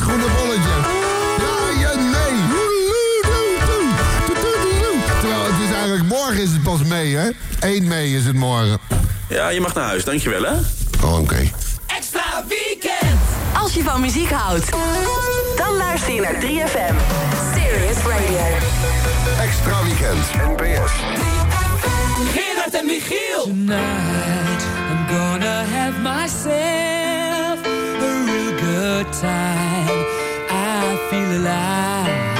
groene bolletje. Ja, ja, nee. Terwijl het is eigenlijk morgen is het pas mee, hè? 1 mei is het morgen. Ja, je mag naar huis, dankjewel, hè? Oh, oké. Extra weekend! Als je van muziek houdt, dan luister je naar 3FM. Serious Radio. Extra weekend, NPS. Gerard en Michiel. Tonight, I'm gonna have myself. real good time. I feel alive.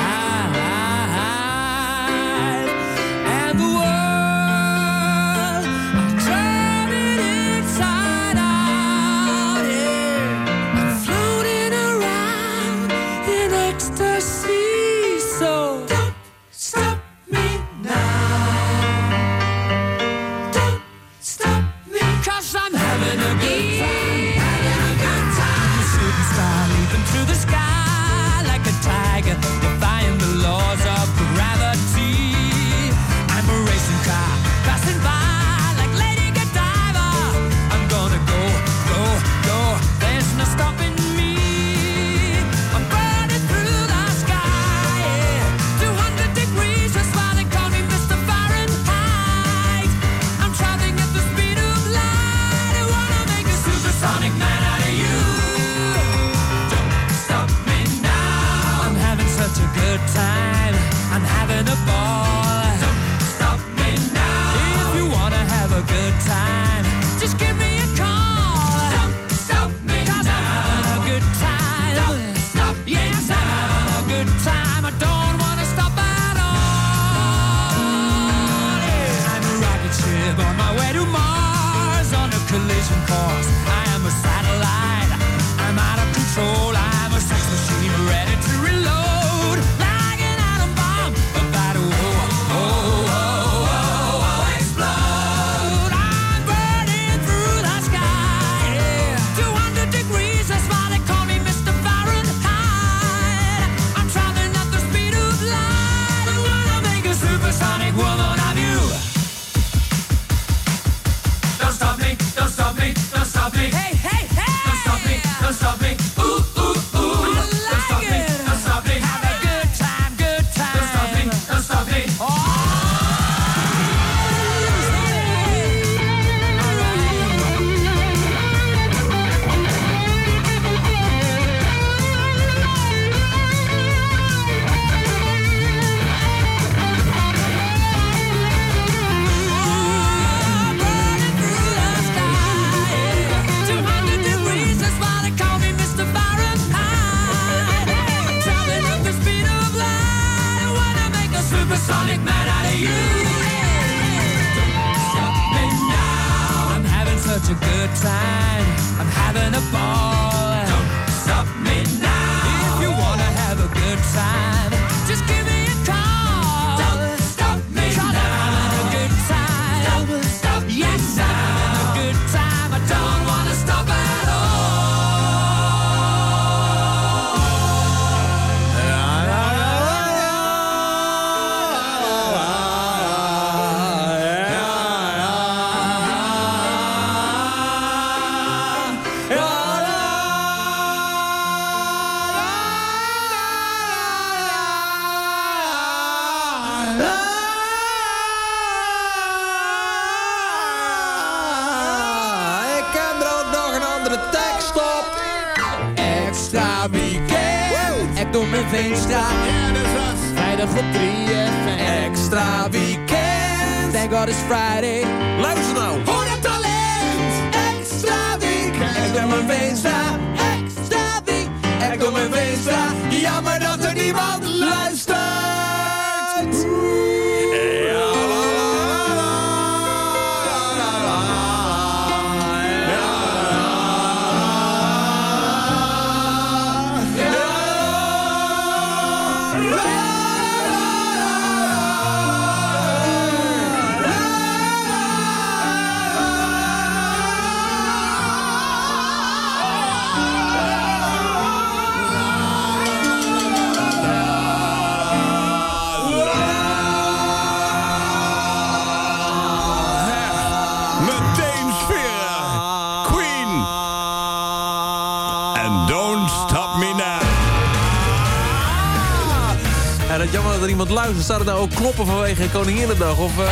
Dat er nou ook kloppen vanwege Koninginnedag? Of, eh,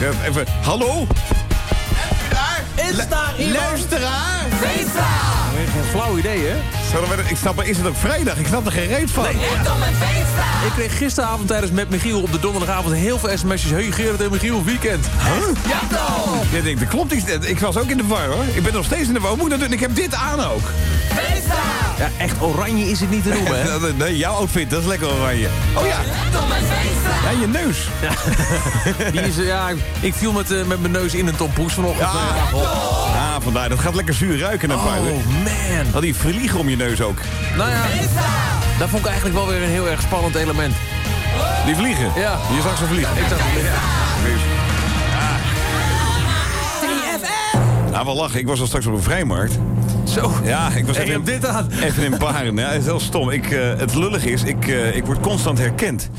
Ja, even, hallo? Is daar iemand? Luisteraar! Feestra. Geen flauw idee, hè? Er wel- Ik snap, maar is het ook vrijdag? Ik snap er geen reet van. Ekdom en Feestra. Ik kreeg gisteravond tijdens Met Michiel op de donderdagavond heel veel sms'jes. Hey Gerard en Michiel, weekend. Ekdom. Jij denkt, dat klopt iets. Ik was ook in de war, hoor. Ik ben nog steeds in de war. Hoe moet ik dat doen? Ik heb dit aan ook. Feestra. Ja, echt oranje is het niet te noemen, hè? Nee, jouw outfit, dat is lekker oranje. Oh ja, ja je neus. Die is, eh, ja, ik viel met, eh, met mijn neus in een tompoes vanochtend. Ja. Ah, vandaar. Dat gaat lekker zuur ruiken naar buiten. Oh, man. Al die vliegen om je neus ook. Nou ja, dat vond ik eigenlijk wel weer een heel erg spannend element. Die vliegen. Ja. Je zag ze vliegen. Ik zag het liggen. Nou, wel lachen. Ik was al straks op een vrijmarkt. Zo. Ja, ik was even, hebt dit aan. even in Baren. Ja, dat is heel stom. Ik, eh, het lullige is, ik, eh, ik word constant herkend.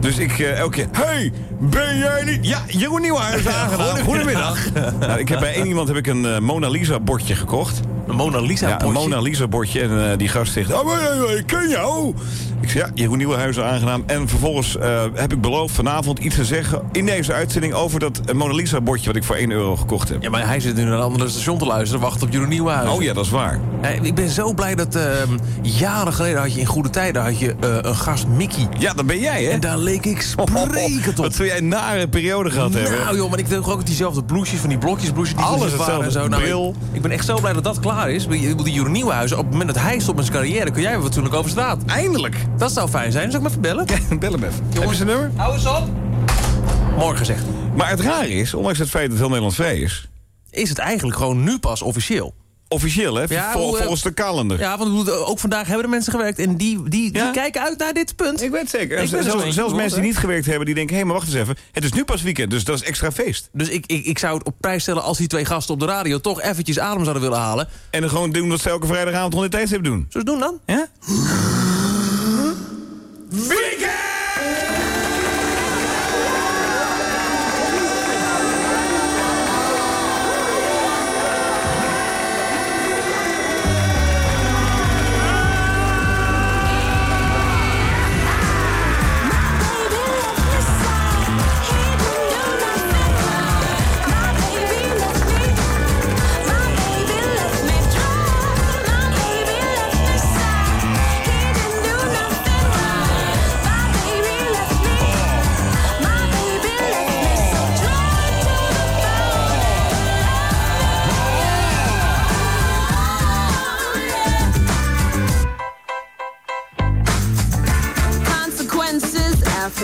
Dus ik eh, elke keer... Hey, ben jij niet... Ja, Jeroen Nieuwenhuis aangedaan. Goedemiddag. nou, ik heb bij één iemand heb ik een Mona Lisa bordje gekocht. Een Mona Lisa Ja, een. Mona Lisa bordje. En die gast zegt, oh, ik ken jou. Ja, Jeroen Nieuwenhuizen aangenaam. En vervolgens eh, heb ik beloofd vanavond iets te zeggen in deze uitzending... over dat Mona Lisa bordje wat ik voor 1 euro gekocht heb. Ja, maar hij zit nu naar een andere station te luisteren. Wacht op Jeroen Nieuwenhuis. Oh ja, dat is waar. Eh, Ik ben zo blij dat ehm, jaren geleden had je in goede tijden had je, eh, een gast Mickey. Ja, dat ben jij, hè? En daar leek ik sprekend op. Wat zou jij een nare periode gehad hebben? Nou joh, maar ik wil ook diezelfde blouses van die blokjes blouses die Alles waren en hetzelfde. zo. Nou, Bril. ik, ik ben echt zo blij dat dat klaar is. Die Jeroen Nieuwenhuizen, op het moment dat hij stopt met zijn carrière... kun jij weer fatsoenlijk over straat. Eindelijk. Dat zou fijn zijn. Zal ik hem even bellen? Bel hem even. Heb je zijn nummer? Hou eens op. Morgen zegt. Maar het rare is, ondanks het feit dat heel Nederland vrij is... Is het eigenlijk gewoon nu pas officieel? officieel, hè? Ja, Vol- hoe, eh, volgens de kalender. Ja, want ook vandaag hebben er mensen gewerkt... en die, die, die Ja. kijken uit naar dit punt. Ik weet zeker. Ik En ben er zo zelfs mensen die niet gewerkt hebben, die denken... hé, maar wacht eens even. Het is nu pas weekend, dus dat is extra feest. Dus ik, ik, ik zou het op prijs stellen als die twee gasten op de radio... toch eventjes adem zouden willen halen. En dan gewoon doen wat ze elke vrijdagavond rond dit tijdstip doen. Zullen we het doen dan? Ja? Vegan!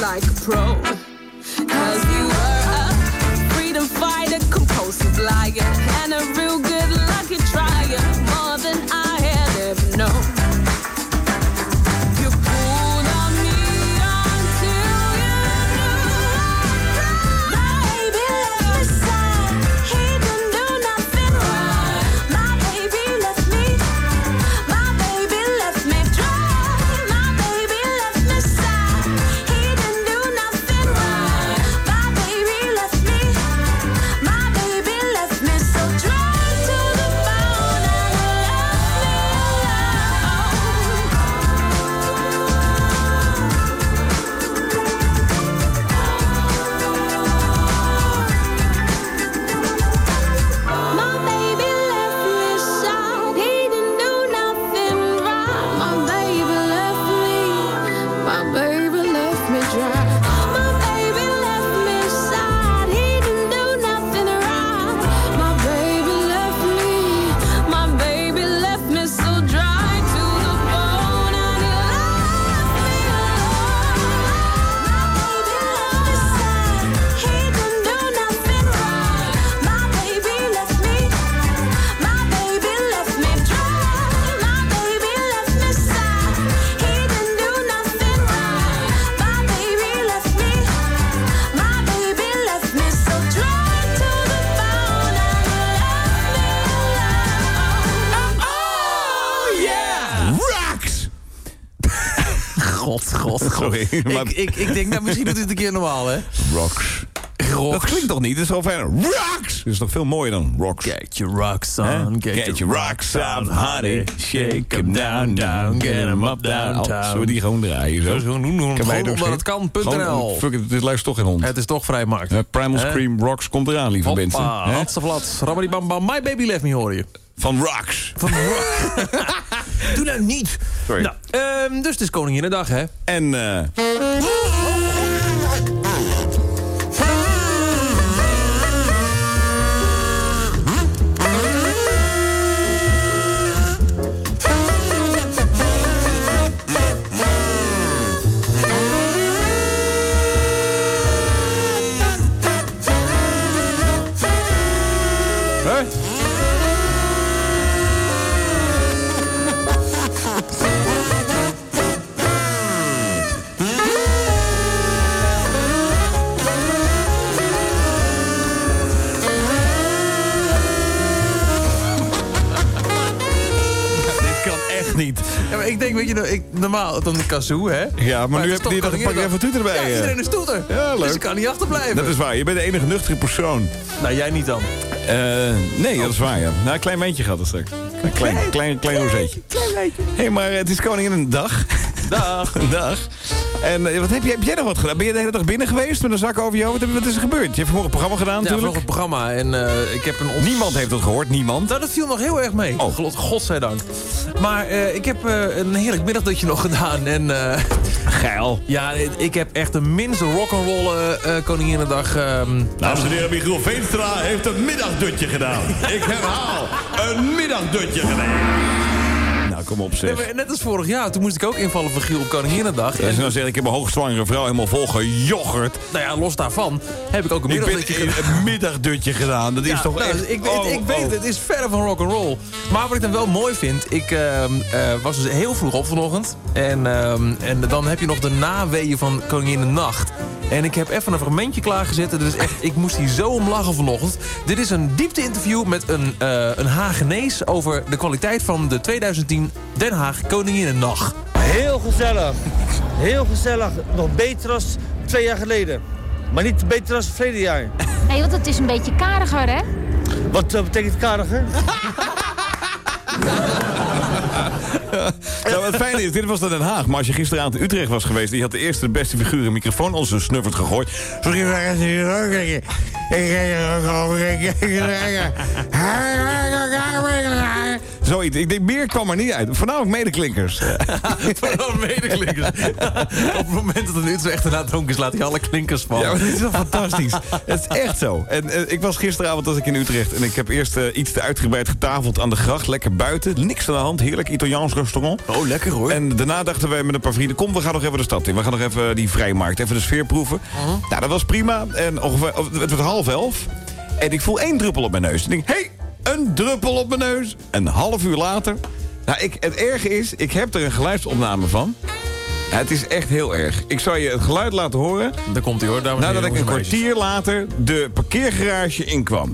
Like a pro. Cause you were a freedom fighter, compulsive liar, God, god, god. Sorry, maar- Ik, ik, ik denk, nou, misschien doet hij het een keer normaal, hè? Rocks. Rocks. Dat klinkt toch niet? Het is wel fijn. Rocks! Dat is toch veel mooier dan rocks? Get your rocks on, Get your rocks on, honey. Shake 'em down, down, get 'em up, down. Zullen we die gewoon draaien? Zo? Gewoon doen, doen. Gewoon omdat het kan.nl. Fuck it, dit luistert toch geen hond. Het is toch vrij markt. Eh, Primal? Scream Rocks komt eraan, lieve mensen. Hoppa, hatseflat, rabbadibam, my baby left me, hoor je. Van Rocks. Van rock. Doe nou niet. Sorry. Nou, ehm, dus het is Koninginnedag, hè? En eh je, nou, ik, normaal dan de kazoo, hè? Ja, maar, nu heb je toch dan pak je even Koninginnedag. toeter erbij. Ja, iedereen is toeter. Ja, leuk. Dus ik kan niet achterblijven. Dat is waar. Je bent de enige nuchtere persoon. Nou, jij niet dan. Eh, nee, dat is waar, ja. Nou, een klein weentje gaat er straks. Een klein, klein, klein rozeetje. Klein weentje. Hé, hey, maar het is koning in een dag. Dag. Dag. En eh, wat heb, jij, heb jij nog wat gedaan? Ben je de hele dag binnen geweest met een zak over je hoofd? Wat, is er gebeurd? Je hebt vanmorgen een programma gedaan Ja, natuurlijk. vlog het programma. En eh, ik heb een... ont- Niemand heeft dat gehoord, niemand. Nou, dat viel nog heel erg mee. Oh. God, godzijdank. Maar eh, ik heb eh, een heerlijk middagdutje nog gedaan. En eh, Geil. ja, ik heb echt de minste rock'n'roll uh, Koninginnedag. ehm Dames en heren, Michiel Veenstra heeft een middagdutje gedaan. Ik herhaal, een middagdutje gedaan. Kom op zeg. net als vorig jaar, toen moest ik ook invallen voor Giel op Koninginnedag. Als En, je nou zegt, ik heb een hoogzwangere vrouw helemaal vol gejoggerd. nou ja, los daarvan heb ik ook een Ik middagdutje gedaan. een middagdutje gedaan. Dat is toch nou, echt... ik, weet- oh, ik weet oh. het, het is verre van rock'n'roll. Maar wat ik dan wel mooi vind, ik ehm, eh, was dus heel vroeg op vanochtend. En, ehm, en dan heb je nog de naweeën van Koningin de Nacht. En ik heb even een fragmentje klaargezet. Is echt, ik moest hier zo om lachen vanochtend. Dit is een diepte-interview met een, eh een Hagenees... over de kwaliteit van de 2010 Den Haag Koningin de Nacht. Heel gezellig. Heel gezellig. Nog beter dan twee jaar geleden. Maar niet beter dan verleden jaar. Nee, want het is een beetje kariger, hè? Wat eh, betekent kariger? Nou, wat fijn is, dit was dan Den Haag. Maar als je gisteravond in Utrecht was geweest... die had de eerste de beste figuur een microfoon onze snuffert gegooid. Sorry. Zoiets. Ik denk, meer kwam er niet uit. Voornamelijk medeklinkers. Vooral medeklinkers. Op het moment dat een Utrecht erna dronken is, laat hij alle klinkers vallen. Ja, maar dit is wel fantastisch. Het is echt zo. En eh, ik was gisteravond was ik in Utrecht... en ik heb eerst eh, iets te uitgebreid getafeld aan de gracht. Lekker buiten. Niks aan de hand. Heerlijk Italiaans Oh, lekker hoor. En daarna dachten wij met een paar vrienden... kom, we gaan nog even de stad in. We gaan nog even die vrijmarkt, even de sfeer proeven. Nou, dat was prima. En ongeveer, het werd half elf. En ik voel één druppel op mijn neus. En ik denk, hé, hey, een druppel op mijn neus. Een half uur later... Nou, ik, het erge is, ik heb er een geluidsopname van. Ja, het is echt heel erg. Ik zal je het geluid laten horen... Daar komt hij hoor, dames en Nadat ik een kwartier later de parkeergarage inkwam.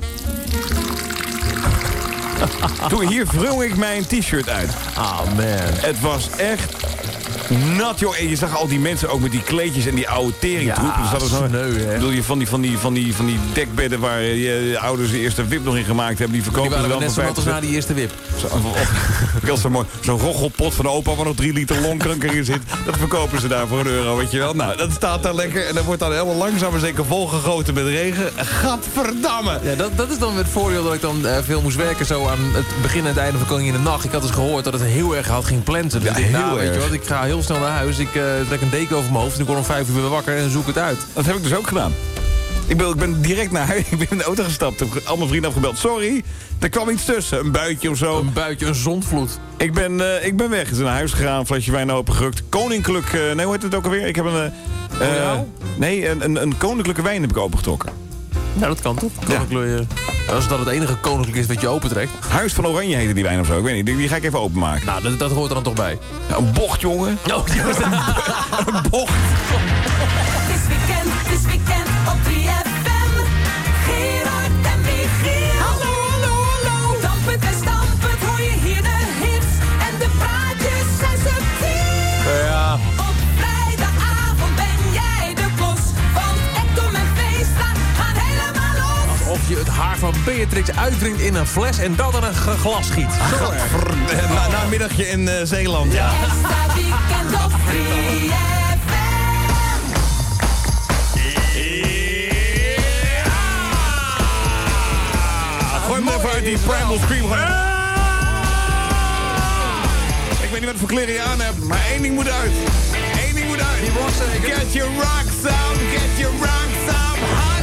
Toen hier wrong ik mijn t-shirt uit. Ah, man. Het was echt nat, joh. En je zag al die mensen ook met die kleedjes en die oude teringtroep. Ja, er zo- sneu, hè. Ik bedoel, je van die, van, die, van, die, van die dekbedden waar je, je ouders de eerste wip nog in gemaakt hebben. Die Die verkopen waren ze we dan net zo als 50 na die eerste wip. zo, of- zo mooi zo'n rochelpot van de opa waar nog drie liter longkanker in zit. Dat verkopen ze daar voor een euro, weet je wel. Nou, dat staat daar lekker en dat wordt dan helemaal langzaam en zeker volgegoten met regen. Gadverdamme! Ja, dat, dat is dan het voordeel dat ik dan eh, veel moest werken zo aan het begin en het einde van Koningin de Nacht. Ik had dus gehoord dat het heel erg had ging planten. Dus Ja, ik dacht, heel nou, weet je wat, ik ga heel snel naar huis. Ik eh, trek een deken over mijn hoofd en ik word om vijf uur weer wakker en zoek het uit. Dat heb ik dus ook gedaan. Ik ben, ik ben direct naar huis, ik ben in de auto gestapt. Heb al mijn vrienden afgebeld. Sorry, er kwam iets tussen. Een buitje of zo. Een buitje, een zondvloed. Ik ben, eh, ik ben weg. Is naar huis gegaan, een flesje wijn opengerukt. Koninklijk, eh, nee hoe heet het ook alweer? Ik heb een... Royal? nee, een, een, een koninklijke wijn heb ik opengetrokken. Nou, dat kan toch? Koninklijke- Als dat het enige koninklijk is wat je opentrekt. Huis van Oranje heette die wijn of zo. Ik weet niet, die, ga ik even openmaken. Nou, dat, dat hoort er dan toch bij. Nou, een bocht, jongen. Oh, Een bocht. je het haar van Beatrix uitdrinkt in een fles en dat er een glas schiet. Ah, Zo. Na, een middagje in eh, Zeeland. Ja. Ah, gooi die Primal Scream. Ah! Ik weet niet wat voor kleren je aan hebt, maar één ding moet uit. Eén ding moet uit. Get your rocks out, get your rocks out.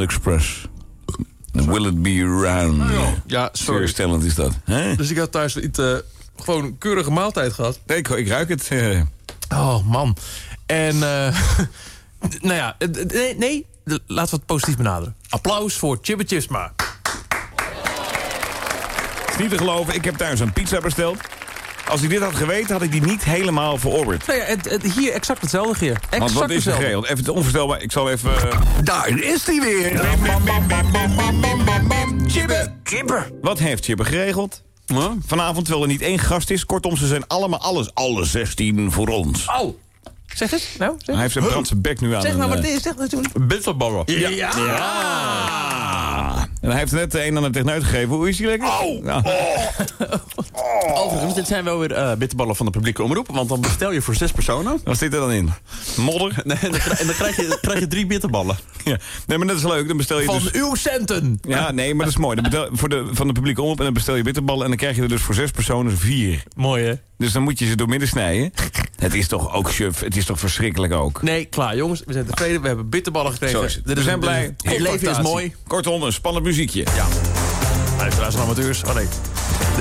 Express. Will it be around? Ja, sorry. Stellend is dat. Hè? Dus ik had thuis iets, eh, gewoon een keurige maaltijd gehad. Nee, ik, ik ruik het. eh. Oh, man. En, eh nou ja, eh, nee, nee, laten we het positief benaderen. Applaus voor Chibbe Chipsma. is niet te geloven, ik heb thuis een pizza besteld. Als ik dit had geweten, had ik die niet helemaal verorberd. Nou ja, het, het- hier exact hetzelfde, Geer. Exact Want wat is er geregeld? Even het onvoorstelbaar. Ik zal even... eh, Daar is hij weer. Chibbe. Chibbe. Wat heeft Chibbe geregeld? Vanavond, terwijl er niet één gast is. Kortom, ze zijn allemaal alles, alle 16 voor ons. Oh, zeg eens. Nou, zeg Hij heeft zijn brandse bek nu aan. Zeg nou een, wat eh, het is, zeg nou toen. Bitterballen. Ja. Ja. En hij heeft net de een aan de techneut gegeven. Hoe is hij lekker? Oh. Ja. Overigens, dit zijn wel weer eh, bitterballen van de publieke omroep. Want dan bestel je voor zes personen. Wat zit er dan in? Modder? Nee, en dan, krijg- en dan krijg, je, krijg je drie bitterballen. Ja. Nee, maar dat is leuk. Dan bestel je Van dus... uw centen. Ja, nee, maar dat is mooi. Dan betel, voor de, van de publieke omroep en dan bestel je bitterballen... en dan krijg je er dus voor zes personen vier. Mooi, hè? Dus dan moet je ze door midden snijden. Het is toch ook. Het is toch verschrikkelijk ook. Nee, klaar, jongens. We zijn tevreden. We hebben bitterballen gekregen. We zijn blij. Het leven is mooi. Kortom, een spannend muziekje. Ja. Luisteraars en amateurs. Oh nee.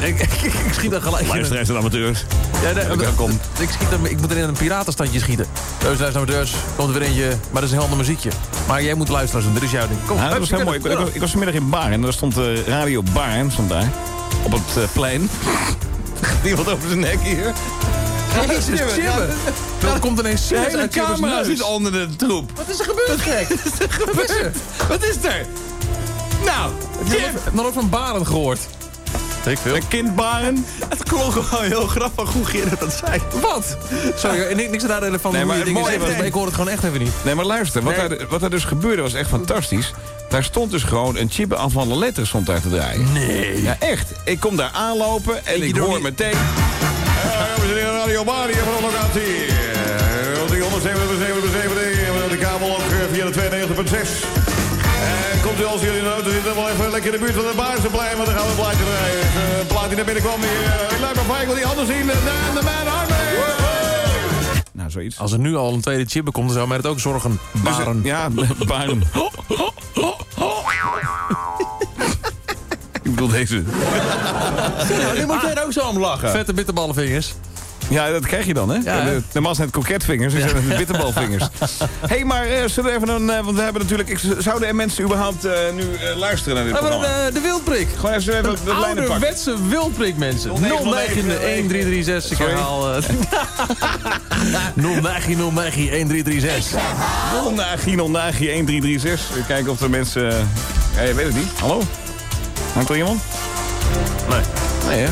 Ik, ik, ik schiet dan gelijk Luisteraars en amateurs. Ja, nee, Welkom. Ik, schiet hem, ik moet er in een piratenstandje schieten. Luisteraars en amateurs. Komt er weer eentje. Maar dat is een heel ander muziekje. Maar jij moet luisteren. Dit is jouw ding. Kom, Ja, dat hup, was heel mooi. Ik, was vanmiddag in Baarn en daar stond eh, Radio Baarn stond daar. Op het eh, plein. Iemand over zijn nek hier. Jezus, Chibbe. Er komt ineens Chibbe hele uit Chibbe's camera neus. zit onder de troep. Wat is er gebeurd, gek? Wat is er? Wat is er? Nou, Ik heb nog van Baren gehoord. Ik veel. Een kind het klonk gewoon heel grappig hoe Gerrit dat zei. Wat? Sorry, ni- niks aan van Nee, de maar is- maar ik hoor het gewoon echt even niet. Nee, maar luister. Wat, Nee. daar, wat daar dus gebeurde was echt fantastisch. Daar stond dus gewoon een chibbe af van de letters stond daar te draaien. Nee. Ja, echt. Ik kom daar aanlopen en ik hoor die- meteen... Ja, we zijn in Radio hier van de locatie. Eh, Op die 177 op de kabel ook eh, via de 92.6. Als jullie in de auto zitten, wel even lekker in de buurt van de Baarse plein, want dan gaan we een plaatje draaien. Dus, eh, een plaat die naar binnen kwam, die uh, laat maar ik wil die handen zien. En de man Army. Nou, zoiets. Als er nu al een tweede Chibbe komt, dan zou mij dat ook zorgen. Dus, Baren. eh, ja, Baren. Ik bedoel deze. Nou, nu moet jij er ook zo om lachen. Vette bitterballenvingers. Ja, dat krijg je dan, hè? Ja, hè? De- Normaal zijn het koketvingers, dus zijn het de bitterbalvingers. Hé, hey, maar eh, zullen we even een... eh, want we hebben natuurlijk... Ik, zouden er mensen überhaupt eh, nu eh, luisteren naar dit We hebben programma? de, de wildprik. Gewoon even, even de pakken. ouderwetse wildprik, mensen. 09, 09 1336. Ik herhaal... eh, 09 09 1336. Nagi, Nagi, 1336. Even kijken of er mensen... eh, ja, je weet het niet. Hallo? Hangt er iemand? Nee. Nee, hè?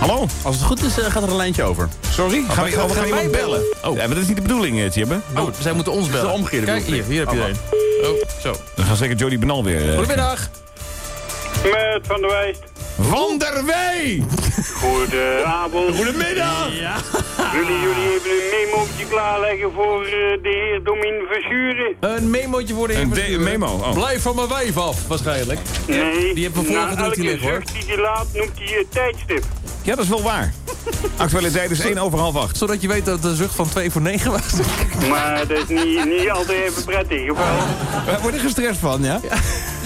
Hallo? Als het goed is, eh, gaat er een lijntje over. Sorry? Gaan we, gaan we gaan iemand bellen? Oh. Ja, maar dat is niet de bedoeling, eh, Tjibbe. Oh, zij moeten ons bellen. de omgekeerde Kijk, hier, hier heb je Oh, er een. Oh, zo. Dan gaan zeker Jody Benal weer... eh, Goedemiddag. Met Van der Wijst. Van der Wey! Goedenavond. Goedemiddag! Willen jullie even een memootje klaarleggen voor eh, de heer Domin Verschuren? Een memootje voor de heer Een de- memo, oh. Blijf van mijn wijf af, waarschijnlijk. Nee. die hebben we hier elke liggen, hoor. zucht die hij laat, noemt hij het tijdstip. Ja, dat is wel waar. Actualiteit is 1 over half 8. Zodat je weet dat het een zucht van 2 voor 9 was. Maar dat is niet, niet altijd even prettig. Of wel? Wij worden gestrest van, ja?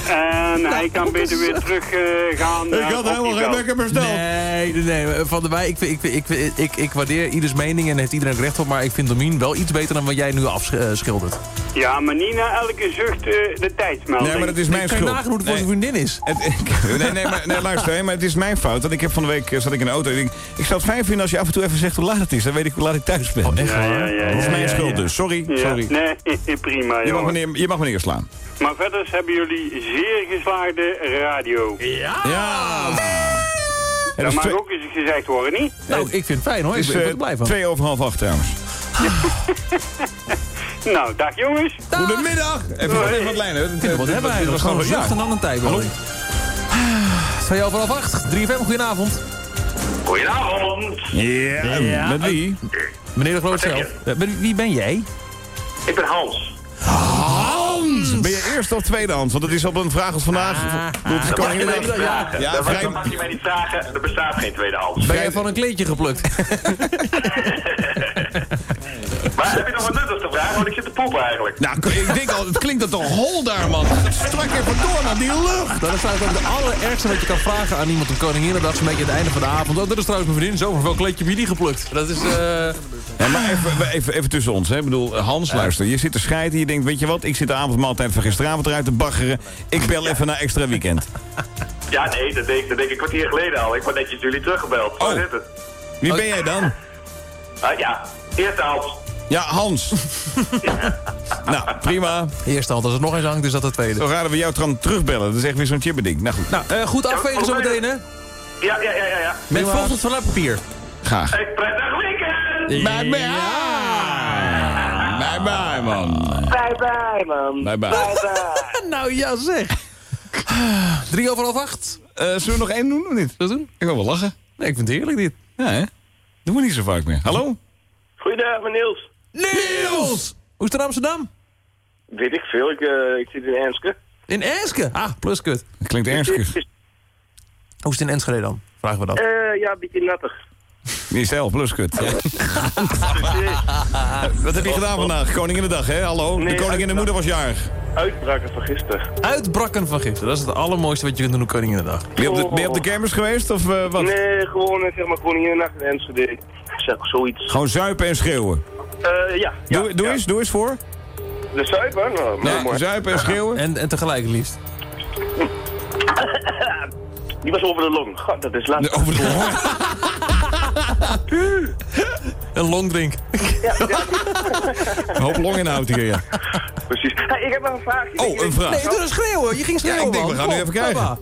En hij kan beter weer terug eh, gaan naar het hockeyveld. besteld. Nee, nee, nee. Van der Wij, ik, vind- ik, vind- ik, vind- ik, ik waardeer ieders mening en heeft iedereen recht op. Maar ik vind Domien wel iets beter dan wat jij nu afschildert. Ja, maar niet na elke zucht eh, de tijdsmelding. Nee, maar dat is mijn Kan je schuld. nagaan hoe het voor zijn vriendin is? Het- ik- nee, nee, maar, nee, luister, hè, maar het is mijn fout. Want ik heb van de week eh, zat ik in de auto. En ik, ik zou het fijn vinden als je af en toe even zegt hoe laat het is. Dan weet ik hoe laat ik thuis ben. echt Ja, ja, ja, dat is mijn ja, schuld ja. dus. Sorry, Ja, sorry. Nee, prima, Je mag, meneer, je mag meneer slaan. Maar verder hebben jullie zeer geslaagde radio. Ja! Ja! Het Dat is mag twee, ook eens gezegd worden, niet? Nou, ik vind het fijn hoor. Ik ben, er blij van. twee over half acht trouwens. Nou, dag jongens. Goedemiddag! Even, even wat lijnen. Hebben Dit eigenlijk. was Gewoon een gewoon- zucht en dan een tijdmelding. Twee over half acht. 3FM, goedenavond. Goedenavond. Ja, Ja. met wie? Meneer de Groot zelf. Eh, wie- Wie ben jij? Ik ben Hans. Hans! Ben je eerst of tweedehands? Want het is op een vraag als vandaag. Ah, Dat kan je niet vragen. Ja, dat vrij- mag je mij niet vragen. Er bestaat geen tweedehands. Ben jij van een kleedje geplukt? Maar heb je nog wat nuttigs te vragen? Want ik zit te poepen eigenlijk. Nou, ik denk al, het klinkt dat toch hol daar, man. Strak even door naar die lucht. Dat is eigenlijk ook het allerergste wat je kan vragen aan iemand op Koninginnedag. Zo'n beetje aan het einde van de avond. Oh, dat is trouwens mijn vriendin. Zo, van welk kleedje heb je die geplukt? Dat is... eh Ja, maar even, even, even tussen ons. Hè. Ik bedoel, Hans, luister. Je zit te scheiden. Je denkt, weet je wat? Ik zit de avondmaaltijd van gisteravond eruit te baggeren. Ik bel even naar extra weekend. Ja, nee, dat deed, dat deed ik een kwartier geleden al. Ik word netjes jullie teruggebeld. Zo zit het. Wie ben jij dan? Ah, ja, eerste Hans. Ja, Hans. nou, prima. Eerste hand, als het nog eens hangt, is dat de tweede. Zo raden we jou dan terugbellen. Dat is echt weer zo'n chippending. Nou goed. Nou, eh, goed afvegen zo meteen, hè? Ja, ja, ja, ja. ja. Met volgend toiletpapier. Graag. Hey, prettig weekend! Bye bye. Bye bye, man. Bye bye, man. Bye bye. nou ja, zeg. Drie over half acht. Eh, zullen we nog één doen of niet? Dat doen? Ik wil wel lachen. Nee, ik vind het heerlijk dit. Ja, hè? Doen we niet zo vaak meer. Hallo? Goeiedag, mijn Niels. Niels! Hoe is het in Amsterdam? Weet ik veel, ik, eh, ik zit in Enske. In Enske? Ah, pluskut. Dat klinkt ernstig. Hoe is het in Enschede dan? Vragen we dat. Eh, ja, een beetje nattig. Niet zelf, pluskut. Wat heb je gedaan vandaag? Koninginnedag, hè? Hallo? Nee, de koningin en de moeder was jarig. Uitbraken van gisteren. Uitbrakken van gisteren. Dat is het allermooiste wat je kunt doen op Koninginnedag. Ben je op de, ben je op de kermis geweest of eh, wat? Nee, gewoon zeg maar gewoon in de nacht in Enschede. Ik zeg zoiets. Gewoon zuipen en schreeuwen. Eh, ja. ja, Doe, doe ja. eens, doe eens voor. De zuiper? Nou, mooi, Nee, mooi. zuipen en schreeuwen. En, en tegelijk liefst. Die was over de long. God, dat is lastig. Over de long. Een longdrink. Een hoop longinhoud hier, ja. Precies. Hey, ik heb nog een vraagje. Oh, een vraag. Nee, doe eens schreeuwen. Je ging Ja, schreeuwen, ik denk, we gaan nu even kijken.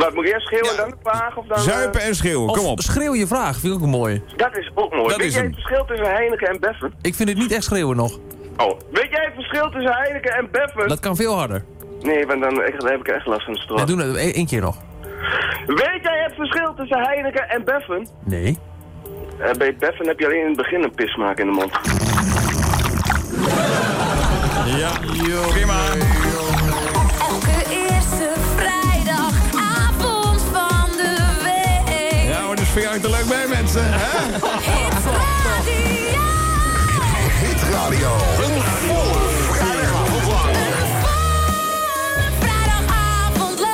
Wat, moet ik eerst schreeuwen en dan de vraag? Of dan, eh, Zuipen en schreeuwen, kom op. schreeuw je vraag. Vind ik ook mooi. Dat is ook mooi. Dat Weet is jij hem. het verschil tussen Heineken en Beffen? Ik vind het niet echt schreeuwen nog. Oh, weet jij het verschil tussen Heineken en Beffen? Dat kan veel harder. Nee, want dan, dan heb ik echt last van de stroom. doe het één één keer nog. Weet jij het verschil tussen Heineken en Beffen? Nee. Eh, bij Beffen heb je alleen in het begin een pismaak in de mond. Ja, prima. Elke eerste vind je er leuk mee, mensen. Hè? Hits Radio. Hit Radio. Vrijdagavond leuk.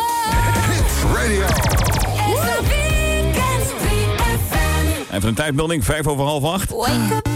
Hit Radio. It's a weekend 3FM. Even een tijdmelding, vijf over half acht. Wake up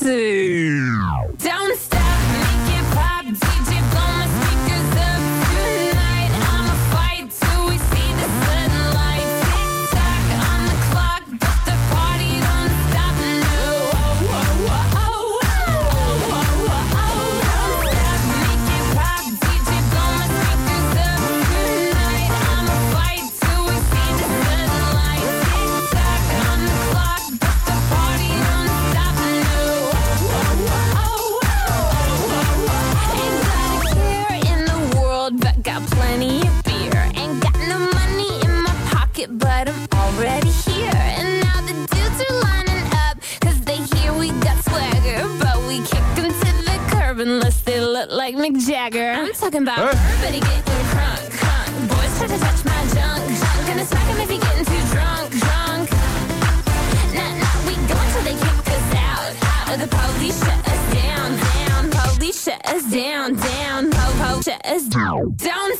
Sue. Mick Jagger. I'm talking about everybody getting crunk, crunk. Boys try to touch my junk, junk. Gonna smack him if he getting too drunk, drunk. Nah, nah, we go until they kick us out, out. The police shut us down, down. Police shut us down, down. Po, po, shut us down. Don't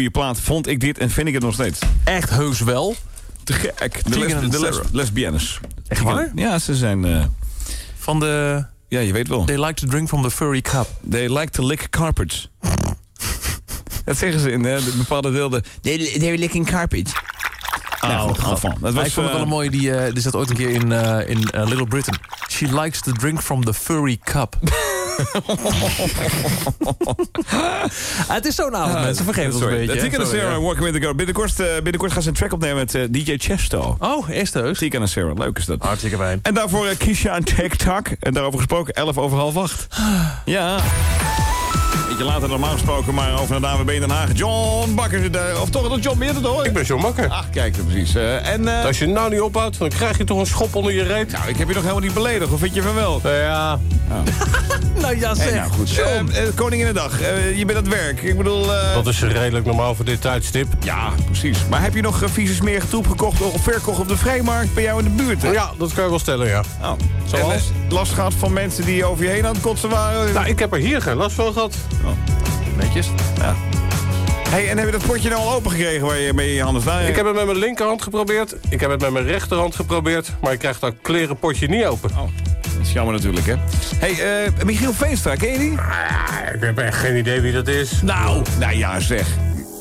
goede plaat vond ik dit en vind ik het nog steeds. Echt heus wel. Te gek. De, les, de lesbiennes. Echt waar? Ja, ze zijn... eh, Van de... ja, je weet wel. They like to drink from the furry cup. They like to lick carpets. dat zeggen ze in hè, de bepaalde deelden. They, they're licking carpets. Nou, goed, ga van. Dat Maar was, ik vond het eh, wel een mooie, die, eh die zat ooit een keer in, eh, in eh, Little Britain. She likes to drink from the furry cup. Ah, het is zo'n avond, mensen. Vergeet ons een beetje. Tika Sarah, ja. Walking with the Girl. Binnenkort, eh, binnenkort gaan ze een track opnemen met eh, DJ Chesto. Oh, eerst heus. Tika en Sarah, leuk is dat. Hartstikke fijn. En daarvoor eh, Kisha en TikTok. En daarover gesproken, 11 over half 8. Ja. Beetje later dan normaal gesproken, maar over naar de AWB Den Haag. John Bakker zit daar. Of toch, dat John meer het hoor. Ik ben John Bakker. Ach, kijk er precies. Eh, en, eh, Als je het nou niet ophoudt, dan krijg je toch een schop onder je reet. nou, ik heb je nog helemaal niet beledigd. Of vind je van wel? Ja, Nou ja, Hey, zeg. nou goed. John. Eh, eh, Koninginnedag. Eh, je bent aan het werk. Ik bedoel... eh, dat is redelijk normaal voor dit tijdstip. Ja, precies. Maar heb je nog uh, vieze smerige troep gekocht of verkocht op de vrijmarkt bij jou in de buurt? Hè? Ja, dat kan je wel stellen, ja. Oh. Zoals? En, eh, last gehad van mensen die over je heen aan het kotsen waren? Nou, ik heb er hier geen last van gehad. Netjes. Ja. Hey, en heb je dat potje nou al open gekregen waar je mee in je handen staat? Ik heb het met mijn linkerhand geprobeerd. Ik heb het met mijn rechterhand geprobeerd. Maar ik krijg dat klerenpotje niet open. Oh, dat is jammer natuurlijk, hè. hey, eh, Michiel Veenstra, ken je die? Ah, ik heb echt geen idee wie dat is. Nou, nou ja, zeg.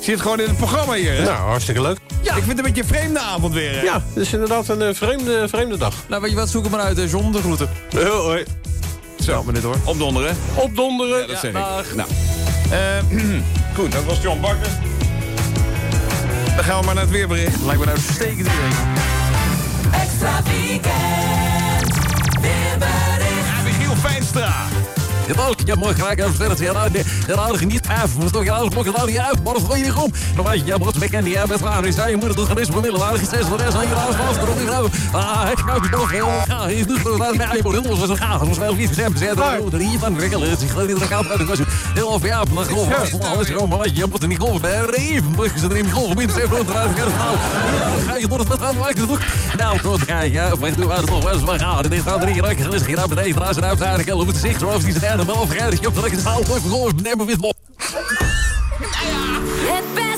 Zit gewoon in het programma hier, hè? Nou, hartstikke leuk. Ja. Ik vind het een beetje een vreemde avond weer, hè? Ja, het is inderdaad een eh, vreemde, vreemde dag. Nou, weet je wat? Zoek hem maar uit, John. De groeten. Heel hoi. Zo, maar dit hoor. Opdonderen. Opdonderen. Ja, dat zeg dag. ik. Nou, eh, goed, dat was John Bakker. Dan gaan we maar naar het weerbericht. Lijkt me nou uitstekend idee. Extra weekend. Ja, Michiel Veenstra. Geweldig, ja, mooi gelijk even verder. Ja, nou, ja, nou, geniet af. We toch ja, mocht het nou niet uit. Maar dat je niet om. Dan weet je, ja, wat bekend die hebben. Vragen is, je moeder doet geen eens bemiddelen. Aardig is voor de rest van je laatste vast. Maar niet nou. Ah, het gaat je toch heel. Ja, is dus voor de ja, je moet heel was een gaaf. Dat was wel niet gezegd. Zet er de hier van de regel. Het is gewoon niet de kant uit. was heel of ja, maar geloof ik. Alles gewoon, maar je moet er niet moet je ze er in geloven. Binnen zeven rond eruit. Ga je door het wat aan maken. Nou, goed, ga je. Ja, maar doe het nog wel eens maar gaan. Dit gaat drie keer. Gelukkig hier aan beneden. Raas eruit. Eigenlijk hoe het zicht. Zoals die zijn. Wel vergeten. Je hebt lekker taal voor verloren. Neem maar weer op. Het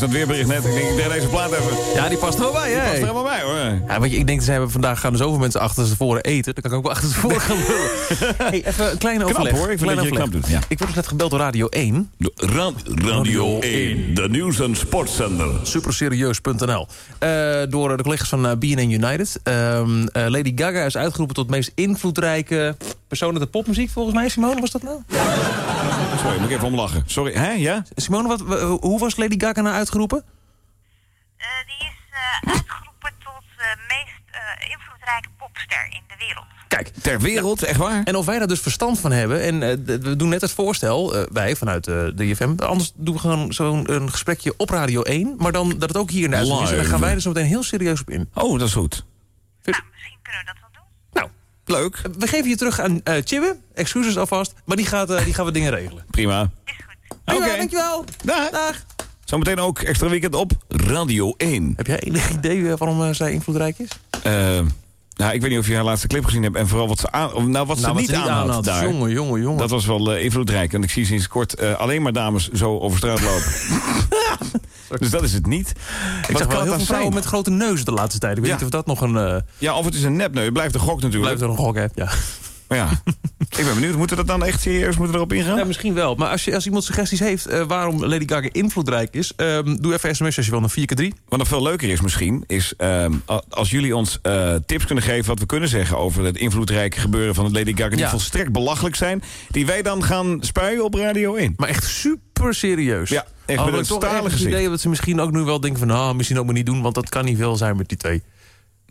het weerbericht net. Ik denk, ik deed deze plaat even. Ja, die past er wel bij, Die hè? past er helemaal bij, hoor. Ja, je, ik denk, ze hebben vandaag gaan er zoveel mensen achter ze voren eten. Dan kan ik ook wel achter ze voren gaan lullen. hey, even een kleine Knap, overleg. hoor. Ik vind Klein dat je overleg. knap doet, ja. Ik word dus net gebeld door Radio 1. Ra- Radio 1, de nieuws- en sportzender. Superserieus.nl. Eh, door de collega's van eh, BNN United. Ehm, eh, Lady Gaga is uitgeroepen tot meest invloedrijke persoon uit de popmuziek, volgens mij. Simone, was dat nou? Sorry, moet ik even om lachen. Sorry, hè? Ja? Simone, wat, hoe was Lady Gaga nou uitgeroepen? die is eh, uitgeroepen tot uh, meest uh, invloedrijke popster in de wereld. Kijk. Ter wereld, echt waar? En of wij daar dus verstand van hebben. En uh, we doen net het voorstel, uh, wij vanuit uh, de IFM. Anders doen we gewoon zo'n een gesprekje op Radio 1. Maar dan dat het ook hier in de uitzending is. En dan gaan wij er zo meteen heel serieus op in. Oh, dat is goed. Nou, misschien kunnen we dat wel doen. Leuk. We geven je terug aan uh, Chibbe. Excuses alvast. Maar die, gaat, uh, die gaan we dingen regelen. Prima. Is goed. Oké. Okay. Dankjewel. Dag. Dag. Zometeen ook extra weekend op Radio 1. Heb jij enig idee waarom uh, zij invloedrijk is? Nou, ik weet niet of je haar laatste clip gezien hebt en vooral wat ze aan, nou, wat ze nou, niet, wat ze aan had daar. Jongen, jongen, jongen. Dat was wel uh, invloedrijk. En ik zie sinds kort uh, alleen maar dames zo over straat lopen. dus dat is het niet. Ik zag wel heel veel vrouwen met grote neus de laatste tijd. Ik weet ja. niet of dat nog een... Uh... Ja, of het is een nepneus. Het blijft een gok natuurlijk. Blijft een gok, hè? Ja. Maar ja, ik ben benieuwd. Moeten we dat dan echt serieus moeten erop ingaan? Ja, misschien wel. Maar als, je, als iemand suggesties heeft uh, waarom Lady Gaga invloedrijk is... Um, doe even sms als je wil naar 4x3. Wat nog veel leuker is misschien... is um, als jullie ons uh, tips kunnen geven wat we kunnen zeggen... over het invloedrijke gebeuren van Lady Gaga... die ja. volstrekt belachelijk zijn... die wij dan gaan spuien op Radio 1. Maar echt super serieus. Ja, echt oh, met een stalen het gezicht. idee dat ze misschien ook nu wel denken van... nou, misschien ook maar niet doen, want dat kan niet veel zijn met die twee.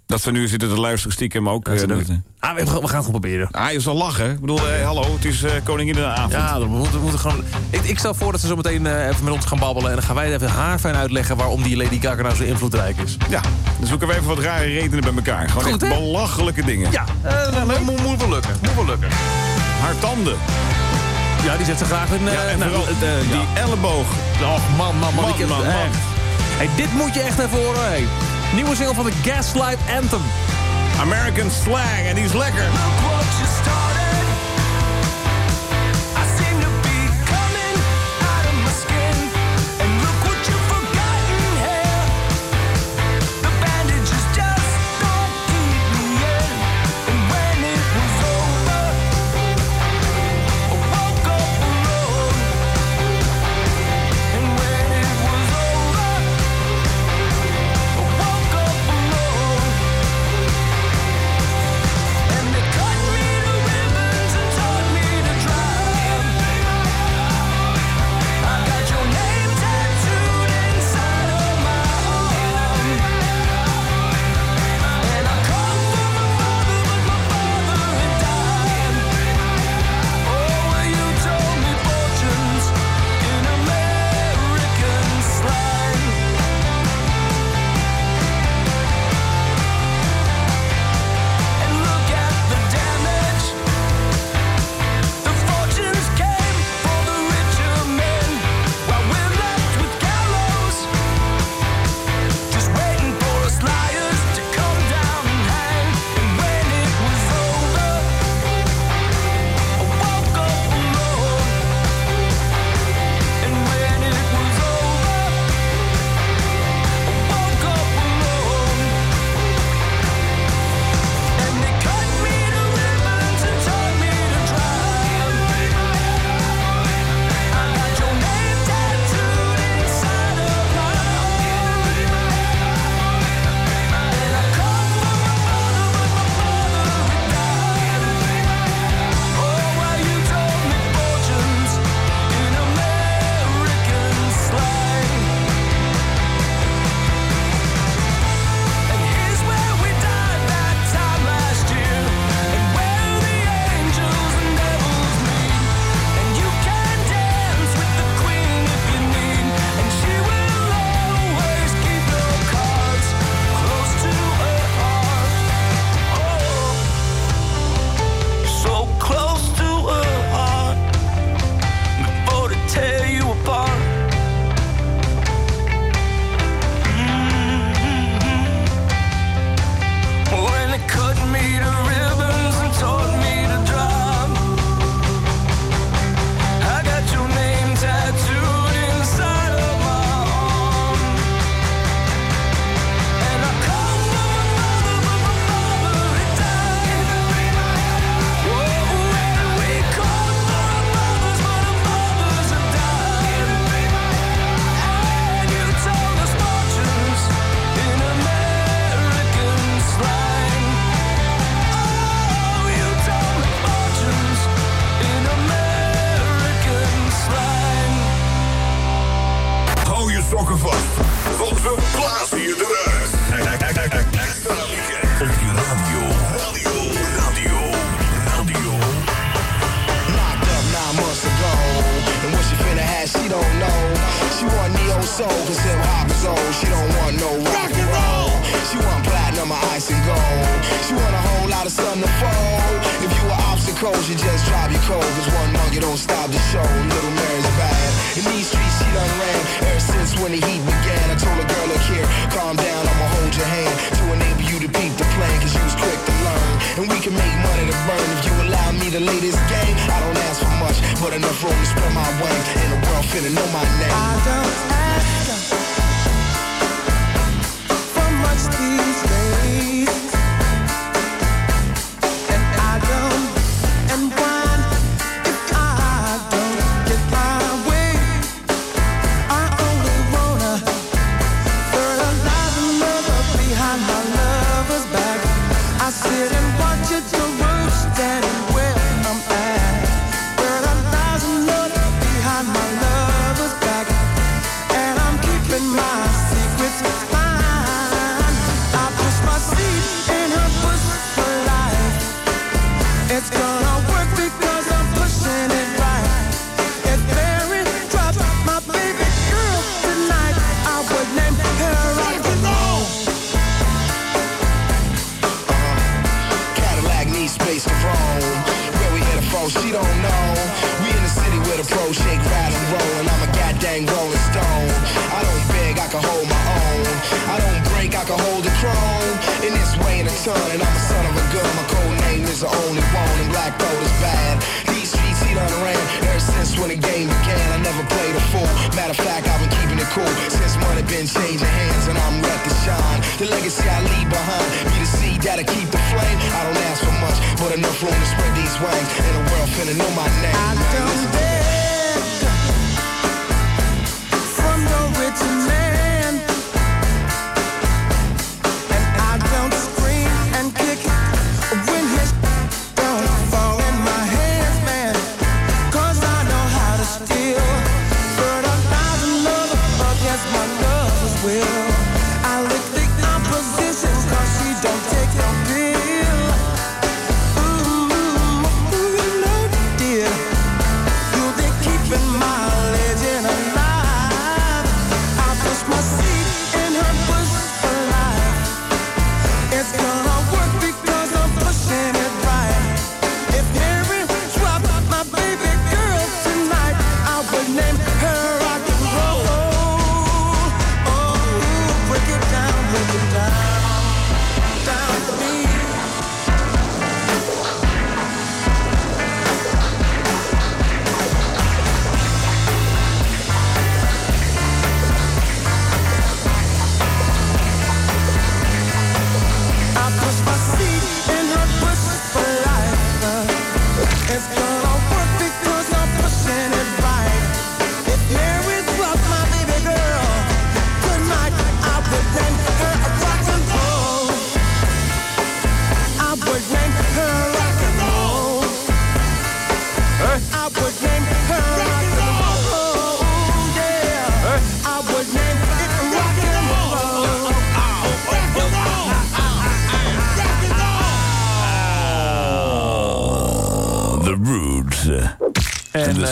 Dat ze nu zitten te luisteren stiekem ook. Ja, uh, dat, ah, we, we, gaan het gewoon proberen. Ah, je zal lachen. Ik bedoel, hey, hallo, het is uh, Koninginnenavond. Ja, we moeten, we moeten gewoon... Ik, ik, stel voor dat ze zo meteen uh, even met ons gaan babbelen... en dan gaan wij even haarfijn uitleggen waarom die Lady Gaga nou zo invloedrijk is. Ja, dan zoeken we even wat rare redenen bij elkaar. Gewoon Goed, echt belachelijke dingen. Ja, uh, moet, moet, moet wel lukken. Moet wel lukken. Haar tanden. Ja, die zet ze graag in... ja, en vooral die ja. elleboog. Och, man, man, man. man, ik heb, man, man. Hey, dit moet je echt even horen, hey. Nieuwe single van de Gaslight Anthem. American slang en die is lekker.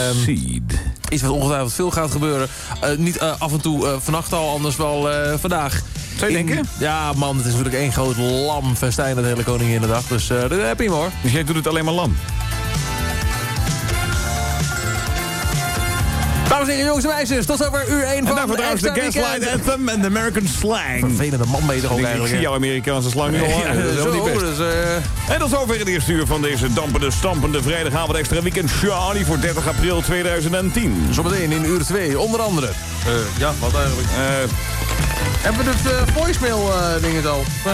Ehm, Seed. Is wat ongetwijfeld veel gaat gebeuren. Eh, niet eh, af en toe eh, vannacht al, anders wel vandaag. Zou je denken? Ja, man, het is natuurlijk één groot lam festijn dat hele Koninginnedag. Dus uh, dat heb je hem hoor. Dus jij doet het alleen maar lam? dames en heren, jongens meisjes. Tot over uur 1 van daarvoor trouwens de Gaslight Anthem en de American Slang. Vervelende man mee eigenlijk. Ik zie jouw Amerikaanse slang nu al. Ja, dat is niet best. Dus, uh... En tot zover het eerste uur van deze dampende, stampende vrijdagavond extra weekend. Charlie voor 30 april 2010. Zometeen in uur 2, onder andere. Uh, ja, wat eigenlijk? Uh, hebben we het eh, voicemail uh, al? Eh,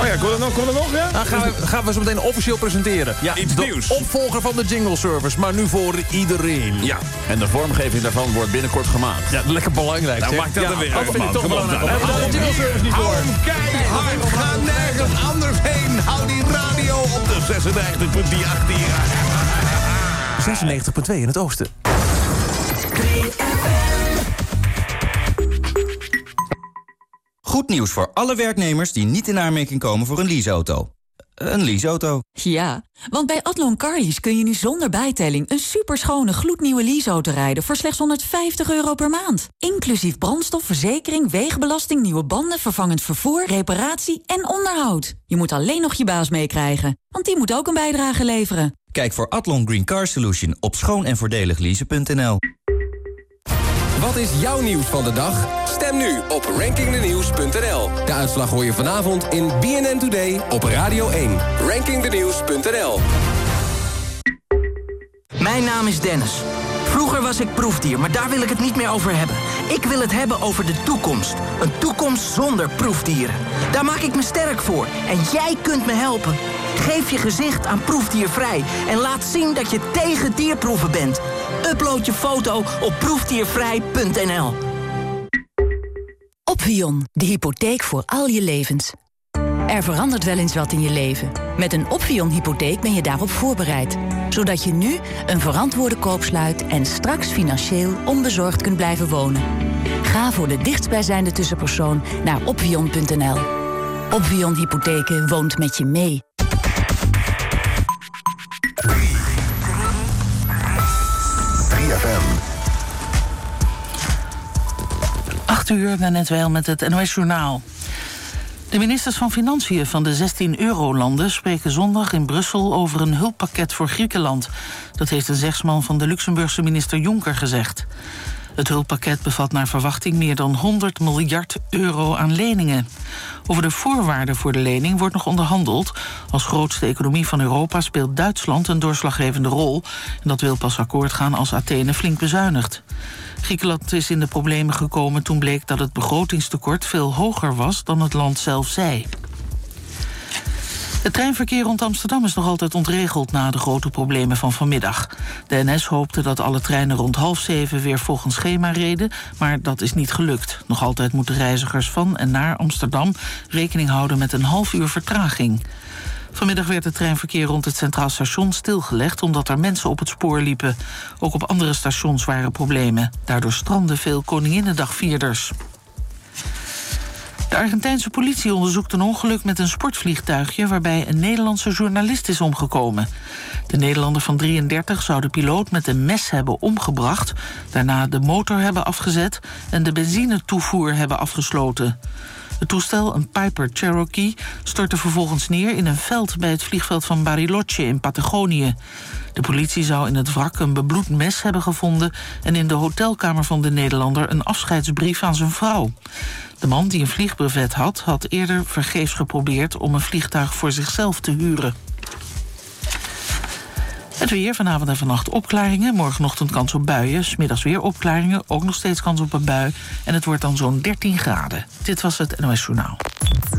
oh ja, komt er nog? Komt er nog ja? Gaan, we, gaan we zo meteen officieel presenteren. Ja, iets de nieuws. opvolger van de Jingle Service, maar nu voor iedereen. Ja, en de vormgeving daarvan wordt binnenkort gemaakt. Ja, lekker belangrijk. Nou, maakt dat ja, er weer vind ik toch belangrijk. De Jingle Service niet door. hem ga nergens anders heen. Hou die radio op de 96.18. 96.2 in het oosten. nieuws voor alle werknemers die niet in aanmerking komen voor een leaseauto. Een leaseauto. Ja, want bij Atlon Carlies kun je nu zonder bijtelling... een superschone gloednieuwe leaseauto rijden voor slechts 150 euro per maand. Inclusief brandstof, verzekering, wegenbelasting, nieuwe banden... vervangend vervoer, reparatie en onderhoud. Je moet alleen nog je baas meekrijgen, want die moet ook een bijdrage leveren. Kijk voor Atlon Green Car Solution op schoon en voordelig leasen.nl. Wat is jouw nieuws van de dag? Stem nu op rankingdenieuws.nl. De uitslag hoor je vanavond in BNN Today op Radio 1. Rankingdenieuws.nl Mijn naam is Dennis. Vroeger was ik proefdier, maar daar wil ik het niet meer over hebben. Ik wil het hebben over de toekomst. Een toekomst zonder proefdieren. Daar maak ik me sterk voor. En jij kunt me helpen. Geef je gezicht aan Proefdiervrij en laat zien dat je tegen dierproeven bent. Upload je foto op proefdiervrij.nl. Opvion, de hypotheek voor al je levens. Er verandert wel eens wat in je leven. Met een Opvion-hypotheek ben je daarop voorbereid. Zodat je nu een verantwoorde koop sluit... en straks financieel onbezorgd kunt blijven wonen. Ga voor de dichtstbijzijnde tussenpersoon naar opvion.nl. Opvion Hypotheken woont met je mee. 3FM. 8 uur, net wel met het NOS Journaal. De ministers van Financiën van de 16 eurolanden spreken zondag in Brussel over een hulppakket voor Griekenland. Dat heeft een zegsman van de Luxemburgse minister Jonker gezegd. Het hulppakket bevat naar verwachting meer dan 100 miljard euro aan leningen. Over de voorwaarden voor de lening wordt nog onderhandeld. Als grootste economie van Europa speelt Duitsland een doorslaggevende rol. En dat wil pas akkoord gaan als Athene flink bezuinigt. Griekenland is in de problemen gekomen toen bleek dat het begrotingstekort veel hoger was dan het land zelf zei. Het treinverkeer rond Amsterdam is nog altijd ontregeld na de grote problemen van vanmiddag. De NS hoopte dat alle treinen rond half zeven weer volgens schema reden, maar dat is niet gelukt. Nog altijd moeten reizigers van en naar Amsterdam rekening houden met een half uur vertraging. Vanmiddag werd het treinverkeer rond het Centraal Station stilgelegd... omdat er mensen op het spoor liepen. Ook op andere stations waren problemen. Daardoor stranden veel Koninginnedagvierders. De Argentijnse politie onderzoekt een ongeluk met een sportvliegtuigje... waarbij een Nederlandse journalist is omgekomen. De Nederlander van 33 zou de piloot met een mes hebben omgebracht... daarna de motor hebben afgezet en de benzinetoevoer hebben afgesloten. Het toestel, een Piper Cherokee, stortte vervolgens neer in een veld bij het vliegveld van Bariloche in Patagonië. De politie zou in het wrak een bebloed mes hebben gevonden en in de hotelkamer van de Nederlander een afscheidsbrief aan zijn vrouw. De man die een vliegbrevet had, had eerder vergeefs geprobeerd om een vliegtuig voor zichzelf te huren. Het weer, vanavond en vannacht opklaringen. Morgenochtend kans op buien. Smiddags weer opklaringen. Ook nog steeds kans op een bui. En het wordt dan zo'n 13 graden. Dit was het NOS Journaal.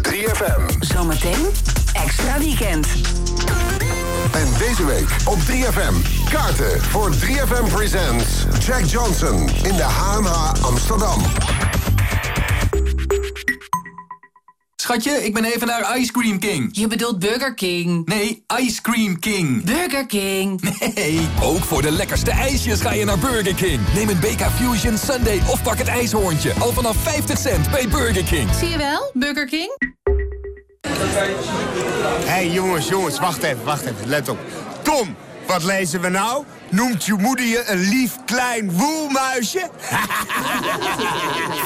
3FM. Zometeen extra weekend. En deze week op 3FM. Kaarten voor 3FM Presents Jack Johnson in de HMH Amsterdam. Schatje, ik ben even naar Ice Cream King. Je bedoelt Burger King. Nee, Ice Cream King. Burger King. Nee, ook voor de lekkerste ijsjes ga je naar Burger King. Neem een BK Fusion Sunday of pak het ijshoorntje. Al vanaf 50 cent bij Burger King. Zie je wel, Burger King? Hé hey, jongens, jongens, wacht even, wacht even, let op. Tom, wat lezen we nou? Noemt je moeder je een lief klein woelmuisje?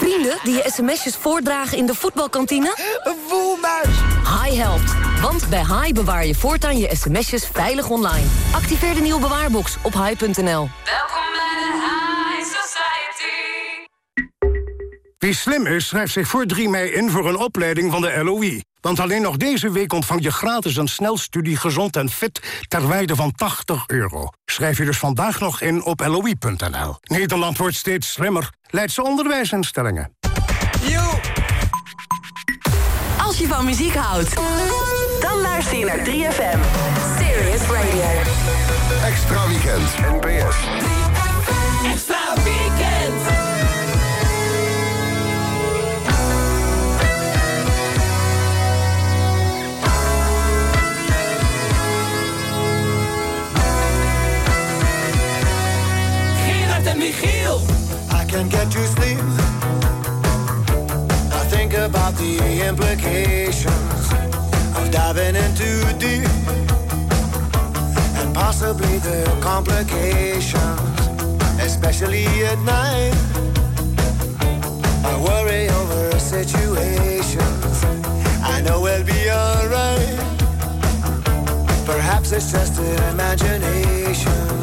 Vrienden die je sms'jes voordragen in de voetbalkantine? Een woelmuis! Hi helpt. Want bij Hi bewaar je voortaan je sms'jes veilig online. Activeer de nieuwe bewaarbox op hi.nl. Welkom bij de High Society. Wie slim is, schrijft zich voor 3 mei in voor een opleiding van de LOE. Want alleen nog deze week ontvang je gratis een snelstudie gezond en fit ter waarde van 80 euro. Schrijf je dus vandaag nog in op loi.nl. Nederland wordt steeds slimmer. Leidse onderwijsinstellingen. Als je van muziek houdt, dan luister je naar 3FM. Serious Radio. Extra weekend. NPS. I can get you sleep. I think about the implications of diving in too deep, and possibly the complications, especially at night. I worry over situations. I know we'll be alright. Perhaps it's just an imagination.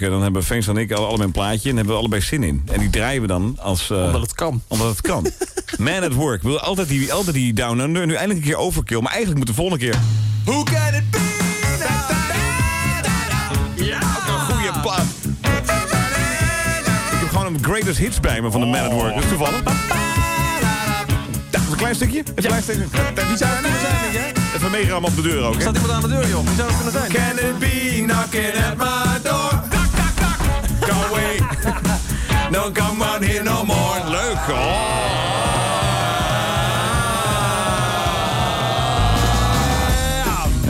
Leuk, hè? dan hebben Fans en ik alle- een plaatje en hebben we allebei zin in. En die draaien we dan als... eh, Omdat het kan. Omdat het kan. Man at Work. We willen altijd die, altijd die Down Under. Nu eindelijk een keer overkill. Maar eigenlijk moet de volgende keer... Hoe kan het be? Ja, ook een goede plaat. Ik heb gewoon een greatest hits bij me van de Man at Work. Dat is toevallig. Een klein stukje? Een klein stukje. Wie zou het kunnen zijn, denk? Even meegaan op de deur ook, hè? Staat iemand aan de deur, joh? Wie zou het kunnen zijn? Can it be knocking at my door? Don't come out here no more. Leuk. Oh.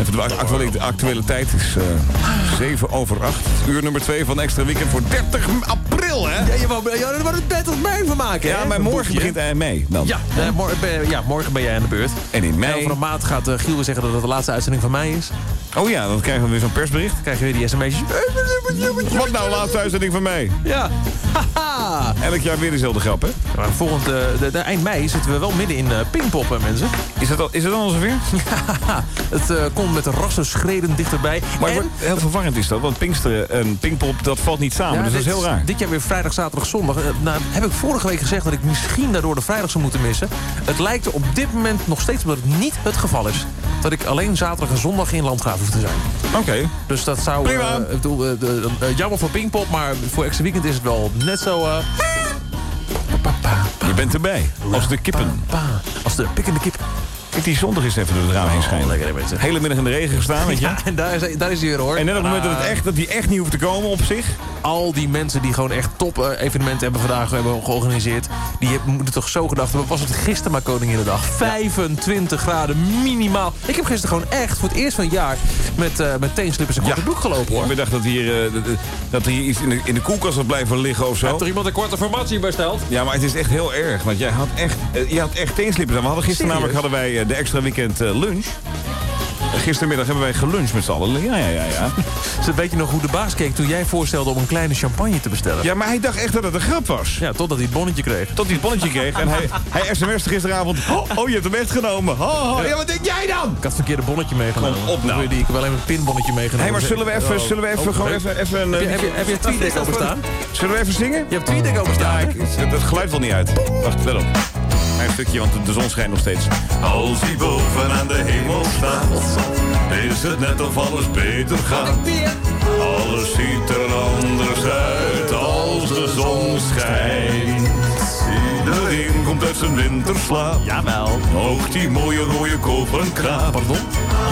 Even de actuele, actuele tijd is eh 7 over 8. Uur nummer 2 van Extra Weekend voor 30 april, hè? Ja, je wou, ja, wou het 30 mei van maken, Ja, hè? maar morgen boekje. begint hij mei dan. Ja, eh, mor- ben- ja, morgen ben jij aan de beurt. En in En mei... over een maand gaat eh, Giel weer zeggen dat het de laatste uitzending van mei is. Oh ja, dan krijgen we weer zo'n persbericht. Dan krijg je weer die sms'jes. Wat nou, laatste uitzending van mei? Ja. Haha. Elk jaar weer dezelfde grap, hè? Maar volgend, de, de eind mei zitten we wel midden in eh Pinkpop, hè, mensen. Is het, al, is het dan al zover? het eh, komt met rassenschreden dichterbij. Maar En- heel verwarrend is dat, want Pinksteren en Pinkpop, dat valt niet samen. Ja, dus dat is heel raar. Dit jaar weer vrijdag, zaterdag, zondag. Eh, Nou, heb ik vorige week gezegd dat ik misschien daardoor de vrijdag zou moeten missen. Het lijkt er op dit moment nog steeds dat het niet het geval is. Dat ik alleen zaterdag en zondag in Landgraaf hoef te zijn. Oké. Dus dat zou... Prima. eh, ik bedoel, eh, de- eh, jammer voor Pinkpop, maar voor extra weekend is het wel net zo... Je bent erbij. Als de kippen. als de pikkende kip. Ik die zondag eens even door het raam heen schijnen. lekker. Hele middag in de regen gestaan, weet je. Ja, en daar is, daar is hij weer hoor. En net op het moment dat, het echt, dat die echt niet hoeft te komen op zich. Al die mensen die gewoon echt top eh, evenementen hebben vandaag hebben georganiseerd... die hebben- moeten toch zo gedacht hebben... was het gisteren maar Koninginnedag? 25 graden minimaal. Ik heb gisteren gewoon echt voor het eerst van het jaar... met, eh met teenslippers en korte broek gelopen hoor. Ik bedacht dat hier, eh, dat- er hier iets in de, in de koelkast had blijven liggen of zo. Heeft er iemand een korte formatie besteld? Ja, maar het is echt heel erg. Want jij had echt, eh, je had echt teenslippers aan. We hadden gisteren namelijk hadden wij eh, de extra weekend eh, lunch. Gistermiddag hebben wij geluncht met z'n allen. Ja, ja, ja, ja. Dus weet je nog hoe de baas keek toen jij voorstelde om een kleine champagne te bestellen? Ja, maar hij dacht echt dat het een grap was. Ja, totdat hij het bonnetje kreeg. Tot hij het bonnetje kreeg. En hij, hij sms'te gisteravond. Oh, oh, je hebt hem echt genomen. Oh, oh. Ja, wat denk jij dan? Ik had het verkeerde bonnetje meegenomen. Kom op, nou. Ik heb alleen een pinbonnetje meegenomen. Hé, maar zullen we even, Oh. zullen we even, Oh, gewoon even, even een... Heb je, heb je, heb je openstaan? Zullen we even zingen? Je hebt tweet openstaan. Ja, ik, het, het geluid wil niet uit. Wacht, let op. Een stukje, want de, zon schijnt nog steeds. Als hij boven aan de hemel staat, is het net of alles beter gaat. Alles ziet er anders uit als de zon schijnt. Iedereen komt uit zijn winterslaap. Jawel. Ook die mooie rode koperen kraap. Pardon?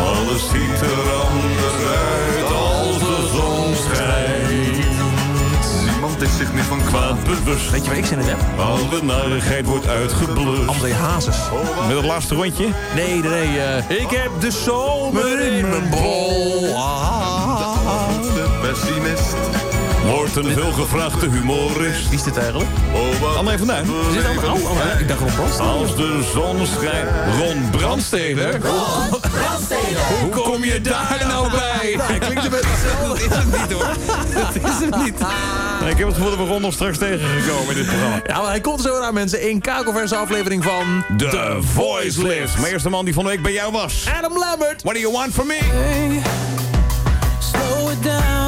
Alles ziet er anders uit als de zon schijnt. Is zich meer van kwaad bewust. Weet je waar ik zin in heb? Alle narigheid wordt uitgeblust. André Hazes. Met het laatste rondje. Nee, nee, nee. eh, ik heb de zomer in mijn bol. Ah. De pessimist wordt een veelgevraagde humorist. Wie is dit eigenlijk? Oh, wat André van Duin. Is dit Oh, ik dacht Ron Brandstede. Als de zon schijnt. Ron Brandsteder. Hoe kom je daar nou bij? Hij klinkt een beetje Dat is het niet hoor. Dat is het niet. Nee, ik heb het gevoel dat we Ron nog straks tegengekomen in dit programma. Ja, maar hij komt zo aan mensen in kakelverse aflevering van... The Voice. Maar eerst de man die van de week bij jou was. Adam Lambert. What do you want from me? Hey, slow it down.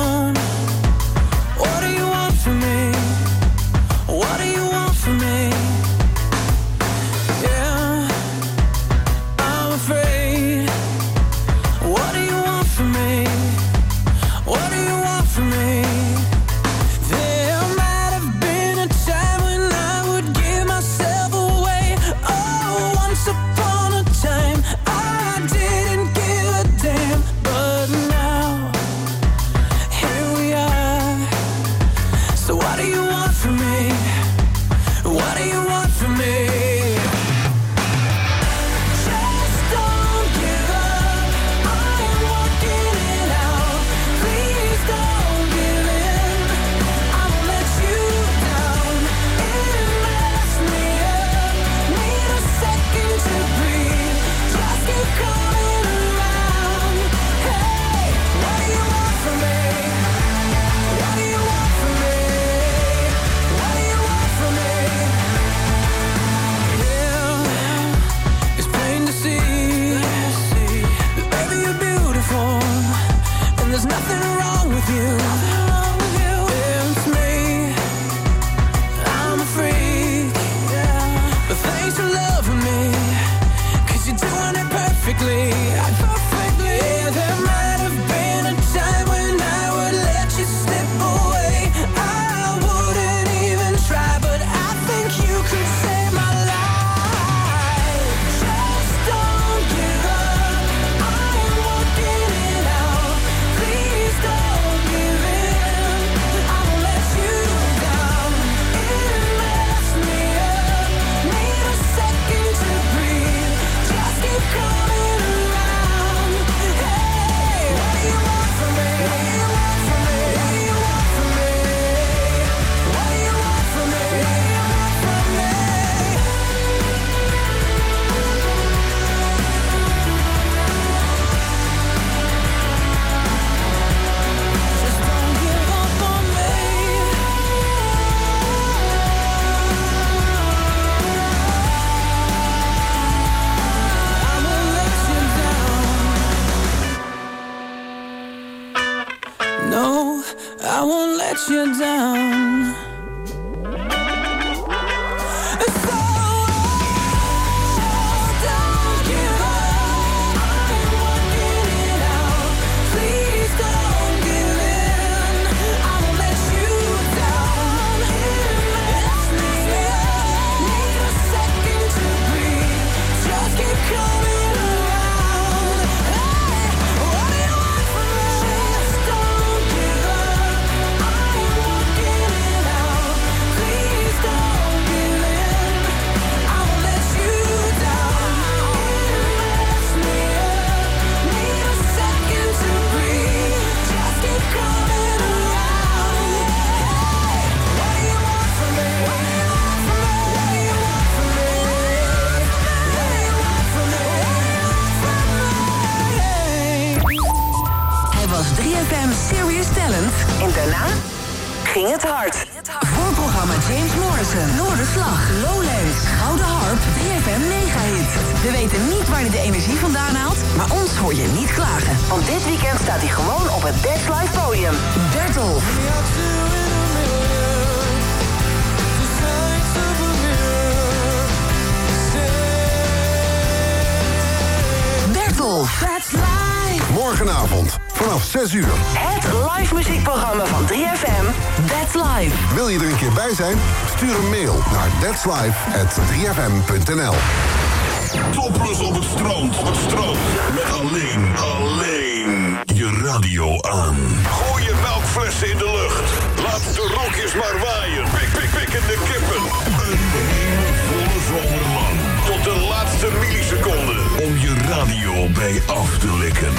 Bij af te likken.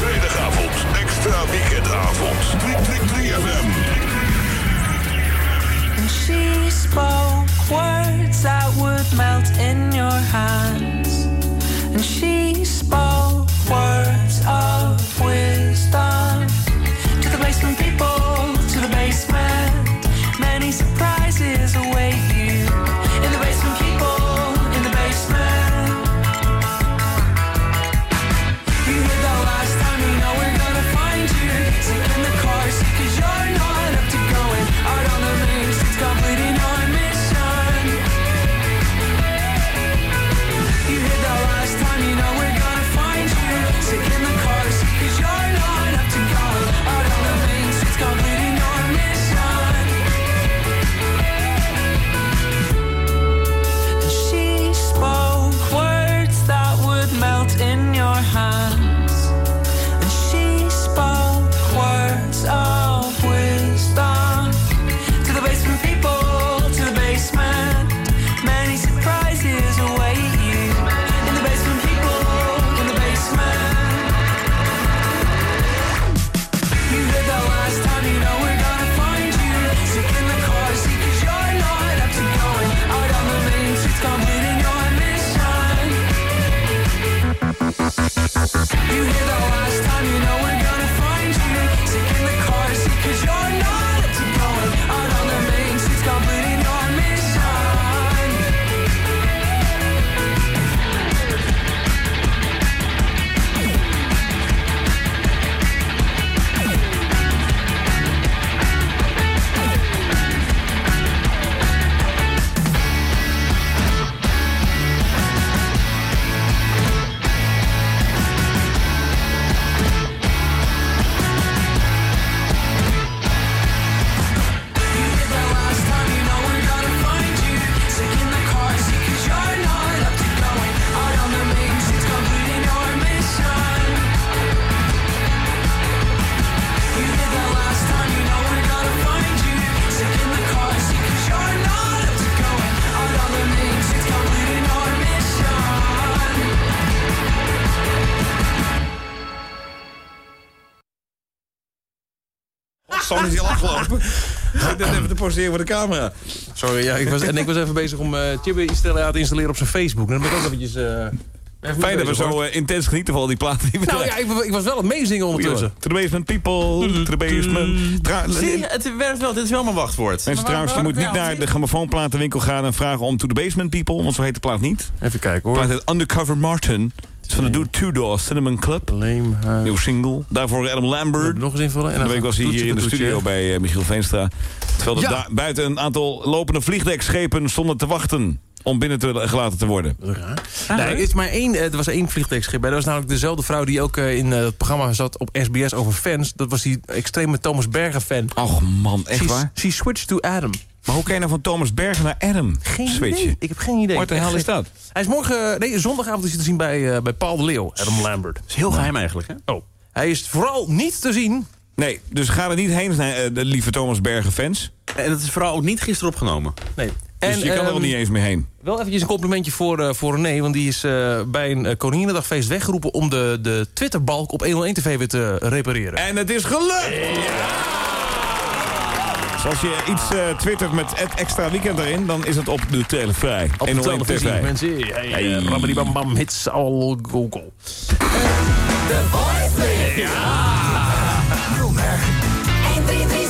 Vrijdagavond, extra weekendavond. 3, 3, 3 FM. And she spoke words that would melt in your hands. And she spoke words of wisdom to the basement people, to the basement. Many surprises await You Sam is al afgelopen. Ik net even te poseren voor de camera. Sorry, ja, ik was, en ik was even bezig om eh Chibbe installeren te installeren op zijn Facebook. Dan ben ik ook eventjes... eh, Fijn dat we zo eh, intens genieten van al die platen die we Nou ja, ik, ik was wel aan het meezingen ondertussen. To the basement people, to the basement. Zie het werkt wel. Dit is wel mijn wachtwoord. Mensen trouwens, je moet niet naar de grammofoonplatenwinkel gaan en vragen om To The Basement People, want zo heet de plaat niet. Even kijken De hoor. plaat heet Undercover Martin. Het is van de Dude Two Door Cinnamon Club. Nieuw single. Daarvoor Adam Lambert. Nog eens invullen. En dan de week was hij hier in de studio bij eh, Michiel Veenstra. Terwijl er buiten een aantal lopende vliegdekschepen stonden te wachten om binnen te gelaten te worden. Nee, er is maar één, eh, er was één vliegtuigschip bij. Dat was namelijk dezelfde vrouw die ook eh, in eh, het programma zat op SBS over fans. Dat was die extreme Thomas Bergen fan. Och man, echt She- waar? She switched to Adam. Maar hoe kan je nou van Thomas Bergen naar Adam Geen switchen? idee. Ik heb geen idee. Wat de hel is dat? Hij is morgen, nee, zondagavond is hij te zien bij, bij Paul de Leeuw, Adam Lambert. Dat is heel geheim eigenlijk, hè? Oh. Hij is vooral niet te zien. Nee, dus ga er niet heen, eh, de lieve Thomas Bergen fans. En dat is vooral ook niet gisteren opgenomen. Nee. Dus je kan er wel niet eens meer heen. Wel eventjes een complimentje voor, eh, voor René. Want die is eh, bij een uh, Koninginnedagfeest weggeroepen... om de, de Twitterbalk op 101 TV weer te repareren. En het is gelukt! Dus als je iets eh, twittert met het extra weekend erin, dan is het op de televrij. Op de 101 televisie, TV. mensen. Hey, Hey. hey. Rabbidi bam hits all Google. The voice Ja. 1, 3,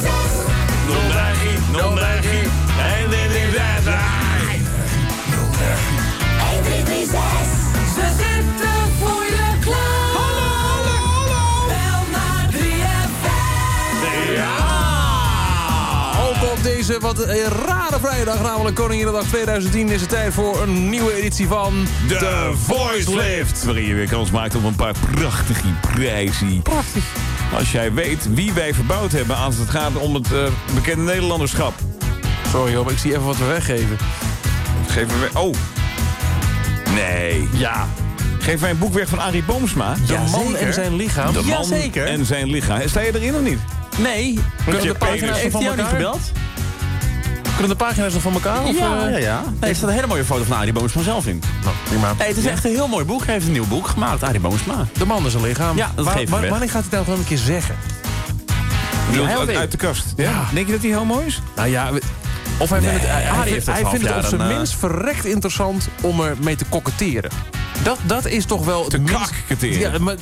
deze wat eh, rare vrijdag, namelijk Koninginnedag 2010, is het tijd voor een nieuwe editie van De Voice Lift. Waarin je weer kans maakt op een paar prachtige prijzen. Prachtig. Als jij weet wie wij verbouwd hebben als het gaat om het eh, bekende Nederlanderschap. Sorry hoor, ik zie even wat we weggeven. Geven we... Oh. Nee. Ja. Geven wij een boek weg van Arie Boomsma? De man en zijn lichaam. De man en zijn lichaam. Sta je erin of niet? Nee. Kunnen je de nog Heeft van jou niet gebeld? Kunnen de pagina's nog van elkaar? Of, ja, eh, ja, ja. Nee, er staat een hele mooie foto van Arie Boomsma zelf in. Nou, prima. Nee, het is echt een heel mooi boek. Hij heeft een nieuw boek gemaakt, Arie Boomsma. De man en zijn lichaam. Ja, dat waar- weg. Wanneer gaat hij dat gewoon een keer zeggen? Bedoel, uit, de kast. Ja. Denk je dat hij homo is? Nou ja, of hij Nee, vindt het, hij, vindt- het hij half vindt het op zijn eh, minst verrekt interessant om er mee te koketteren. Dat, dat is toch wel... Te kakketteren. Ja, maar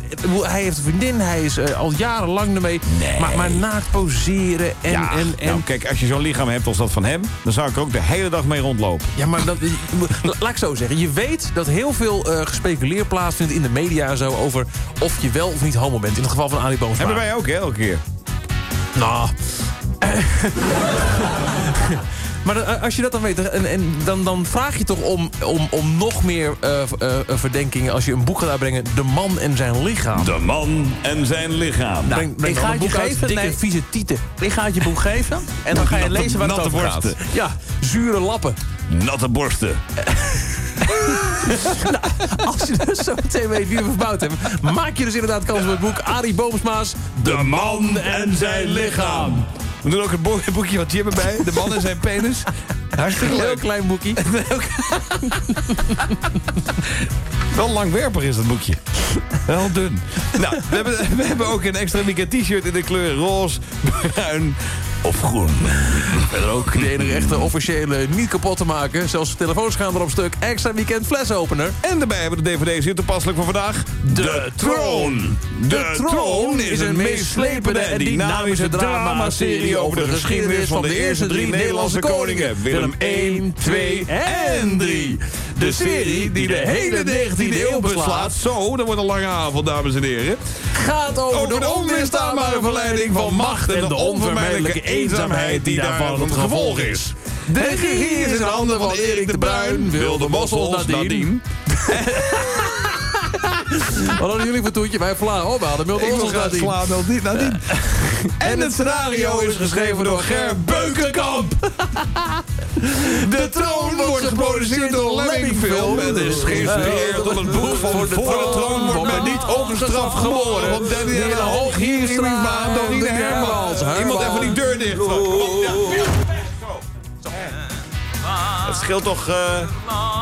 hij heeft een vriendin, hij is eh, al jarenlang ermee. Maar, maar naakt poseren en... ja, en, en nou kijk, als je zo'n lichaam hebt als dat van hem... dan zou ik er ook de hele dag mee rondlopen. Ja, maar dat, la- laat ik zo zeggen. Je weet dat heel veel eh gespeculeer plaatsvindt in de media en zo... over of je wel of niet homo bent. In het geval van Ali Boomsma. Hebben wij ook, hè, elke keer. Nou... Maar eh, als je dat dan weet, en, en dan, dan vraag je toch om, om, om nog meer eh, eh, eh, verdenkingen... als je een boek gaat uitbrengen, De Man en Zijn Lichaam. De man en zijn lichaam. Breng- breng ik dan ga een het je geven, dikke, nee. vieze tieten. Ik ga het je boek geven en dan ga je Natte- lezen waar het natte over borsten. gaat. Ja, zure lappen. Natte borsten. Als je dus zo meteen weet wie we verbouwd hebben... maak je dus inderdaad kans op het boek Arie Boomsma's... De man en zijn lichaam. We doen ook bo- boekje van Jim erbij. De man en zijn penis. Hartstikke Heel leuk. klein boekje. Wel langwerpig is dat boekje. Wel dun. Nou, we hebben, we hebben ook een extra weekend t-shirt in de kleur roze, bruin of groen. Verder ook de enige echte officiële niet kapot te maken. Zelfs de telefoons gaan erop stuk. Extra weekend flesopener. En daarbij hebben we de dvd's hier toepasselijk voor vandaag. De Troon. De Troon is een meeslepende en dynamische dramaserie over de geschiedenis van de eerste drie Nederlandse koningen. Willem 1, 2 en 3. De serie die de hele 19e eeuw beslaat. Zo, dat wordt een lange avond, dames en heren. Gaat over, Over de onweerstaanbare verleiding van macht en de onvermijdelijke eenzaamheid die daarvan het gevolg is. De regie is in handen van Erik de Bruin, Wilde Mossels, Nadine. Wat hadden jullie voor toetje? Wij vla. Oh, we hadden wil Ossels graag laten slaan, Nadine. Nadine. En het scenario is geschreven door Ger Beukenkamp. De Troon wordt geproduceerd door Lemming Film. En is geïnspireerd op het boek van Voor de Troon wordt men niet ongestraft geboren. Van Danielle Hoog, hier in Maan, Dorine Hermans. Iemand even die deur dicht. Het scheelt toch... eh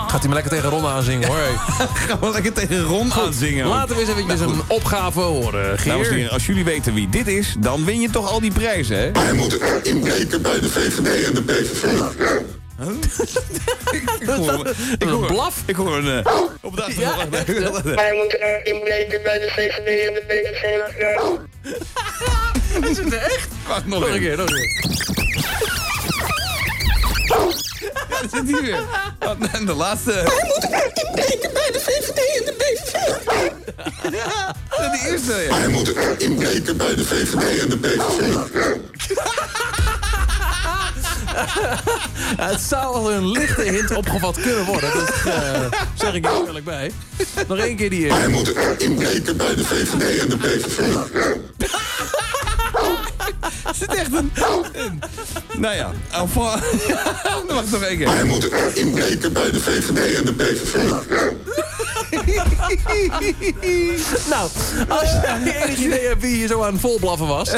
Gaat hij me lekker tegen Ron aanzingen, hoor. Gaan we lekker tegen Ron aanzingen. Laten we eens eventjes een opgave horen, Dames en Geer. heren, als jullie weten wie dit is, dan win je toch al die prijzen, hè? Wij moeten inbreken bij de VVD en de PVV. Ik hoor, ik hoor, Een blaf? Ik hoor een... eh, op de Ja. Wij moeten er inbreken bij de VVD en de PVV. Is het echt? Wacht nog een keer, nog een keer. Dat zit hier weer. Oh, En de laatste... Wij moeten er inbreken bij de VVD en de PVV. Ja, die eerste, ja. Wij moeten er inbreken bij de VVD en de PVV. Ja, het zou al een lichte hint opgevat kunnen worden. Dat eh, zeg ik er eerlijk bij. Nog één keer die moeten er inbreken bij de VVD en de PVV. Is het echt een... een nou ja, enfin... Wacht nog één keer. Wij moeten er inbreken bij de VVD en de PVV. Nou, als je enig idee hebt wie hier zo aan het volblaffen was...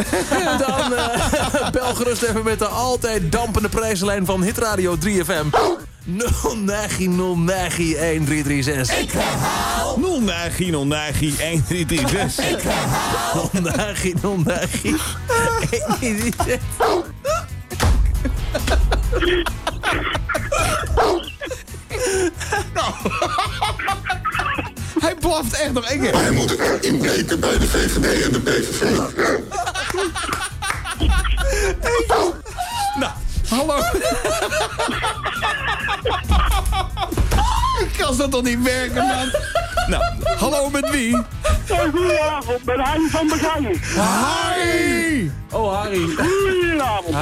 dan eh, bel gerust even met de altijd dampende prijzenlijn van Hitradio 3FM. 0909 1336. Ik herhaal. 0 nagi, 0 nagi, 1, 3, 3, 6. Ik herhaal. 0909 1336. Hij blaft echt nog één keer. Wij moeten er inbreken bij de VVD en de PVV. Nou, hallo. Ik kan dat toch niet werken, man? Nou, hallo met wie? Goedenavond, met Harry van Begijn. Harry! Oh, Harry. Goedenavond.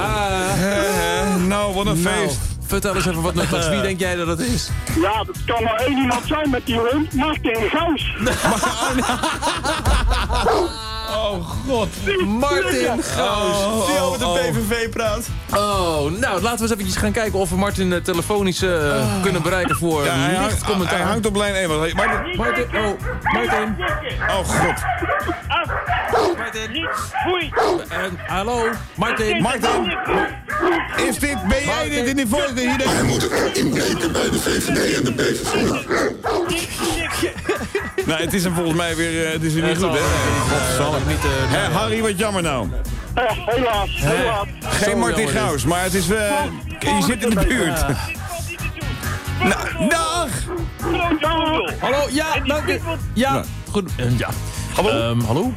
Nou, wat een Nou, feest. Vertel eens even wat nuttigs. Wie denk jij dat het is? Ja, dat kan maar één iemand zijn met die hond. Martin Gauws. Oh, god. Martin Gauws. Oh, Die oh, over de oh. PVV praat. Oh, nou, laten we eens eventjes gaan kijken of we Martin eh, telefonisch eh, kunnen bereiken voor Ja, hij, licht hangt, commentaar. hij hangt op lijn 1. Maar, maar, Martin, oh, Martin. oh, god. En, hallo, Martin. Martin, is dit, ben jij dit in die voice? Hier Hij moet inbreken bij de VVD en de PVV. Nou, het is hem volgens mij weer, eh, het is weer niet goed, hè? Nee, niet, eh, Hè, Harry, wat jammer nou. Eh, helaas, helaas. Geen Martin Gauws, maar het is... eh, je zit in de buurt. Nou, dag! Hallo, ja, dank u. Ja, goed. eh, ja. Hallo? Ehm, hallo?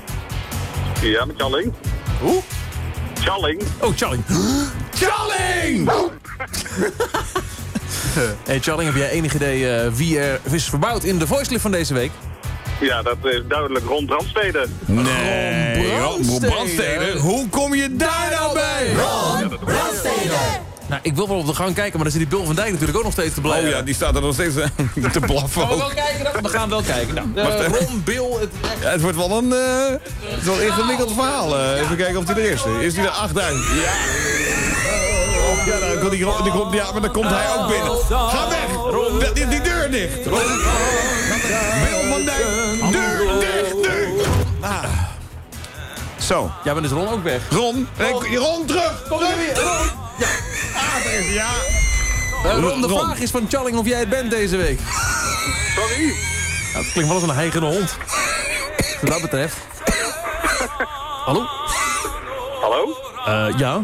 Ja, met Jalling. Hoe? Jalling. Oh, Charling. Charling! Hey Charling, heb jij enig idee eh, wie er is verbouwd in de voice lift van deze week? Ja, dat is duidelijk rond Randsteden. Nee, Ron Ron Brandstede. Brandstede. Hoe kom je daar nou bij? Nou, ik wil wel op de gang kijken, maar dan zit die Bill van Dijk natuurlijk ook nog steeds te blijven. Oh ja, die staat er nog steeds eh, te blaffen Gaan we wel kijken dan? We gaan wel kijken. Nou, eh. Ron, Bill, het... Ja, het wordt wel een, eh, het een ingewikkeld verhaal. even kijken of hij er is. Is hij er 8000? Ja. Ja, dan komt die, die komt, ja, maar dan komt hij ook binnen. Ga weg! Die, die deur dicht! Wil van Dijk, deur dicht nu! Ah. Zo. Ja, maar is Ron ook weg. Ron, hey, Ron terug! Kom weer? Ron! Ja. Ah, ja. Eh, Ron, de Ron. vraag is van Charling of jij het bent deze week. Sorry. Het klinkt wel als een heigende hond. Wat dat betreft. Hallo? Hallo? Eh, ja?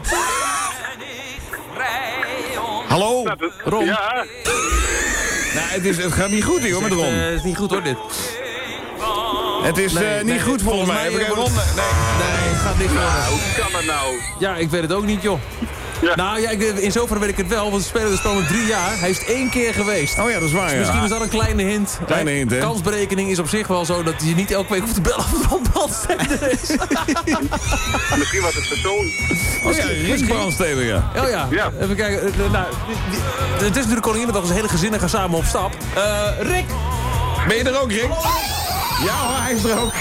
Hallo? Ron? Ja, Nou, het, is, het gaat niet goed hier hoor, met Ron. Eh, het is niet goed hoor, dit. Het is Nee, eh, niet nee, goed volgens mij. volgens mij Heb ik wordt- Ron, nee. Nee, het gaat niet worden. hoe kan het nou? Ja, ik weet het ook niet, joh. Ja. Nou ja, ik, in zoverre weet ik het wel, want we spelen de spel met drie jaar. Hij is één keer geweest. Oh ja, dat is waar, Dus ja. misschien is dat een kleine hint. Kleine Eh, hint, hè? Kansberekening is op zich wel zo dat je niet elke week hoeft te bellen of het brandsteder is. Misschien was het zoon. Oh ja, Rick Brandsteder, ja. Oh ja, Ja. even kijken. Eh, Nou, het is natuurlijk Koninginnedag, dus hele gezinnen gaan samen op stap. Eh, Rick! Ben je er ook, Rick? Ja hoor, hij is er ook.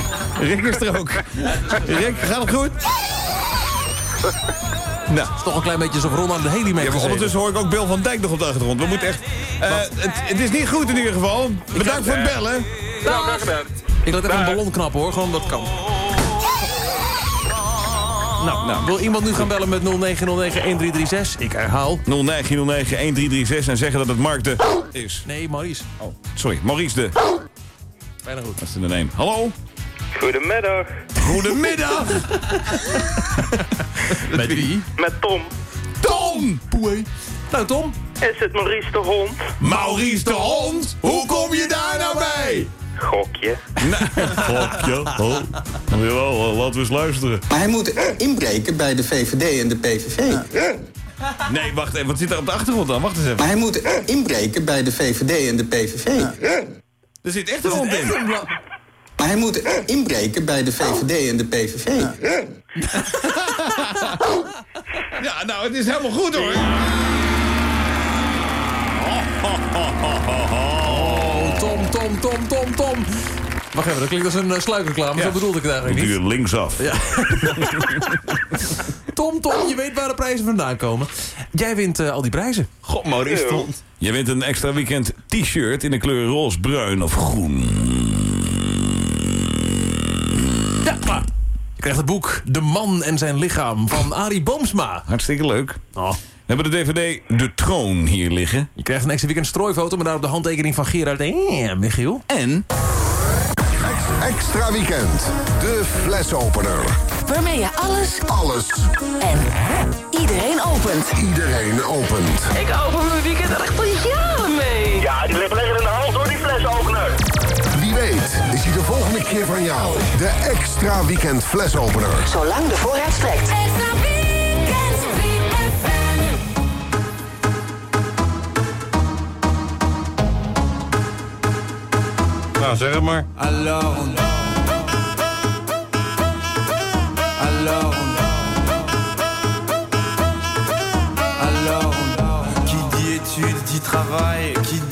Rick is er ook. Rick, gaat het goed? Nou, is toch een klein beetje alsof Ron aan de heli mee ja, ondertussen hoor ik ook Bill van Dijk nog op de achtergrond. We moeten echt... eh, het, het is niet goed in ieder geval. Bedankt voor het bellen. Ja, graag gedaan. Ik laat even een ballon knappen hoor, gewoon dat kan. Nou, nou, wil iemand nu gaan bellen met 0909-1336? Ik herhaal. 0909-1336 en zeggen dat het Mark de is. Nee, Maurice. Oh, sorry, Maurice de. Bijna goed. Dat is de name. Hallo? Goedemiddag. Goedemiddag! Met wie? Met Tom. Tom! Poei. Nou, Tom. Is het Maurice de Hond? Maurice de hond? Hoe kom je daar nou bij? Gokje. Gokje. Oh. Ja, laten we eens luisteren. Maar hij moet inbreken bij de VVD en de PVV. Nee, wacht even. Wat zit er op de achtergrond dan? Wacht eens even. Maar hij moet inbreken bij de VVD en de PVV. Er zit echt een hond in. Maar hij moet inbreken bij de VVD en de PVV. Ja, nou, het is helemaal goed hoor. Oh, Tom, Tom, Tom, Tom, Tom. Wacht even, dat klinkt als een uh, sluikreclame. Ja. Zo bedoelde ik het eigenlijk niet. Natuurlijk linksaf. Ja. Tom, Tom, je weet waar de prijzen vandaan komen. Jij wint eh, al die prijzen. God, Maurice stond. Je wint een extra weekend t-shirt in de kleur roze, bruin of groen. Ja, klaar. Je krijgt het boek De Man en zijn lichaam van Arie Boomsma. Hartstikke leuk. Oh. We hebben de DVD De Troon hier liggen. Je krijgt een extra weekend strooifoto met daarop de handtekening van Gerard en Michiel. En Extra weekend. De flesopener. Waarmee je alles Alles. en iedereen opent. Iedereen opent. Ik open mijn weekend echt al jaren mee. Ja, die ligt de volgende keer van jou. De extra weekend flesopener. Zolang de voorraad strekt. Extra weekend, Nou, zeg het maar. Alors on Alors, alors, qui dit études dit travail, qui dit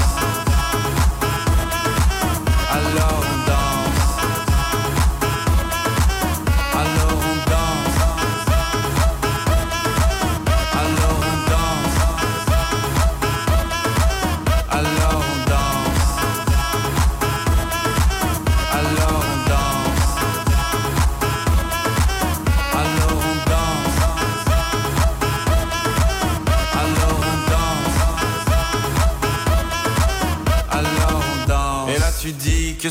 Love.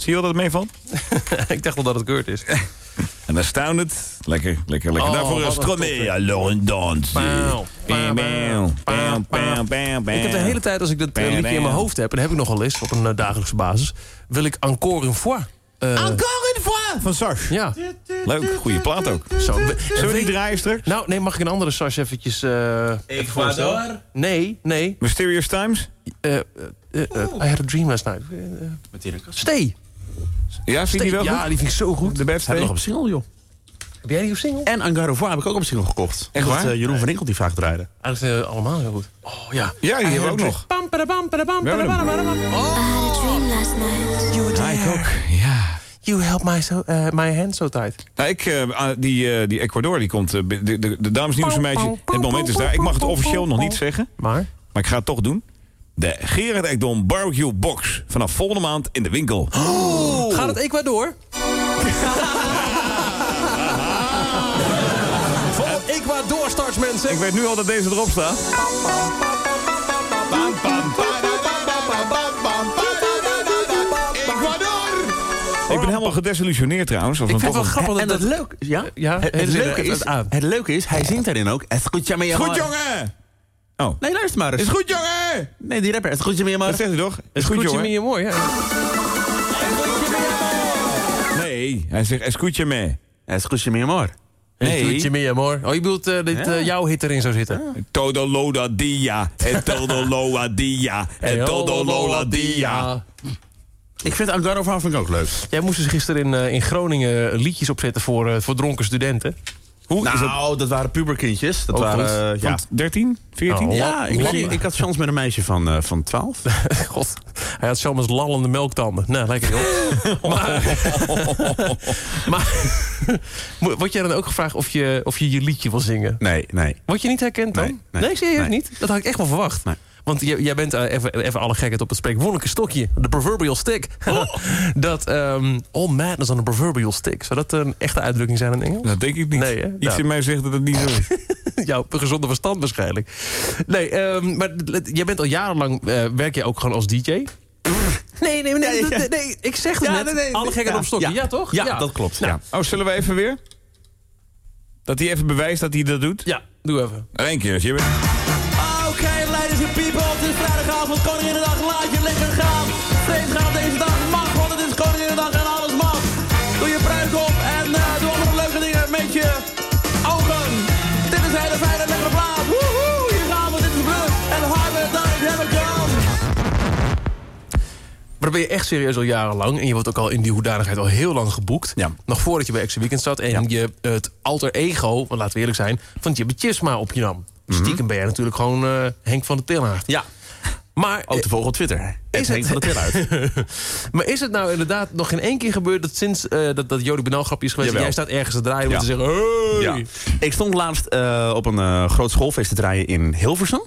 Zie je wel dat het meevalt? ik dacht wel dat het Kurt is. En Astounded. Lekker, lekker, lekker. Oh, Daarvoor is pauw, pauw, pauw. Ik heb de hele tijd, als ik dat eh, liedje in mijn hoofd heb... en dat heb ik nogal eens op een eh, dagelijkse basis... wil ik Encore une fois... eh, Encore une fois! Van Sars. Ja. Leuk, goede plaat ook. Zo, we- Zullen we die draaien straks? Nou, nee, mag ik een andere Sars eventjes... eh even voorstellen? Nee, nee. Mysterious Times? I had a dream last night. Stay. Ja, vind je die wel Ja, goed? die vind ik zo goed. De heeft nog op single, joh. Heb jij die op single? En Angaro Voir heb ik ook op single gekocht. Echt Dat, waar? eh, Jeroen van Inkel die vaak draaide. Eigenlijk eh, allemaal heel goed. Oh ja. Ja, die I hebben we ook nog. Padabam. You were Ja, ik ook. Ja. You held my, so, eh, my hand so tight. Nou, ik, eh, ah, die, eh, die Ecuador, die komt... de, de, de dames nieuws en meisjes, het moment is daar. Ik mag het officieel nog niet zeggen. Maar? Maar ik ga het toch doen. De Gerard Ekdom Barbecue Box. Vanaf volgende maand in de winkel. Gaat het Ecuador? Vol Ecuador starts, mensen. Ik weet nu al dat deze erop staat. Ik ben helemaal gedesillusioneerd trouwens. Ik vind het wel grappig En dat... het leuke ja? Ja, het, leuke is, het aan. het leuke is, hij zingt daarin ook. Goed, jongen! Oh. Nee, luister maar eens. Is goed, jongen! Nee, die rapper. Het goed, ja, maar. Dat zegt hij toch? Is goed, Goed, jongen? je mooi, ja. Nee, hij zegt escuche me. Het goed, ja, maar. Nee. Goed, je meer, hoor. Oh, je bedoelt eh, dat eh, jouw hit erin zou zitten? Todo lola dia, en todo lola dia, en todo lola dia. Ik vind Angaro Voir vind ik ook leuk. Jij moest dus gisteren in, eh, in Groningen liedjes opzetten voor, voor dronken studenten. Hoe is dat? Nou, dat waren puberkindjes. Dat Oh, waren, eh, ja. Van 13, 14? Oh, Ja, ik, ik, ik had chance met een meisje van, eh, van 12. God, hij had zomaar lallende melktanden. Nou, lekker joh. maar, maar word jij dan ook gevraagd of je, of je je liedje wil zingen? Nee, nee. Word je niet herkend dan? Nee, nee. serieus Nee. niet? Dat had ik echt wel verwacht. Nee. Want jij, jij bent eh, even, even alle gekheid op het spreekwoordelijke stokje. De proverbial stick. dat ehm, all madness on a proverbial stick. Zou dat een echte uitdrukking zijn in Engels? Dat denk ik niet. Nee, hè? Iets Nou. in mij zegt dat het niet zo is. Jouw gezonde verstand waarschijnlijk. Nee, ehm, maar jij bent al jarenlang... eh, werk je ook gewoon als DJ? Nee, nee, nee, nee, nee, nee, ik zeg het Ja, net. nee, nee, Alle gekheid ja, op stokje. Ja, ja. toch? Ja, dat klopt. Nou, ja. Oh, zullen we even weer? Dat hij even bewijst dat hij dat doet? ja, doe even. Één keer, Jimmy. Vrijdagavond, Koninginnedag, laat je lekker gaan. Vreemd gaan op deze dag mag, want het is Koninginnedag en alles mag. Doe je pruik op en eh, doe allemaal leuke dingen met je ogen. Dit is een hele fijne, lekkere plaat. Woehoe, hier gaan we, dit is Blur en harder dan ik heb ik kan. Maar dan ben je echt serieus al jarenlang. En je wordt ook al in die hoedanigheid al heel lang geboekt. Ja. Nog voordat je bij Extra Weekend zat. En je het alter ego, want laten we eerlijk zijn... van Jibbe Chisma op je nam. Stiekem ben jij natuurlijk gewoon eh, Henk van de Tilhaard. Ja. Maar, Ook te volgen op Twitter. Is Is het het- van de uit. maar is het nou inderdaad nog geen één keer gebeurd... dat sinds eh, dat, dat Jody Benal grapje is geweest... jij staat ergens te draaien om Ja. te zeggen... Hey! Ja. Ik stond laatst uh, op een uh, groot schoolfeest te draaien in Hilversum.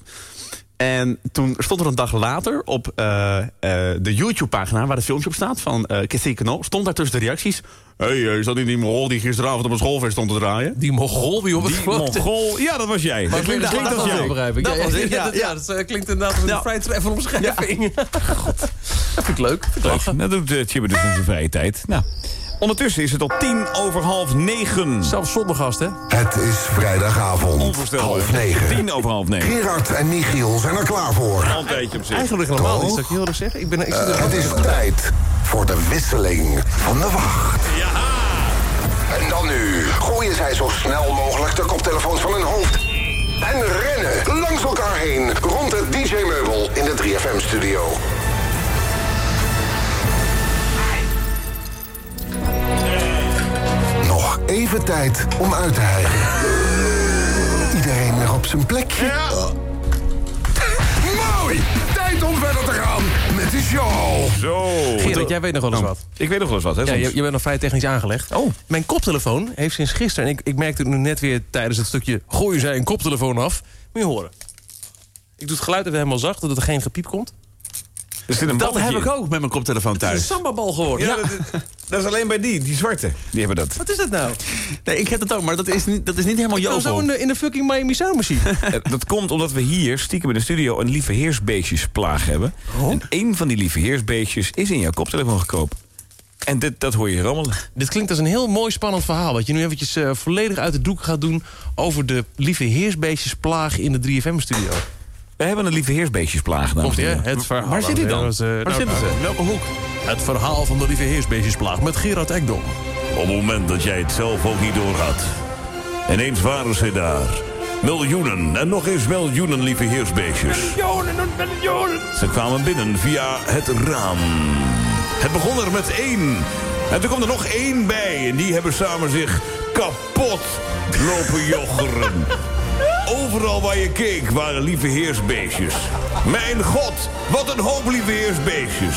En toen stond er een dag later op uh, de YouTube-pagina... waar het filmpje op staat van uh, Knol... stond daar tussen de reacties... Hé, hey, is dat niet die mogol die gisteravond op een schoolfeest stond te draaien? Die mogol die op het Die mogol, ja, dat was jij. Maar dat klinkt, dat, dat, als dat begrijp ik. Dat ja, was ik, ja, dat, ja. dat uh, klinkt inderdaad een Ja. vrij treffende omschrijving. God, dat vind ik leuk. Vind ik lachen. Dat doet uh, Chibbe dus in zijn vrije tijd. Nou, ondertussen is het al tien over half negen. Zelfs zonder gast, hè? Het is vrijdagavond, Onvoorstelbaar. half negen. Tien over half negen. Gerard en Michiel zijn er klaar voor. Al een tijdje op zich. Eigenlijk helemaal niet, zou ik je eerlijk zeggen. Ik ben, ik zit er Uh, het is tijd voor de wisseling van de wacht. Ja. En dan nu gooien zij zo snel mogelijk de koptelefoons van hun hoofd. En rennen langs elkaar heen rond het DJ-meubel in de 3FM-studio. Nog even tijd om uit te hijgen. Iedereen weer op zijn plekje. Mooi! Tijd om verder te gaan met de show. Zo. Gerrit, jij weet nog wel eens wat. Ik weet nog wel eens wat, hè? Ja, soms. je, je bent nog vrij technisch aangelegd. Oh. Mijn koptelefoon heeft sinds gisteren... en ik, ik merkte het nu net weer tijdens het stukje... gooien zij een koptelefoon af. Moet je horen. Ik doe het geluid even helemaal zacht, zodat er geen gepiep komt. Er zit een dat balletje heb ik ook met mijn koptelefoon Het is een thuis. sambabal geworden. Ja, dat, dat is alleen bij die, die zwarte. Die hebben dat. Wat is dat nou? Nee, ik heb het ook, maar dat is niet, dat is niet helemaal Nou, zo in de, in de fucking Miami Sound Machine. Eh, Dat komt omdat we hier stiekem in de studio een lieve heersbeestjesplaag hebben. En één van die lieve heersbeestjes is in jouw koptelefoon gekropen. En dit, dat hoor je rommelen. Dit klinkt als een heel mooi spannend verhaal. Wat je nu eventjes eh, volledig uit de doek gaat doen... over de lieve heersbeestjesplaag in de 3FM-studio. We hebben een lieve heersbeestjesplaag. Komt ie. Het verhaal. Waar zit hij dan? Waar nou, zitten ze? Welke hoek? Het verhaal van de lieve heersbeestjesplaag met Gerard Ekdom. Op het moment dat jij het zelf ook niet doorhad. Ineens waren ze daar. Miljoenen en nog eens miljoenen lieve heersbeestjes. Miljoenen en miljoenen. Ze kwamen binnen via het raam. Het begon er met één. En toen kwam er nog één bij. En die hebben samen zich kapot lopen joggeren. Overal waar je keek waren lieve heersbeestjes. Mijn god, wat een hoop lieve heersbeestjes.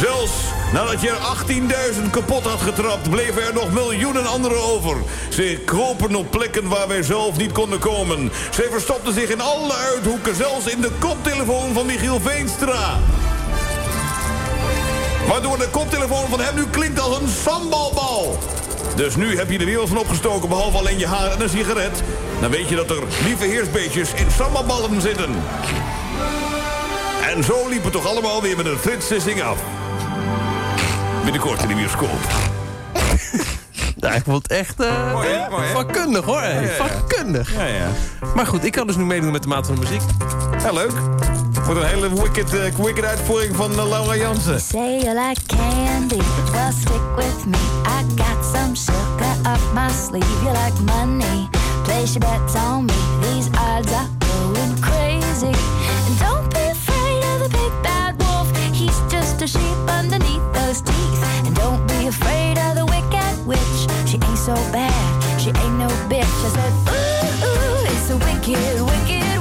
Zelfs nadat je er 18.000 kapot had getrapt... bleven er nog miljoenen anderen over. Ze kropen op plekken waar wij zelf niet konden komen. Zij verstopten zich in alle uithoeken, zelfs in de koptelefoon van Michiel Veenstra. Waardoor de koptelefoon van hem nu klinkt als een sambalbal. Dus nu heb je de wereld van opgestoken, behalve alleen je haar en een sigaret. Dan weet je dat er lieve heersbeetjes in sambalballen zitten. En zo liep het toch allemaal weer met een flitssissing af. Binnenkort in de bioscoop. Ja, ik vond het echt eh, Mooi, hè? Mooi, hè? vakkundig hoor. Ja, ja. Vakkundig. Ja, ja. Maar goed, ik kan dus nu meedoen met de maat van de muziek. Ja, leuk. Wordt een hele wicked, eh, wicked uitvoering van eh, Laura Jansen. Say you like candy, well stick with me. I got some sugar up my sleeve. You like money, place your bets on me. These odds are going crazy. And don't be afraid of the big bad wolf. He's just a sheep underneath those teeth. And don't be afraid of the wicked witch. She ain't so bad, she ain't no bitch. I said, ooh, ooh, it's a wicked, wicked.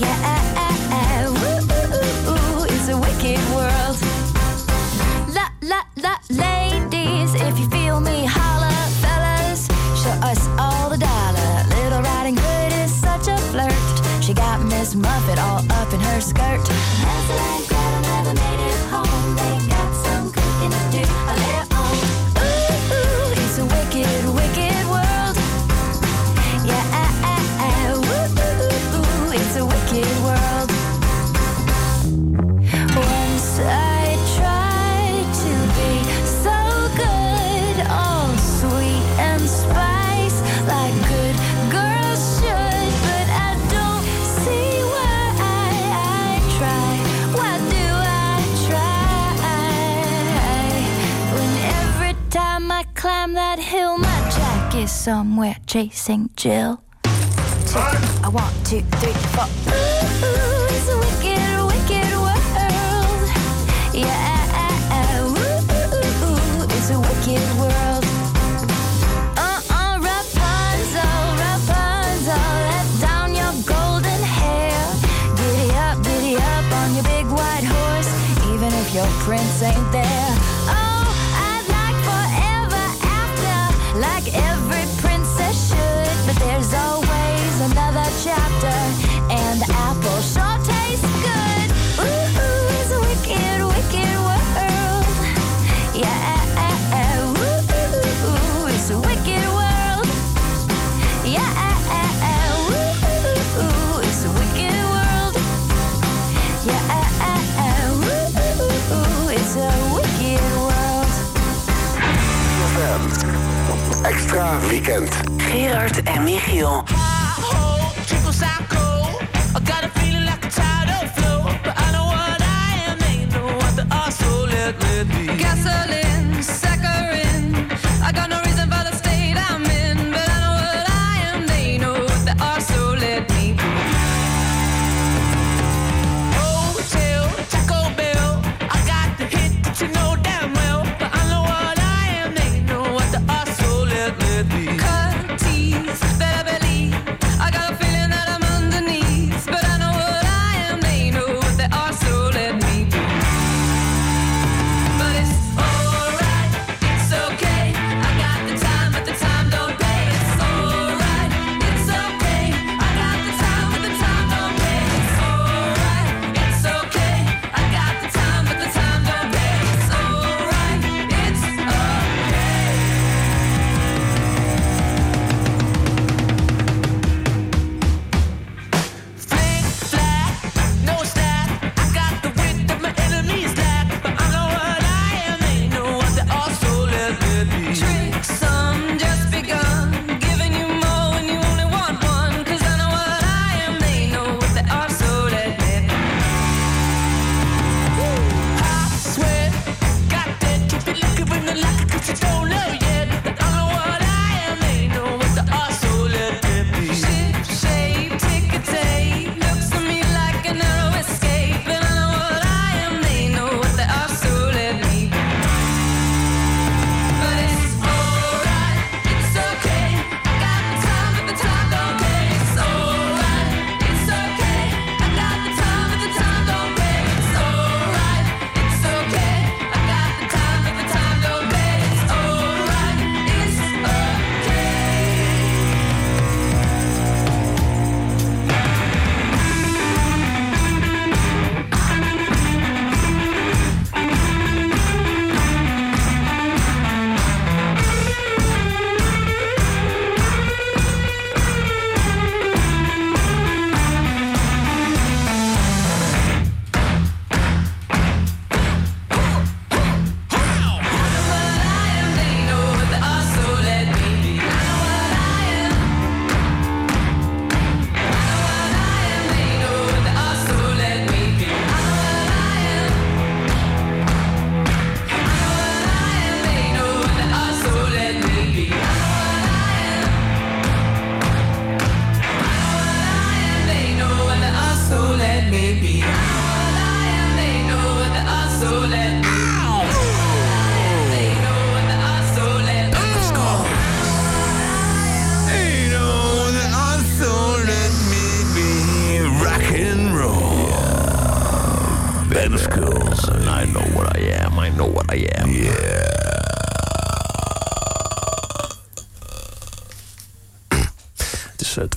Yeah, it's a wicked world. La la la, ladies, if you feel me, holla, fellas. Show us all the dollar. Little is such a flirt. She got Miss Muffet all up in her skirt. Never made it home. They somewhere chasing Jill. I want two, three, four. Ooh, it's a wicked, wicked world. Yeah, ooh, ooh, it's a wicked world. Uh-uh, Rapunzel, Rapunzel, let down your golden hair. Giddy up, giddy up on your big white horse, even if your prince ain't there. Extra weekend. Gerard en Michiel.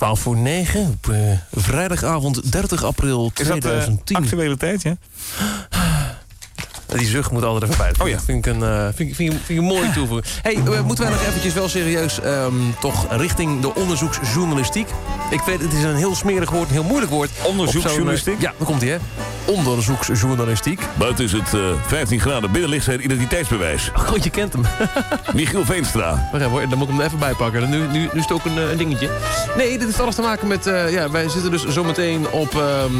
12 voor 9 op eh, vrijdagavond 30 april Is dat, eh, 2010. actuele tijd, ja? Die zucht moet altijd even bij. Oh ja. Vind ik een, eh, vind, ik- vind, vind een mooie toevoeging. hey, moeten wij nog eventjes wel serieus ehm, toch richting de onderzoeksjournalistiek? Ik weet, het is een heel smerig woord, een heel moeilijk woord. Onderzoeksjournalistiek? Eh, Ja, daar komt hij, hè? Onderzoeksjournalistiek. Buiten is het eh, 15 graden. Binnen ligt zijn identiteitsbewijs. God, je kent hem. Michiel Veenstra. Wacht hoor, dan moet ik hem er even bij pakken. Nu, nu, nu is het ook een, eh, een dingetje. Nee, dit heeft alles te maken met... eh, ja, wij zitten dus zometeen op... ehm,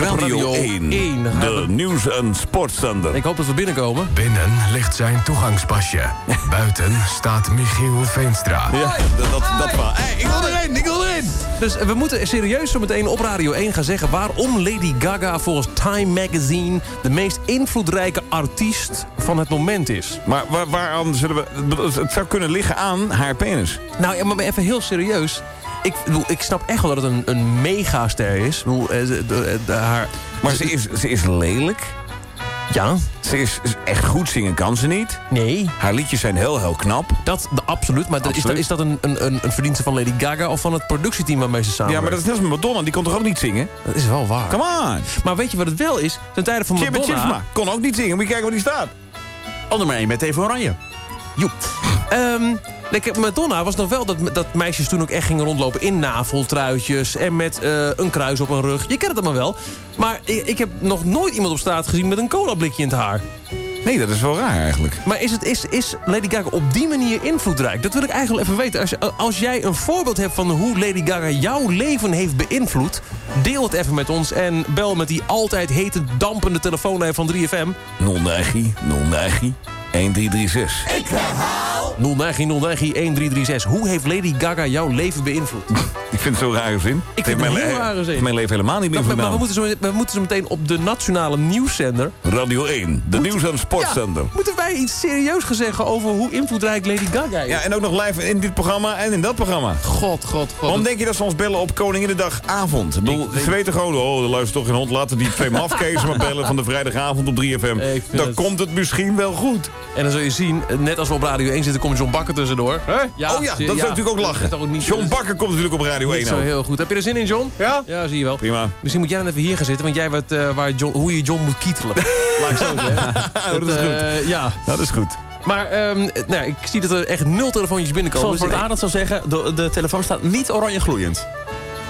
Radio 1. De nieuws- en sportzender. Ik hoop dat we binnenkomen. Binnen ligt zijn toegangspasje. Buiten staat Michiel Veenstra. Ja, dat, dat, dat. Hey, ik wil erin, ik wil erin. Dus we moeten serieus zo meteen op Radio 1 gaan zeggen... waarom Lady Gaga volgens Time Magazine... de meest invloedrijke artiest van het moment is. Maar waar, waaraan zullen we... Het zou kunnen liggen aan haar penis. Nou, ja, maar even heel serieus. Ik, bedoel, ik snap echt wel dat het een, een megaster is. Ik bedoel, eh, de- de- de- haar... Maar ze is, ze is lelijk. Ja. Ze is, is echt goed zingen kan ze niet. Nee. Haar liedjes zijn heel, heel knap. Dat, de- absoluut. Maar dat- Is, dat, is dat een, een, een, verdienste van Lady Gaga... of van het productieteam waarmee ze samen Ja, maar dat is net als met Madonna. Die kon toch ook niet zingen? Dat is wel waar. Come on. Maar weet je wat het wel is? Ten tijde van Madonna... Kon ook niet zingen. Moet je kijken waar die staat. Al nummer 1 met Even Oranje. Joep. Kijk, Madonna was nog wel dat, dat meisjes toen ook echt gingen rondlopen in naveltruitjes... en met eh, een kruis op hun rug. Je kent het allemaal wel. Maar ik, ik heb nog nooit iemand op straat gezien met een colablikje in het haar. Nee, dat is wel raar eigenlijk. Maar is, het, is, is Lady Gaga op die manier invloedrijk? Dat wil ik eigenlijk even weten. Als, je- als jij een voorbeeld hebt van hoe Lady Gaga jouw leven heeft beïnvloed... deel het even met ons en bel met die altijd hete, dampende telefoonlijn van 3FM. 09, 09, 1336. Ik herhaal... 090 Hoe heeft Lady Gaga jouw leven beïnvloed? Ik vind het zo'n rare zin. Ik vind het een heel rare zin. heeft mijn leven helemaal niet meer Maar, maar we, moeten zo, we moeten zo meteen op de nationale nieuwszender... Radio 1, de nieuws- en sportzender. Ja, moeten wij iets serieus gaan zeggen over hoe invloedrijk Lady Gaga is? Ja, en ook nog live in dit programma en in dat programma. God, god, god. Waarom denk je dat ze ons bellen op Koninginnedagavond? Ik bedoel, ze weten gewoon, oh, er luistert toch geen hond. Laten die twee mafkezen maar bellen van de vrijdagavond op 3FM. Dan het- komt het misschien wel goed. En dan zul je zien, net als we op Radio 1 zitten, komt John Bakker tussendoor. oh ja, dat is natuurlijk ook lachen. John Bakker komt natuurlijk op Radio 1 Niet zo heel goed. Heb je er zin in, John? Ja? Ja, zie je wel. Prima. Misschien moet jij dan even hier gaan zitten, want jij weet eh, waar John, hoe je John moet kietelen. Laat ik zo zeggen. dat is goed. eh, ja. Dat is goed. Maar ehm, nou, ik zie dat er echt nul telefoontjes binnenkomen. Zoals Dus Bart Arend zou zeggen, de, de telefoon staat niet oranje gloeiend.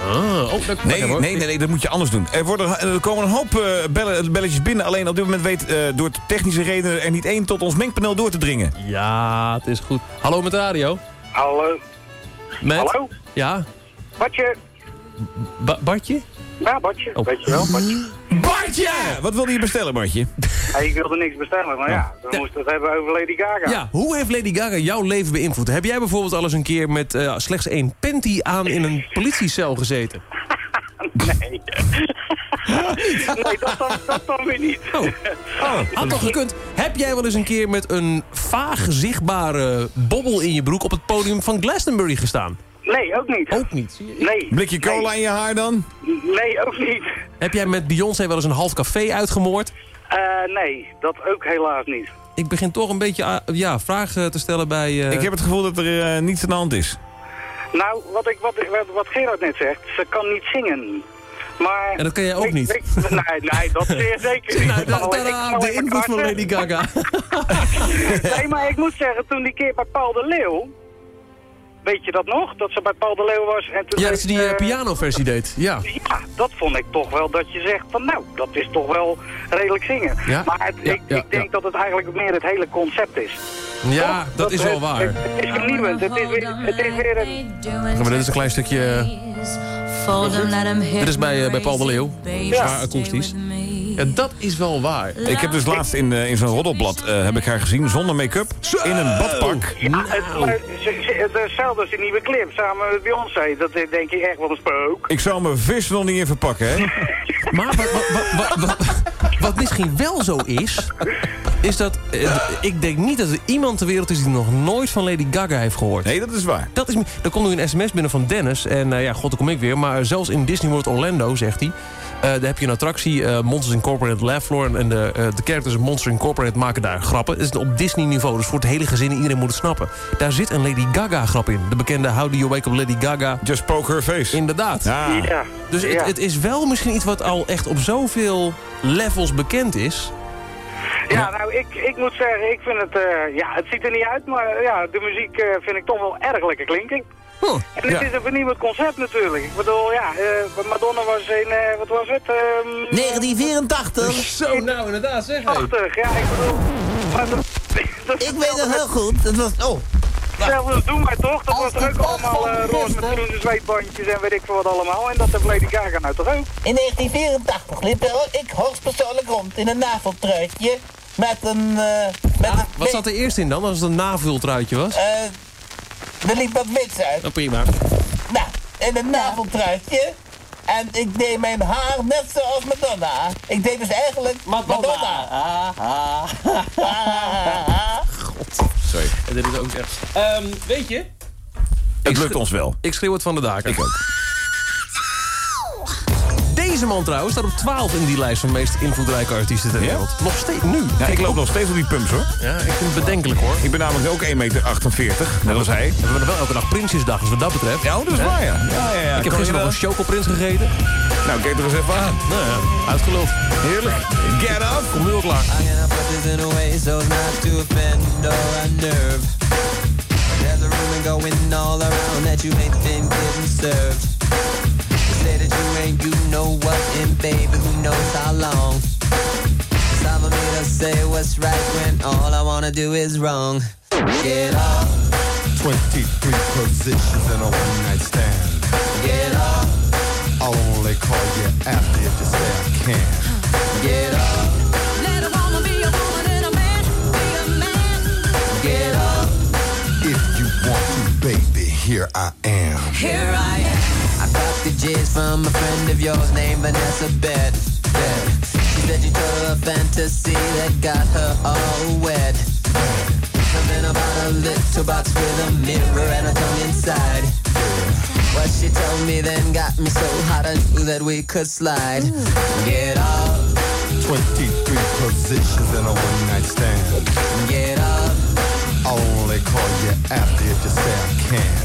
Ah, oh, dat Nee, nee, nee, nee, dat moet je anders doen. Er, worden, er komen een hoop eh, bellen, belletjes binnen. Alleen op dit moment weet eh, door technische redenen er niet één tot ons mengpaneel door te dringen. Ja, het is goed. Hallo met de radio. Hallo. Met? Hallo? Ja? Bartje. Ba- Bartje? Ja, Bartje. Oh. Weet je wel, Bartje. Bartje! Wat wilde je bestellen, Bartje? Hey, ik wilde niks bestellen, maar ja, we moesten het hebben over Lady Gaga. Ja, hoe heeft Lady Gaga jouw leven beïnvloed? Heb jij bijvoorbeeld al eens een keer met eh, slechts één panty aan in een politiecel gezeten? Nee. nee, dat dan, dat dan weer niet. Oh. Had toch gekund. Heb jij wel eens een keer met een vaag zichtbare bobbel in je broek... op het podium van Glastonbury gestaan? Nee, ook niet. Ook niet. Nee. Blikje cola in je haar dan? Nee, ook niet. Heb jij met Beyoncé wel eens een half café uitgemoord? Eh, nee, dat ook helaas niet. Ik begin toch een beetje ah, ja, vragen te stellen bij... eh, Ik heb het gevoel dat er eh, niets aan de hand is. Nou, wat, ik, wat, wat, Gerard net zegt, ze kan niet zingen. Maar... En dat kan jij ook ik- niet? ik- nee, nee, dat zeer zeker niet. Nou, da- Alleen, ik tada, kan de invloed van. Lady Gaga. nee, maar ik moet zeggen, toen die keer bij Paul de Leeuw... Weet je dat nog? Dat ze bij Paul de Leeuw was en toen... Ja, dat ze die eh, eh, pianoversie deed. Ja. Ja, dat vond ik toch wel dat je zegt van nou, dat is toch wel redelijk zingen. Ja, Maar het, ja, ik, ja, ik denk dat het eigenlijk meer het hele concept is. Ja, dat is wel het- waar. Het, het is vernieuwend, het is weer, het is weer een... Maar dit is een klein stukje... Dit is bij, eh, bij Paul de Leeuw. Zwaar akoestisch. Ja, dat is wel waar. Ik heb dus laatst in, eh, in zo'n roddelblad eh, heb ik haar gezien zonder make-up. In een badpak. Ja, het, maar het- hetzelfde als die nieuwe clip samen met Beyoncé. Dat is denk ik echt wel een spook. Ik zou mijn vis nog niet in verpakken, hè? Maar wat, wat, wat, wat, wat- wat misschien wel zo is... is dat... eh, ik denk niet dat er iemand ter wereld is die nog nooit van Lady Gaga heeft gehoord. Nee, dat is waar. Dat is, er komt nu een sms binnen van Dennis. En eh, ja, god, daar kom ik weer. Maar zelfs in Disney World Orlando, zegt hij... daar heb je een attractie, eh, Monsters Incorporated Laugh Floor. En de, eh, de characters in Monster Incorporated maken daar grappen. Het is op Disney-niveau, dus voor het hele gezin, iedereen moet het snappen. Daar zit een Lady Gaga-grap in. De bekende How Do You Wake Up Lady Gaga. Just poke her face. Inderdaad. Ja. Ja. Dus het, Ja. het is wel misschien iets wat al echt op zoveel levels bekend is. Ja, nou, ik, ik moet zeggen, ik vind het, eh, ja, het ziet er niet uit, maar eh, ja, de muziek eh, vind ik toch wel erg lekker klinken. En het ja. is een vernieuwend concept natuurlijk. Ik bedoel, ja, eh, Madonna was in, eh, wat was het? Ehm, 1984. Zo, nou inderdaad, zeg. 80, ja, ik bedoel... maar dat- dat- Ik weet het heel goed. Het was... Oh. Hetzelfde doen wij toch? Dat was ook allemaal eh, roze met groene zweetbandjes en weet ik veel wat allemaal. En dat heeft Lady Gaga nou toch ook? In 1984 liep er- ik hoogstpersoonlijk rond in een naveltruitje met een... eh, met een Wat zat er eerst in dan, als het een navultruitje was? Er liep wat wits uit. Nou, prima. Nou, in een naveltruitje. En ik deed mijn haar net zoals Madonna. Ik deed dus eigenlijk Madonna. Sorry. En dit is ook echt... Ehm, weet je? Het lukt ons wel. Ik schreeuw het van de daken. Ik ook. Deze man trouwens staat op 12 in die lijst van de meest invloedrijke artiesten ter wereld. Nog steeds nu. Ja, ik loop nog steeds op die pumps hoor. Ja, ik vind het bedenkelijk hoor. Ik ben namelijk ook 1,48 meter, net als hij. We hebben wel elke dag Prinsjesdag, dus wat dat betreft. Ja, dat is waar ja. ja, ja, ja. Ik heb gisteren nog een chocoprins gegeten. Nou, kijk er eens even aan. Nou ja, uitgeluld. Heerlijk. Get up. Kom nu al klaar. A. There's rumor going all around that you ain't been getting served. Say that you ain't you know what, and baby, who knows how long. Some of me to say what's right when all I wanna do is wrong. Get up, 23 positions in a one night stand. get up, I'll only call you after if you say I can. get up. Here I am. Here I am. I got the jizz from a friend of yours named Vanessa. Bed. She said you told her a fantasy that got her all wet. Something about a little box with a mirror and a tongue inside. What she told me then got me so hot I knew that we could slide. Get up, 23 positions in a one night stand. get up, I'll only call you after if you say I can.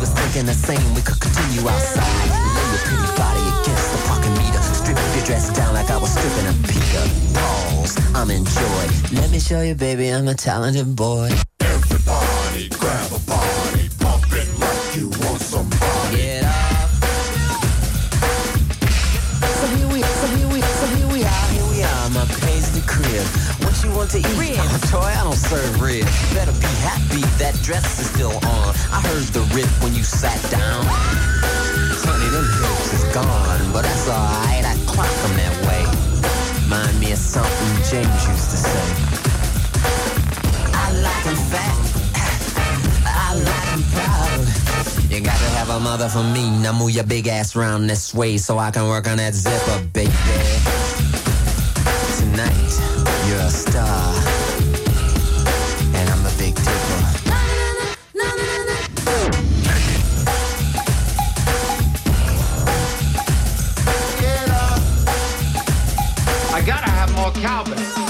Was thinking the same, we could continue outside. Lay your pretty body against the parking meter. Strip your dress down like I was stripping a Peter. Pause, I'm in joy. Let me show you, baby, I'm a talented boy. Everybody grab a body, want to eat? Oh, toy, I don't serve ribs. Better be happy that dress is still on. I heard the rip when you sat down. Honey, them hips is gone, but that's alright. I clock 'em that way. Mind me of something James used to say. I like 'em fat. I like 'em proud. You gotta have a mother for me. Now move your big ass round this way so I can work on that zipper, baby. You're a star. And I'm the big. I gotta have more cowbell.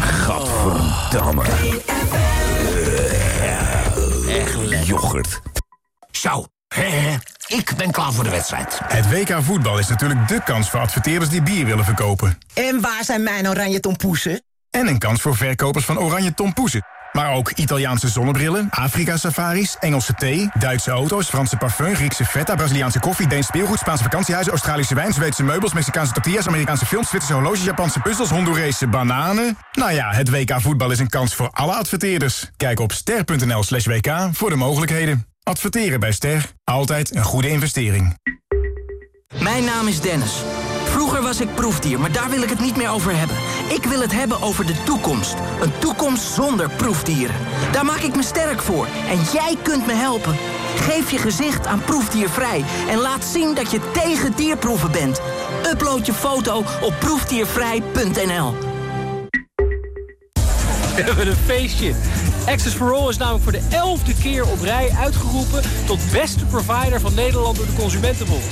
Gadverdamme. Echt lekker. Yoghurt. Zo, hè, ik ben klaar voor de wedstrijd. Het WK voetbal is natuurlijk de kans voor adverteerders die bier willen verkopen. En waar zijn mijn oranje tompoesen? En een kans voor verkopers van oranje tompoezen. Maar ook Italiaanse zonnebrillen, Afrika-safaris, Engelse thee... Duitse auto's, Franse parfum, Griekse feta, Braziliaanse koffie... Deens speelgoed, Spaanse vakantiehuizen, Australische wijn... Zweedse meubels, Mexicaanse tortillas, Amerikaanse films... Zwitserse horloges, Japanse puzzels, Hondurese bananen. Nou ja, het WK voetbal is een kans voor alle adverteerders. Kijk op ster.nl slash WK voor de mogelijkheden. Adverteren bij Ster. Altijd een goede investering. Mijn naam is Dennis. Vroeger was ik proefdier, maar daar wil ik het niet meer over hebben. Ik wil het hebben over de toekomst. Een toekomst zonder proefdieren. Daar maak ik me sterk voor. En jij kunt me helpen. Geef je gezicht aan Proefdiervrij en laat zien dat je tegen dierproeven bent. Upload je foto op proefdiervrij.nl. We hebben een feestje. Access for All is namelijk voor de elfde keer op rij uitgeroepen... tot beste provider van Nederland door de Consumentenbond.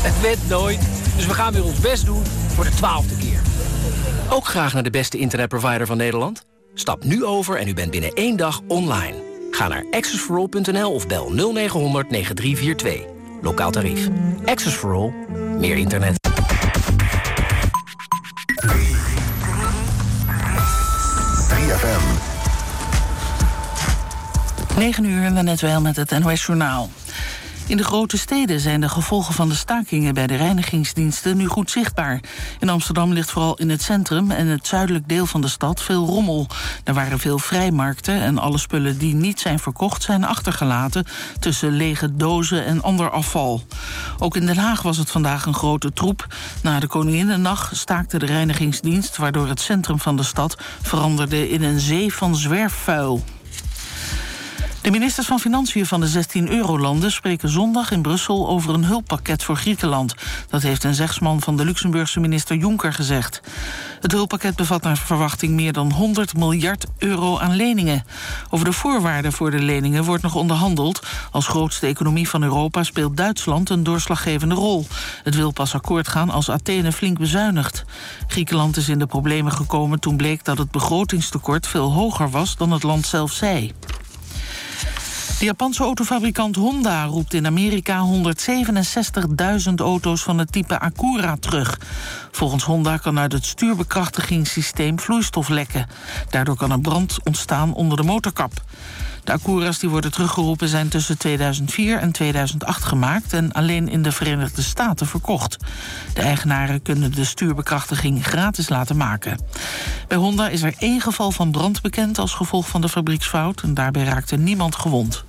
Het werd nooit, dus we gaan weer ons best doen voor de twaalfde keer. Ook graag naar de beste internetprovider van Nederland? Stap nu over en u bent binnen één dag online. Ga naar accessforall.nl of bel 0900 9342. Lokaal tarief. Access for All. Meer internet. 3FM. 9 uur en net wel met het NOS Journaal. In de grote steden zijn de gevolgen van de stakingen bij de reinigingsdiensten nu goed zichtbaar. In Amsterdam ligt vooral in het centrum en het zuidelijk deel van de stad veel rommel. Er waren veel vrijmarkten en alle spullen die niet zijn verkocht zijn achtergelaten tussen lege dozen en ander afval. Ook in Den Haag was het vandaag een grote troep. Na de Koninginnennacht staakte de reinigingsdienst waardoor het centrum van de stad veranderde in een zee van zwerfvuil. De ministers van Financiën van de 16 eurolanden spreken zondag in Brussel over een hulppakket voor Griekenland. Dat heeft een zegsman van de Luxemburgse minister Juncker gezegd. Het hulppakket bevat naar verwachting meer dan 100 miljard euro aan leningen. Over de voorwaarden voor de leningen wordt nog onderhandeld. Als grootste economie van Europa speelt Duitsland een doorslaggevende rol. Het wil pas akkoord gaan als Athene flink bezuinigt. Griekenland is in de problemen gekomen toen bleek dat het begrotingstekort veel hoger was dan het land zelf zei. De Japanse autofabrikant Honda roept in Amerika 167.000 auto's van het type Acura terug. Volgens Honda kan uit het stuurbekrachtigingssysteem vloeistof lekken. Daardoor kan er brand ontstaan onder de motorkap. De Acura's die worden teruggeroepen zijn tussen 2004 en 2008 gemaakt... en alleen in de Verenigde Staten verkocht. De eigenaren kunnen de stuurbekrachtiging gratis laten maken. Bij Honda is er één geval van brand bekend als gevolg van de fabrieksfout... en daarbij raakte niemand gewond.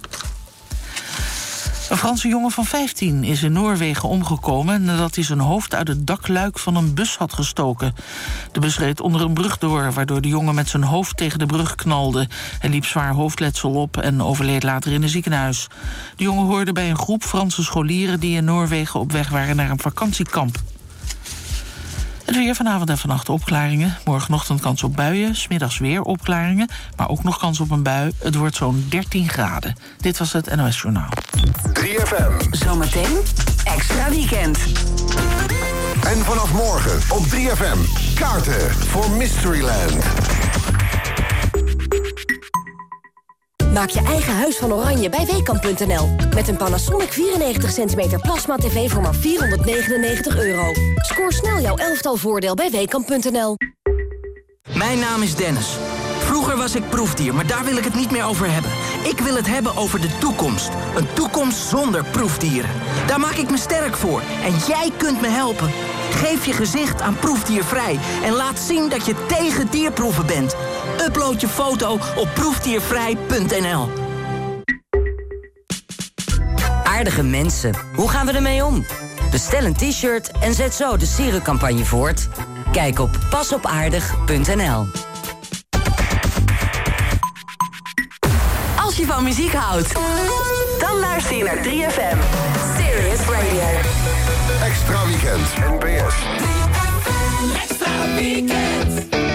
Een Franse jongen van 15 is in Noorwegen omgekomen... nadat hij zijn hoofd uit het dakluik van een bus had gestoken. De bus reed onder een brug door... waardoor de jongen met zijn hoofd tegen de brug knalde. Hij liep zwaar hoofdletsel op en overleed later in een ziekenhuis. De jongen hoorde bij een groep Franse scholieren... die in Noorwegen op weg waren naar een vakantiekamp. Het weer vanavond en vannacht opklaringen. Morgenochtend kans op buien, smiddags weer opklaringen... maar ook nog kans op een bui. Het wordt zo'n 13 graden. Dit was het NOS Journaal. 3FM. Zometeen extra weekend. En vanaf morgen op 3FM. Kaarten voor Mysteryland. Maak je eigen huis van oranje bij Weekamp.nl. Met een Panasonic 94 cm plasma tv voor maar 499 euro. Scoor snel jouw elftal voordeel bij Weekamp.nl. Mijn naam is Dennis. Vroeger was ik proefdier, maar daar wil ik het niet meer over hebben. Ik wil het hebben over de toekomst. Een toekomst zonder proefdieren. Daar maak ik me sterk voor. En jij kunt me helpen. Geef je gezicht aan Proefdiervrij en laat zien dat je tegen dierproeven bent. Upload je foto op proefdiervrij.nl. Aardige mensen, hoe gaan we ermee om? Bestel een t-shirt en zet zo de sierencampagne voort. Kijk op pasopaardig.nl Als je van muziek houdt, dan luister je naar 3FM. Serious Radio. Extra weekend. NPS. Extra weekend.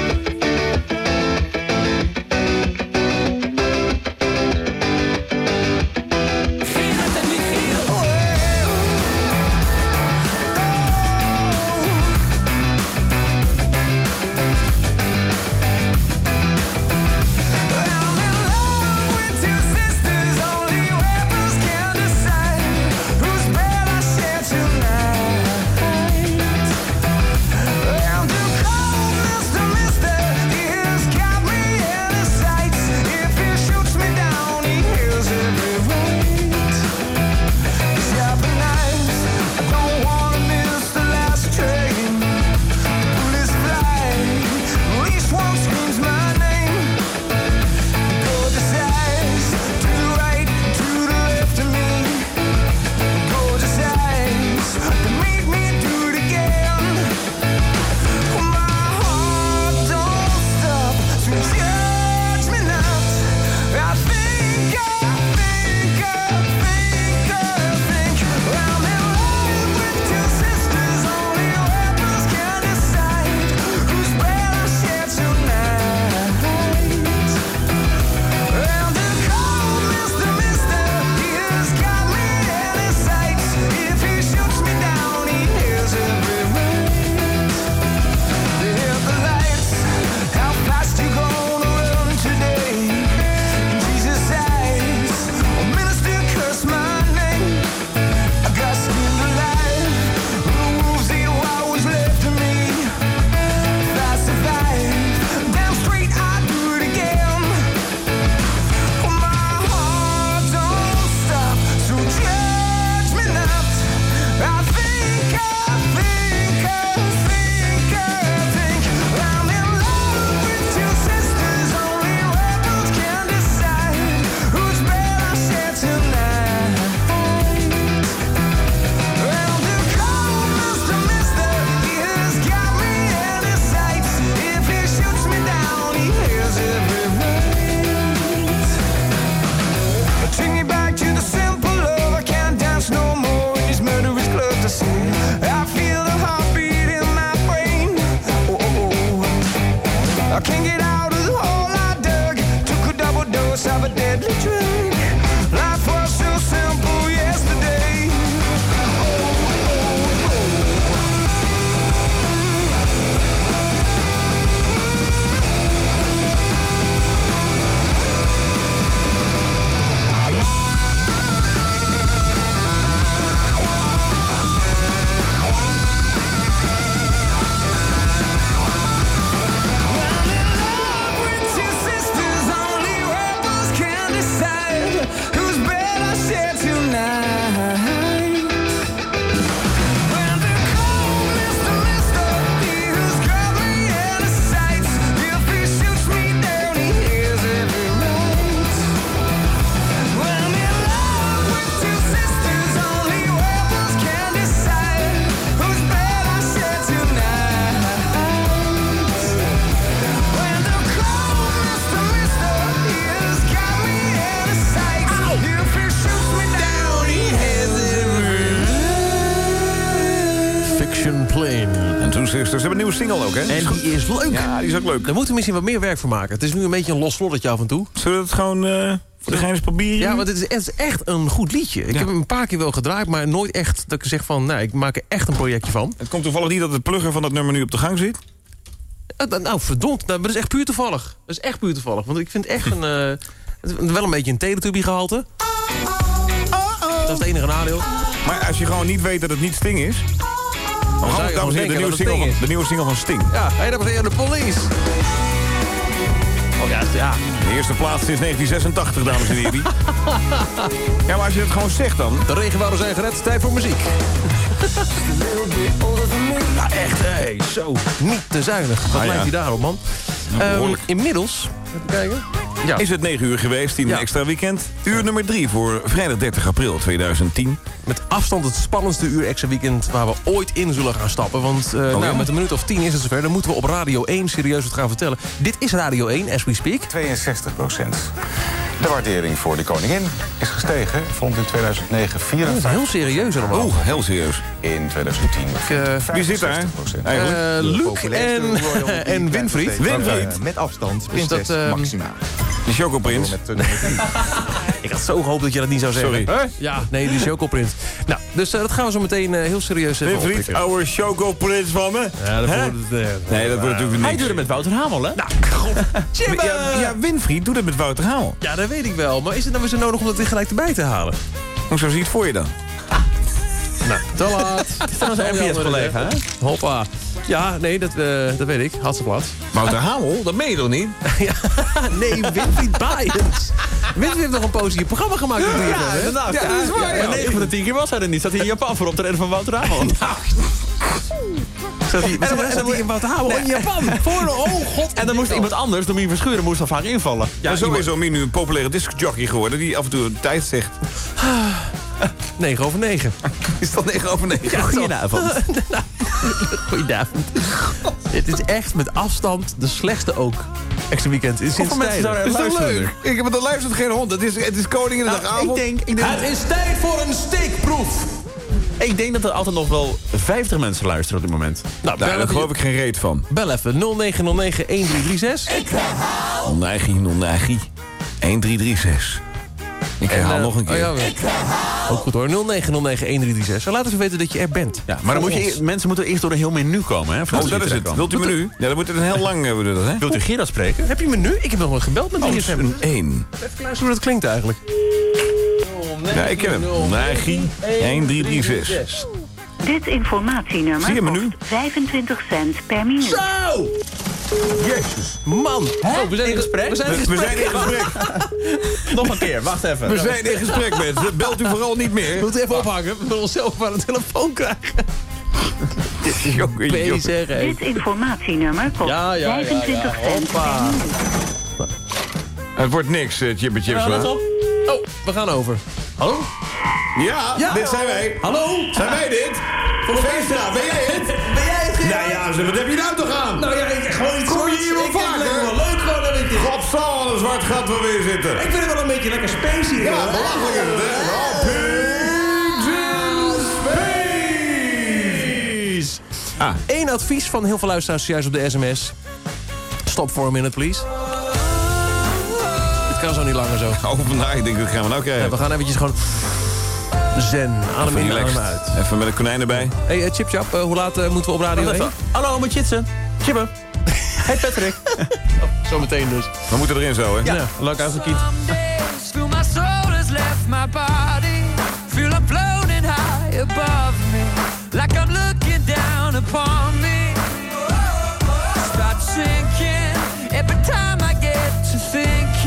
Single ook, hè? En die is leuk. Ja, die is ook leuk. Daar moeten we misschien wat meer werk van maken. Het is nu een beetje een los vloddetje af en toe. Zullen we het gewoon eh, voor de gein proberen? Ja, want het is, het is echt een goed liedje. Ik heb hem een paar keer wel gedraaid, maar nooit echt dat ik zeg van... nou, ik maak er echt een projectje van. Het komt toevallig niet dat de plugger van dat nummer nu op de gang zit. Eh, nou, Nou, verdomd. Nou, maar dat is echt puur toevallig. Dat is echt puur toevallig. Want ik vind echt een... eh, wel een beetje een teletubby gehalte. Dat is het enige nadeel. Maar als je gewoon niet weet dat het niet Sting is... Dames en de, nieuwe dat single van, de nieuwe single van Sting. Ja, hé, dames en heren, de police. Oh ja, ja. De eerste plaats sinds 1986, dames en heren. ja, maar als je het gewoon zegt dan... De regenwouden zijn gered, tijd voor muziek. Ja, echt, hé, zo. Niet te zuinig. Wat Ah, lijkt ja. hij daarop, man? Ehm, inmiddels, even kijken. Ja. Is het 9 uur geweest in Ja. een extra weekend. Uur nummer 3 voor vrijdag 30 april 2010. Met afstand het spannendste uur extra weekend waar we ooit in zullen gaan stappen. Want eh, ja? nou, met een minuut of tien is het zover. Dan moeten we op Radio 1 serieus wat gaan vertellen. Dit is Radio 1, as we speak. 62 procent. De waardering voor de koningin is gestegen. Vond in 2009 54 heel serieus allemaal. Oeh, heel serieus. In 2010 Wie zit daar 65%. eigenlijk? Eh, Luc en, en Winfried. Winfried. Met afstand, prinses dat, ehm, Maxima. De Chocoprins. Ik had zo gehoopt dat je dat niet zou zeggen. Sorry. Huh? Ja, nee, die chocoprint. Nou, dus eh, dat gaan we zo meteen eh, heel serieus even Winfried, oppikken. oude Chocoprins van me. Ja, dat wordt het, eh, Nee, dat wordt natuurlijk Hij niks. doet het met Wouter Hamel, hè? Nou, god. Ja, ja, Winfried doet het met Wouter Haal. Ja, dat weet ik wel. Maar is het nou weer zo nodig om dat weer gelijk erbij te halen? Hoezo zie je het voor je dan? Nou, te laat. Dit is onze NPS-collega, hè? Hoppa. Ja, nee, dat, eh, dat weet ik. Had ze plaats. Wouter Hamel? Dat meen je toch niet? ja, nee, Winfried Baaiens. Winfried heeft nog een positief programma gemaakt. Ja, 3FM, hè? inderdaad. Ja, dat is waar. Maar ja. 9 van de 10 keer was hij er niet. Zat hij in Japan voor op te redden van Wouter Hamel. Zat hij, En dan- zat hij in Wouter Hamel in Japan? Voor de, oh god. En dan moest iemand anders, Domien Verschuren, moest dan vaak invallen. Ja, zo is Omi nu een populaire discjockey geworden... die af en toe een tijd zegt. 9 over 9. Is dat 9 over 9? Ja, goedenavond. Goedenavond. Het is echt met afstand de slechtste ook. Extra weekend. Sinds Hoeveel mensen tijden. Is luisteren leuk? Ik heb het al luistert geen hond. Het is, het is Koninginnedagavond. Nou, ik denk, ik denk, Het is tijd voor een steekproef. ik denk dat er altijd nog wel 50 mensen luisteren op dit moment. Nou, Daar geloof ik geen reet van. bel even 0909 1336. Ik Onneigi, nonnegi. 1336. Ik herhaal nog een keer. Oh, ja, ook goed hoor. 0909 1336. Laat even weten dat je er bent. Ja, maar dan moet je, mensen moeten eerst door een heel menu komen, hè? Oh, dat is het. Wilt u menu? Ja, dan moet het een heel lang hebben we dat, hè? Wilt u Gerard spreken? Heb je me nu? Ik heb nog nooit gebeld met Oh, 3FM. een 1. Even luisteren hoe dat klinkt eigenlijk. Ja, ik ken hem. Onneigi, 1336. Dit informatienummer Zie je me nu? kost 25 cent per minuut. Zo! Jezus. Man. Oh, we zijn in gesprek. We zijn in We gesprek. zijn in gesprek. Nog een keer, wacht even. We zijn in gesprek, mensen. Belt u vooral niet meer. Wilt u even ophangen? We willen onszelf aan de telefoon krijgen. Jongen, jongen. Dit informatienummer kost Ja, ja, ja, ja. 25 cent minuut. Het wordt niks, uh, Chips. Ja, let op. Oh, we gaan over. Hallo? Ja, Ja. dit zijn wij. Hallo? Zijn wij dit? Voor de Veenstra, ben jij het? Ben jij het, Ja, wat heb je nou toch aan? Nou ja, ik, gewoon iets Kom je hier wel Ik vind het wel leuk gewoon een beetje. Godsal, wat een zwart gat waar we in zitten. Ik vind het wel een beetje lekker spacey. Ja, hoor. belachelijk is het, hè? Oh, space. Ah, Eén advies van heel veel luisteraars juist op de sms. Stop for a minute, please. Dit kan zo niet langer zo. Oh, vandaag, ik denk, dat gaan we nou krijgen. Ja, we gaan eventjes gewoon zen. Adem in, adem uit. Even met een konijn erbij. hey, eh, Chip Chap, eh, hoe laat eh, moeten we op radio. 1? Hallo, met Chitsen. Chibbe. Hey Patrick. Zometeen dus. We moeten erin zo, hè? Ja, leuk uitgekiet. Feel my soul has left my body. Feel I'm floating high above me. Like I'm looking down upon me. Start sinking every time I get to thinking.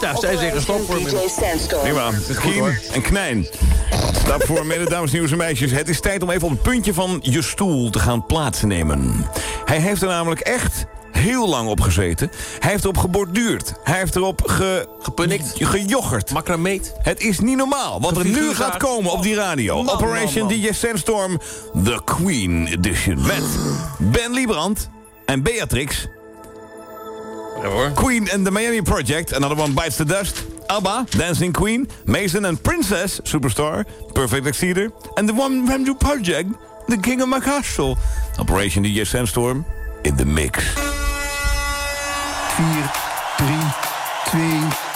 Ja, zij zeggen stop voor DJ Sandstorm. Prima. Kiem en Knijn. Stap voor midden, dames, nieuws en meisjes. Het is tijd om even op het puntje van je stoel te gaan plaatsnemen. Hij heeft er namelijk echt heel lang op gezeten. Hij heeft erop geborduurd. Hij heeft erop ge... Gepunnikt. Gejoggerd. Macrameet. Het is niet normaal wat er nu gaat komen op die radio. Man, man, Operation man. DJ Sandstorm, The Queen Edition. Met Ben Liebrand en Beatrix. Queen and the Miami Project, Another One Bites the Dust. ABBA, Dancing Queen, Mason and Princess, Superstar, Perfect Exceeder. And the One Man You Project, The King of My Castle. Operation DJ Sandstorm, in the mix. 4, 3, 2,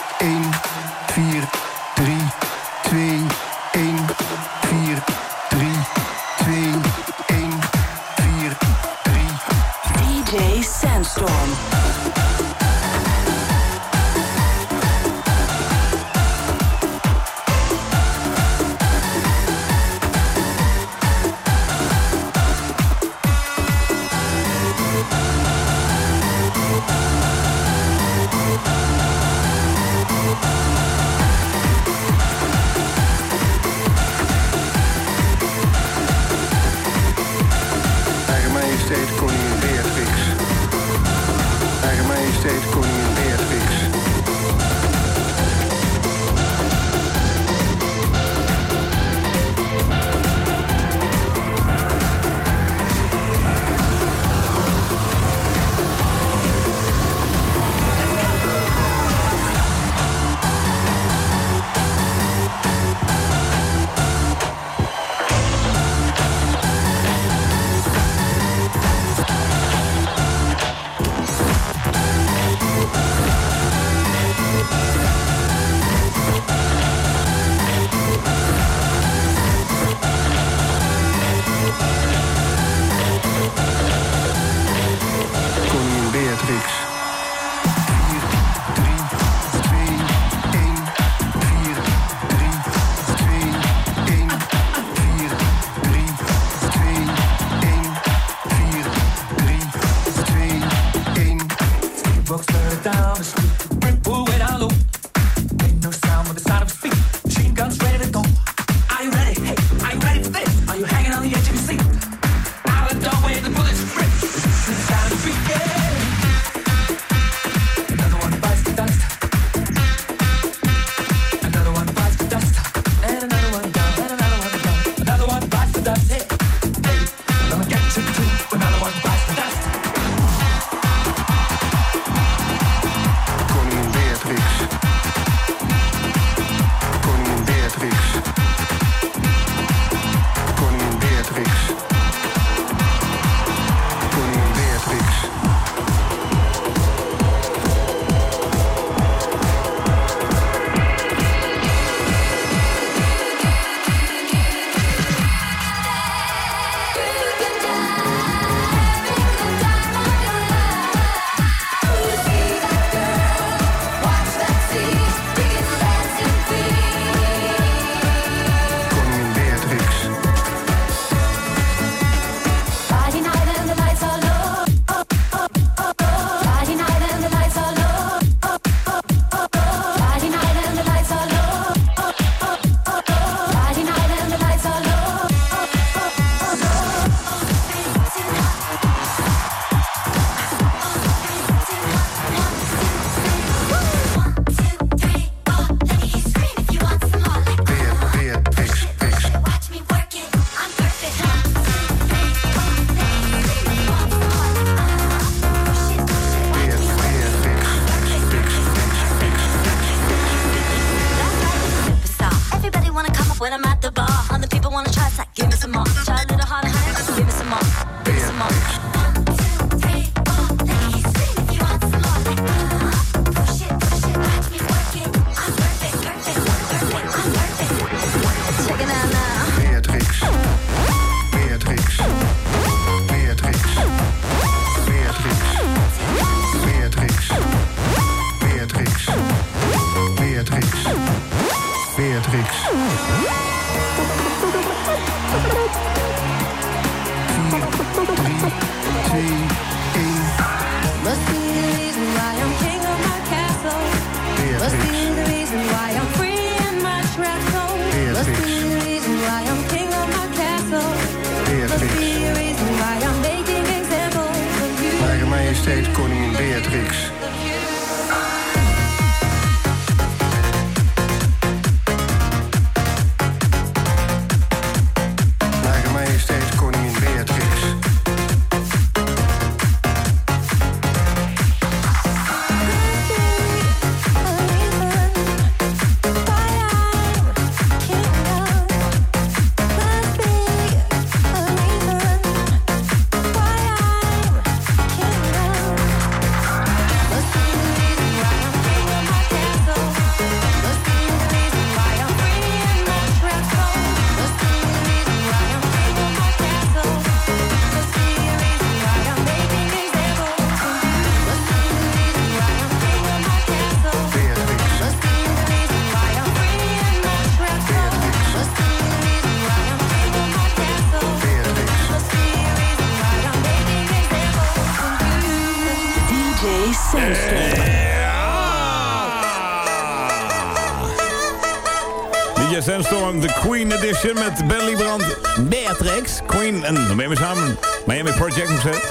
Met Ben Liebrand, Beatrix, Queen en dan ben je samen. Miami Project zeggen.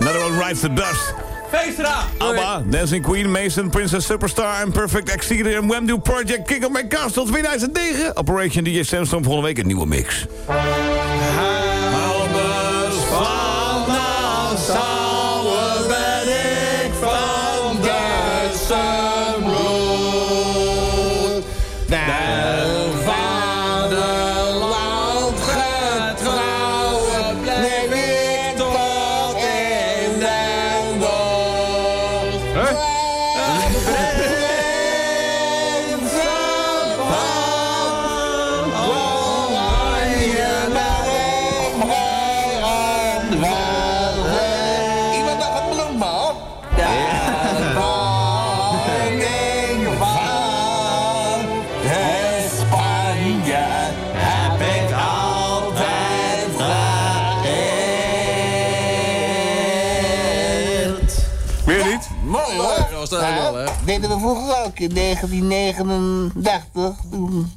Another one rides the dust. Feestra! ABBA, Dancing Queen, Mason, Princess Superstar en Perfect Exceeder en Wham Do Project, Kick Up My Castle 2009. Operation DJ Sandstorm volgende week een nieuwe mix. Iemand deden we vroeger ook in 1939. Toen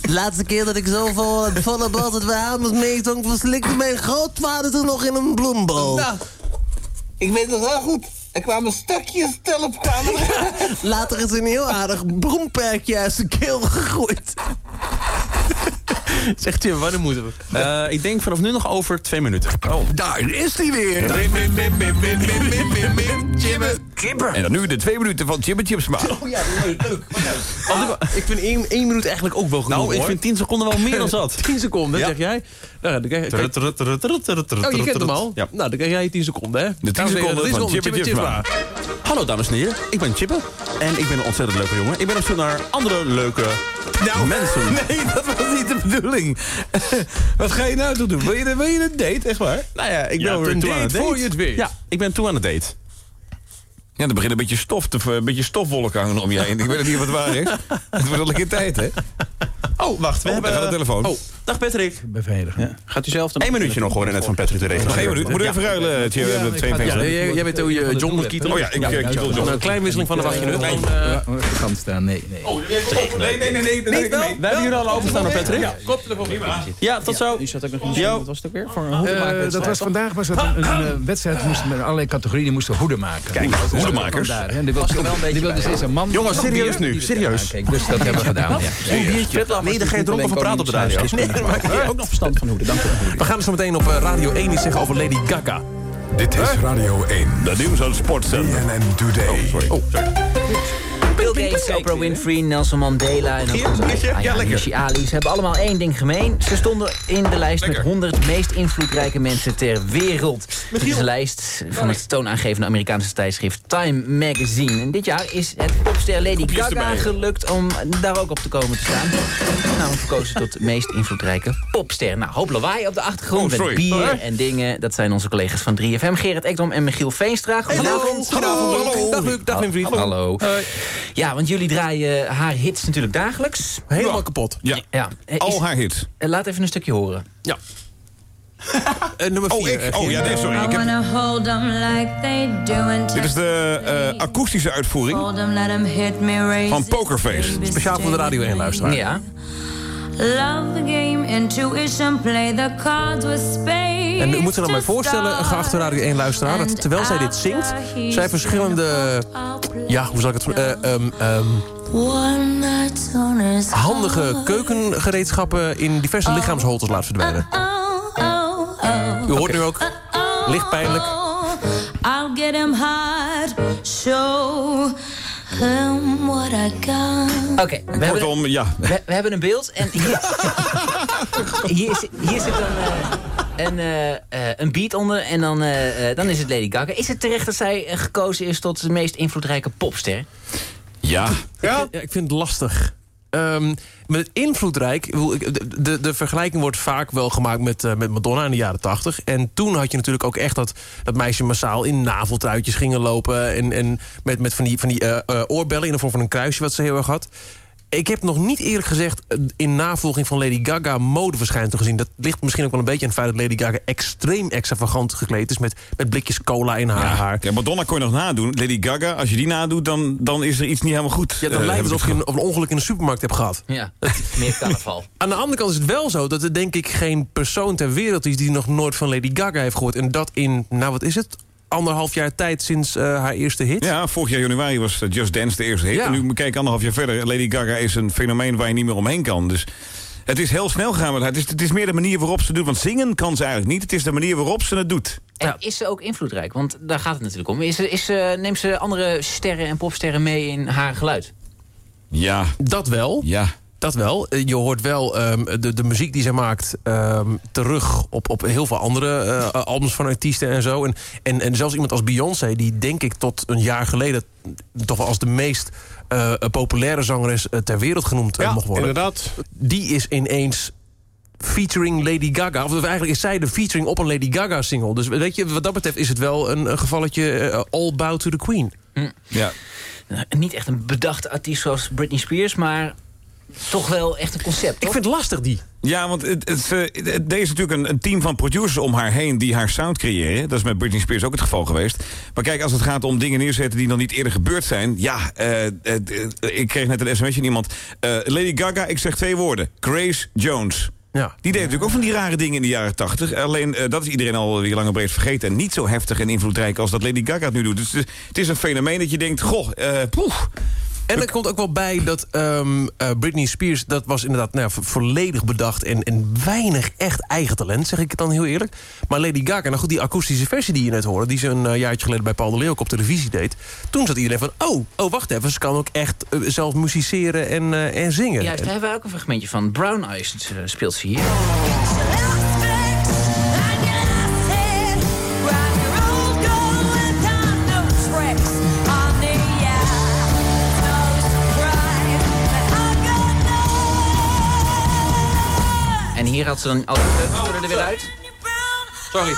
De laatste keer dat ik zoveel volle bal het Bahamas meezong... verslikte mijn grootvader toen nog in een bloembal. Nou, ik weet het wel goed. Er kwamen stukjes tulp kwamen er. Later is een heel aardig bloemperkje uit zijn keel gegroeid. Zegt Tim, wanneer moeten we? Eh, ik denk vanaf nu nog over twee minuten. Oh, daar is hij weer. En dan nu de twee minuten van Chibbe Chipsma. Oh ja, leuk, leuk. ik vind één, één minuut eigenlijk ook wel genoeg, Nou, ik hoor. vind 10 seconden wel meer dan zat. 10 seconden, Ja. zeg jij? Nou, dan krijg, Oh, je kent hem al? Ja. Nou, dan krijg jij 10 seconden, hè? De 10 seconden van Chibbe Chipsma. Hallo dames en heren, ik ben Chippe en ik ben een ontzettend leuke jongen. Ik ben op zoek naar andere leuke mensen. Nee, dat was niet de bedoeling. Wat ga je nou doen? Wil je, wil je een date, echt waar? Nou ja, ik Ja, ben weer toe aan date het date. voor je het weet. Ja, ik ben toe aan het date. Ja, er begint een beetje stof te, een beetje stofwolken hangen om je heen. Ik weet niet of het waar is. Het wordt wel een keer tijd, hè? Oh, wacht, we Oh, hebben... daar gaat de telefoon. Oh, dag Patrick. Beveiligen. Gaat u zelf dan... Eén minuutje nog horen net van Patrick de regelen. Één minuut. Moet je even ruilen, Thierry? We hebben twee Ja, mensen. jij, jij weet hoe je John moet kietelen. Oh ja, ik kietel John. Een klein wisseling van de wachtje nut. Kan staan, nee, nee. Nee, nee, nee, nee. nee, We hebben jullie al openstaan op Patrick. Ja, koptelefoon. Ja, tot zo. U zat ook nog Yo. Wat was het ook weer? Voor een Eh, dat was vandaag was dat een, een, eh, wedstrijd met allerlei categorieën die moesten hoeden maken. Kijk, hè. Die wilde, er een steeds een man. Jongens, serieus nu, er serieus. Dus dat hebben we gedaan. Ja. Nee, daar ga je dronken van praten op de radio. Maak ik ook nog verstand van hoeden. Dank u wel. We gaan zo meteen op eh, Radio 1 iets zeggen over Lady Gaga. Dit is Radio 1. De nieuws aan sportzender. BNN Today. Sorry. Oh, sorry. Bill Gates, Oprah Winfrey, Nelson Mandela en Ayaan Ali. Ze hebben allemaal één ding gemeen. Ze stonden in de lijst met 100 meest invloedrijke mensen ter wereld. Dit is een lijst van het toonaangevende Amerikaanse tijdschrift Time Magazine. En dit jaar is het popster Lady Gaga gelukt om daar ook op te komen te staan. Nou, verkozen tot meest invloedrijke popster. Nou, hoop lawaai op de achtergrond Oh, met bier en dingen. Dat zijn onze collega's van 3FM, Gerrit Ekdom en Michiel Veenstra. Goedenavond. Goedenavond, Luc. Dag Luc, dag Winfried. Hallo. Ja, want jullie draaien haar hits natuurlijk dagelijks. Helemaal kapot. Ja, ja. Eh, al haar hits. eh, Laat even een stukje horen. Ja. nummer Oh, ik? Oh, ja, nee, sorry. Ik heb... hold them like they do and Dit is de eh, akoestische uitvoering van. Pokerface. Speciaal voor de Radio 1 luisteraar. Ja. Love the game, intuition, play the cards with spades. En u moet er dan maar voorstellen, geachte Radio 1 luisteraar... dat terwijl zij dit zingt, zij verschillende... Ja, hoe zal ik het... his handige keukengereedschappen in diverse lichaamsholtes laat verdwijnen. oh, oh. U hoort nu ook, licht pijnlijk. I'll get him hard, show him what I got. Oké, we, hebben, Kortom, ja. we, we hebben een beeld en hier, hier, zit- hier zit dan eh, een, eh, eh, een beat onder en dan, eh, eh, dan is het Lady Gaga. Is het terecht dat zij gekozen is tot de meest invloedrijke popster? Ja. Ja? ik vind het lastig. Ehm, met invloedrijk, de, de vergelijking wordt vaak wel gemaakt met, eh, met Madonna in de jaren tachtig. En toen had je natuurlijk ook echt dat, dat meisje massaal in naveltruitjes gingen lopen. En, en met, met van die, van die eh, eh, oorbellen in de vorm van een kruisje wat ze heel erg had. Ik heb nog niet eerlijk gezegd eh, in navolging van Lady Gaga modeverschijnselen gezien. Dat ligt misschien ook wel een beetje aan het feit dat Lady Gaga extreem extravagant gekleed is. Met, met blikjes cola in haar haar. Ja, Madonna kon je nog nadoen. Lady Gaga, als je die nadoet, dan, dan is er iets niet helemaal goed. Ja, dan Eh, lijkt het alsof je een, of een ongeluk in de supermarkt hebt gehad. Ja, meer carnaval. Aan de andere kant is het wel zo dat er denk ik geen persoon ter wereld is... die nog nooit van Lady Gaga heeft gehoord. En dat in, nou wat is het, anderhalf jaar tijd sinds eh, haar eerste hit. Ja, vorig jaar januari was eh, Just Dance de eerste hit. Ja. En nu kijk anderhalf jaar verder. Lady Gaga is een fenomeen waar je niet meer omheen kan. Dus het is heel snel gegaan met haar. Het is, het is meer de manier waarop ze het doet. Want zingen kan ze eigenlijk niet. Het is de manier waarop ze het doet. En is ze ook invloedrijk? Want daar gaat het natuurlijk om. Is is ze, neemt ze andere sterren en popsterren mee in haar geluid? Ja. Dat wel. Ja. Dat wel. Eh, Je hoort wel ehm, de, de muziek die zij maakt ehm, terug op, op heel veel andere eh, albums van artiesten en zo. En, en, en zelfs iemand als Beyoncé, die denk ik tot een jaar geleden... toch wel als de meest eh, populaire zangeres ter wereld genoemd mocht worden. inderdaad. Die is ineens featuring Lady Gaga. Of eigenlijk is zij de featuring op een Lady Gaga single. Dus weet je, wat dat betreft is het wel een, een gevalletje all bow to the queen. Ja. Nou, niet echt een bedachte artiest zoals Britney Spears, maar toch wel echt een concept, toch? Ik vind het lastig, die. Ja, want het, het, eh, het- er is natuurlijk een, een team van producers om haar heen... die haar sound creëren. Dat is met Britney Spears ook het geval geweest. Maar kijk, als het gaat om dingen neerzetten die nog niet eerder gebeurd zijn... ja, eh, eh, ik kreeg net een sms'je van iemand. eh, Lady Gaga, ik zeg twee woorden. Grace Jones. Ja. Die deed natuurlijk ook van die rare dingen in de jaren tachtig. Alleen, dat is iedereen al weer lang en breed vergeten. En niet zo heftig en invloedrijk als dat Lady Gaga het nu doet. Dus het is, een fenomeen dat je denkt, goh, eh poeh. En er komt ook wel bij dat ehm, eh, Britney Spears... dat was inderdaad nou, ja, vo- volledig bedacht en, en weinig echt eigen talent, zeg ik het dan heel eerlijk. Maar Lady Gaga, nou goed, die akoestische versie die je net hoorde... die ze een eh, jaartje geleden bij Paul de Leeuw op televisie deed... toen zat iedereen van, oh, oh wacht even, ze kan ook echt eh, zelf musiceren en, en zingen. Juist, daar hebben we ook een fragmentje van. Brown Eyes speelt ze hier. Hier had ze dan al woorden er weer uit. Sorry.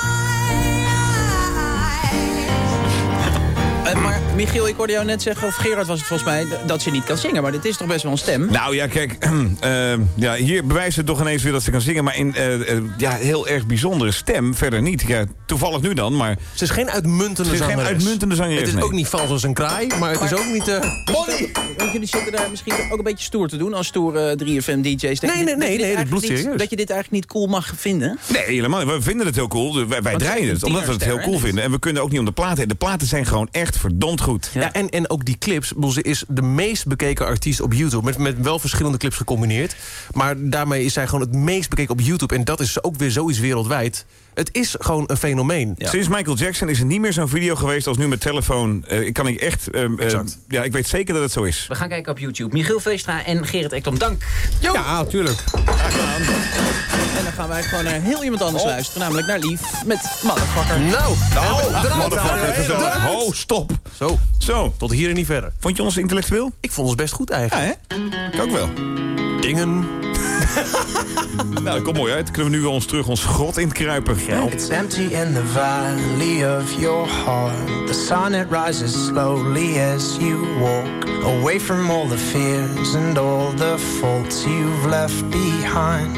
Eh, maar Michiel, ik hoorde jou net zeggen, of Gerard was het volgens mij... dat ze niet kan zingen, maar dit is toch best wel een stem? Nou ja, kijk, eh, ja, hier bewijst ze toch ineens weer dat ze kan zingen... maar in eh, eh, ja, heel erg bijzondere stem, verder niet. Ja, toevallig nu dan, maar... Ze is geen uitmuntende Ze is geen uitmuntende zangeres, Het is nee. ook niet vals als een kraai, maar het is ook niet... eh, Bonnie! Want jullie zitten daar misschien ook een beetje stoer te doen... als stoere 3FM-dj's. Nee, nee, nee, nee, dit is bloedserieus. Dat je dit eigenlijk niet cool mag vinden? Nee, helemaal niet. We vinden het heel cool. Wij, wij draaien het het, omdat we het heel cool vinden. En we kunnen ook niet om de platen heen. De platen zijn gewoon echt verdomd goed. Ja, en, en ook die clips. Ze is de meest bekeken artiest op YouTube. Met, met wel verschillende clips gecombineerd. Maar daarmee is zij gewoon het meest bekeken op YouTube. En dat is ook weer zoiets wereldwijd. Het is gewoon een fenomeen. Sinds Michael Jackson is er niet meer zo'n video geweest als nu met telefoon. Eh, ik kan ik echt... ehm, eh, ja, ik weet zeker dat het zo is. We gaan kijken op YouTube. Michiel Veestra en Gerrit Ekdom, dank. Ja, tuurlijk. En dan gaan wij gewoon naar heel iemand anders luisteren. Namelijk naar Lief met Motherfucker. Nou, Nou, motherfucker, gezellig. Oh, stop. Zo. Zo. Tot hier en niet verder. Vond je ons intellectueel? Ik vond ons best goed eigenlijk. Ja, hè? Ik ook wel. Dingen nou, dat komt mooi uit. Kunnen we nu ons terug ons grot in kruipen? It's empty in the valley of your heart. The sun it rises slowly as you walk away from all the fears and all the faults you've left behind.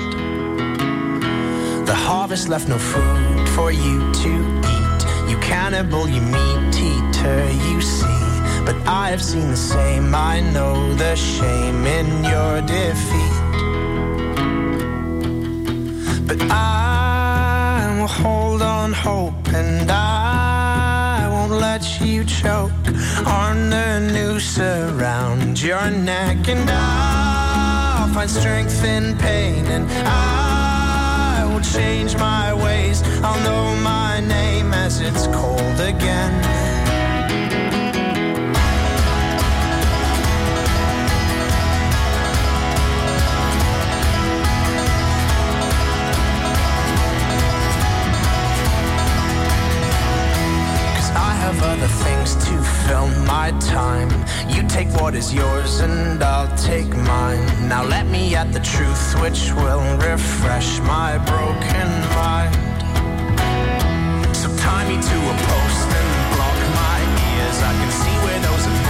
The harvest left no food for you to eat. You cannibal, you meat eater, you see. But I have seen the same. I know the shame in your defeat. But I will hold on hope and I won't let you choke on the noose around your neck. And I'll find strength in pain and I will change my ways. I'll know my name as it's called again. Other things to fill my time. You take what is yours and I'll take mine. Now let me at the truth which will refresh my broken mind. So tie me to a post and block my ears. I can see where those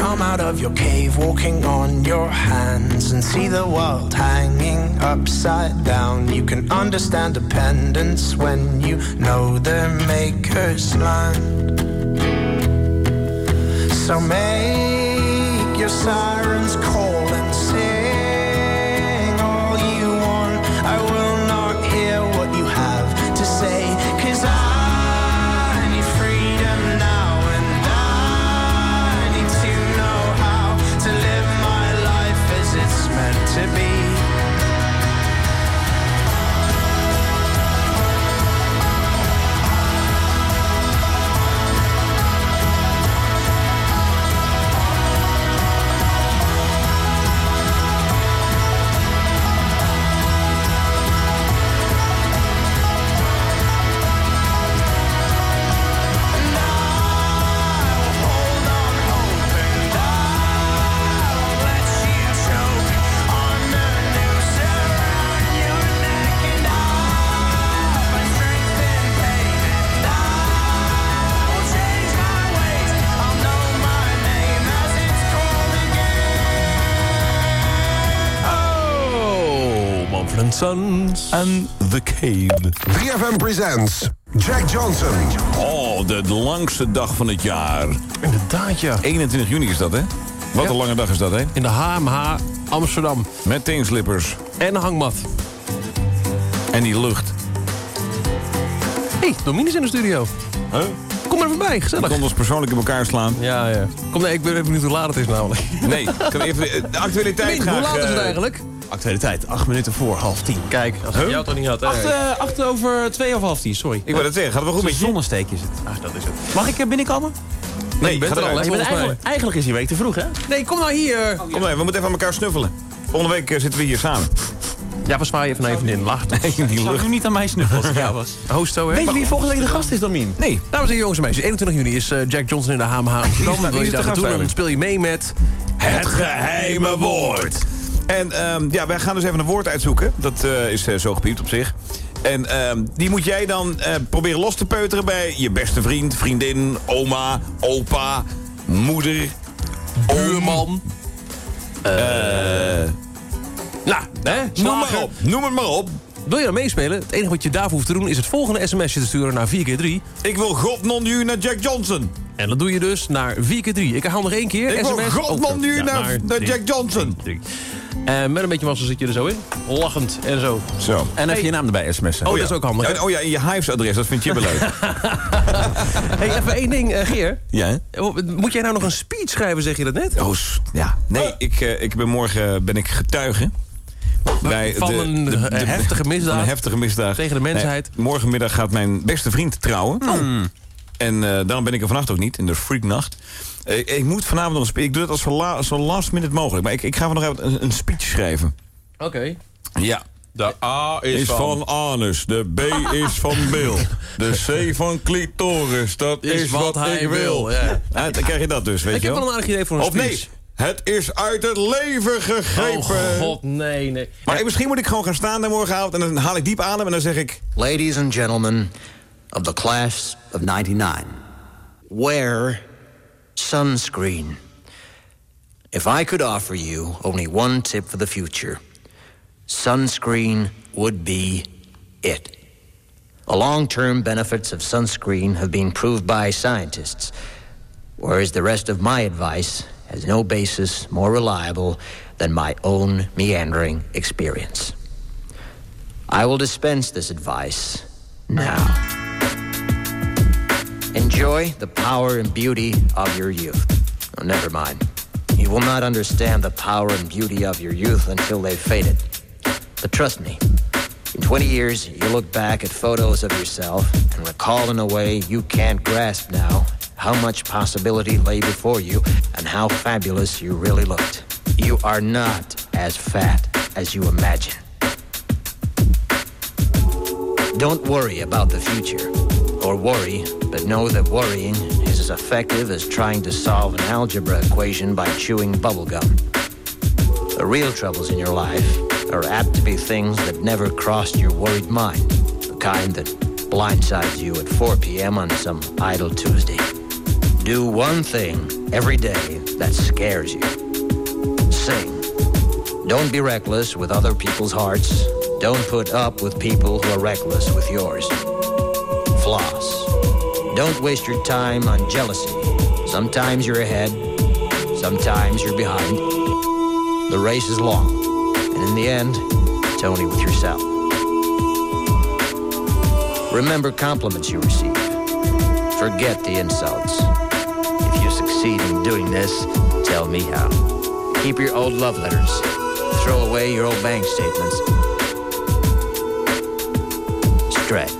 come out of your cave, walking on your hands, and see the world hanging upside down. You can understand dependence when you know their maker's land. So make your sirens call Mumford Sons. En The Cave. 3FM presents Jack Johnson. Oh, de langste dag van het jaar. Inderdaad, ja. 21 juni is dat, hè? Wat Ja. een lange dag is dat, hè? In de HMH Amsterdam. Met teenslippers. En een hangmat. En die lucht. Hé, hey, Domien is in de studio. Huh? Kom maar even bij, Ik gezellig. kon ons persoonlijk in elkaar slaan. Ja, ja. Kom, nee, ik ben even benieuwd hoe laat het is namelijk. Nee, ik kan even de actualiteit Domien, graag... hoe laat is het eh, eigenlijk? Actualiteit, acht minuten voor half tien. Kijk, als ik Huh? jou toch niet had. hè? Acht, eh, acht over twee of half tien, sorry. Ik wou dat zeggen, gaat het wel goed met je? Zonnesteek is het. Ach, dat is het. Mag ik eh, binnenkomen? Nee, je bent ga er al? Je eigenlijk, eigenlijk is die week te vroeg, hè? Nee, kom nou hier. Kom maar, we moeten even aan elkaar snuffelen. Volgende week eh, zitten we hier samen. Ja, we zwaaien even naar even in. Lacht. Nee, in die lucht. nu niet aan mij snuffelen als ik jou was. Hosto, hè? Weet je wie volgende week de gast is, Domien? Nee. Dames en heren, jongens en meisjes. 21 juni is Jack Johnson in de HMH. Wie is- Wil je daar gast Dan speel je mee met... Het geheime woord. En ehm, ja, wij gaan dus even een woord uitzoeken. Dat eh, is eh, zo gepiept op zich. En ehm, die moet jij dan eh, proberen los te peuteren bij je beste vriend, vriendin, oma, opa, moeder, Buurman. Eh, nou, Hè? noem maar op. Noem het maar op. Wil je dan meespelen? Het enige wat je daarvoor hoeft te doen is het volgende sms'je te sturen naar 4x3. Ik wil God non nu naar Jack Johnson. En dat doe je dus naar 4x3. Ik herhaal nog één keer. Ik wil SMS. God Oh, non naar, naar. Jack Johnson. En met een beetje massa zit je er zo in. Lachend en zo. Zo. En even Hey. je naam erbij sms'en. Oh, dat is ook handig, Ja, en- oh ja, en je Hives-adres, dat vind je wel leuk. hey, even één ding, eh, Geer. ja? Oh, Moet jij nou nog een speech schrijven, zeg je dat net? Oh, ja. Nee, ik, eh, ik ben morgen ben ik getuige. Bij Van een heftige misdaad? een heftige misdaad. Tegen de mensheid? Nee, morgenmiddag gaat mijn beste vriend trouwen. En eh, daarom ben ik er vannacht ook niet, in de freaknacht. Eh, ik moet vanavond nog een speech... Ik doe het als zo, la, zo last minute mogelijk. Maar ik, ik ga vandaag even een, een speech schrijven. Oké. Ja. De A Is van anus, de B is van bil. De C van clitoris, dat Is is, wat wat, hij ik wil. wil, ja. Dan krijg je dat dus, weet Ik je heb wel. wel een aardig idee voor een Of speech. nee, het is uit het leven gegrepen. Oh god, nee, nee. Maar misschien moet ik gewoon gaan staan daar morgenavond... en dan haal ik diep adem en dan zeg ik... Ladies and gentlemen of the class of 99, wear sunscreen. If I could offer you only one tip for the future, sunscreen would be it. The long term benefits of sunscreen have been proved by scientists, whereas the rest of my advice has no basis more reliable than my own meandering experience. I will dispense this advice now. Enjoy the power and beauty of your youth. Oh, never mind. You will not understand the power and beauty of your youth until they've faded. But trust me, in 20 years, you'll look back at photos of yourself and recall in a way you can't grasp now how much possibility lay before you and how fabulous you really looked. You are not as fat as you imagine. Don't worry about the future. Or worry, but know that worrying is as effective as trying to solve an algebra equation by chewing bubblegum. The real troubles in your life are apt to be things that never crossed your worried mind. The kind that blindsides you at 4 p.m. on some idle Tuesday. Do one thing every day that scares you. Sing. Don't be reckless with other people's hearts. Don't put up with people who are reckless with yours. Floss. Don't waste your time on jealousy. Sometimes you're ahead, sometimes you're behind. The race is long, and in the end, it's only with yourself. Remember compliments you receive. Forget the insults. If you succeed in doing this, tell me how. Keep your old love letters. Throw away your old bank statements. Stretch.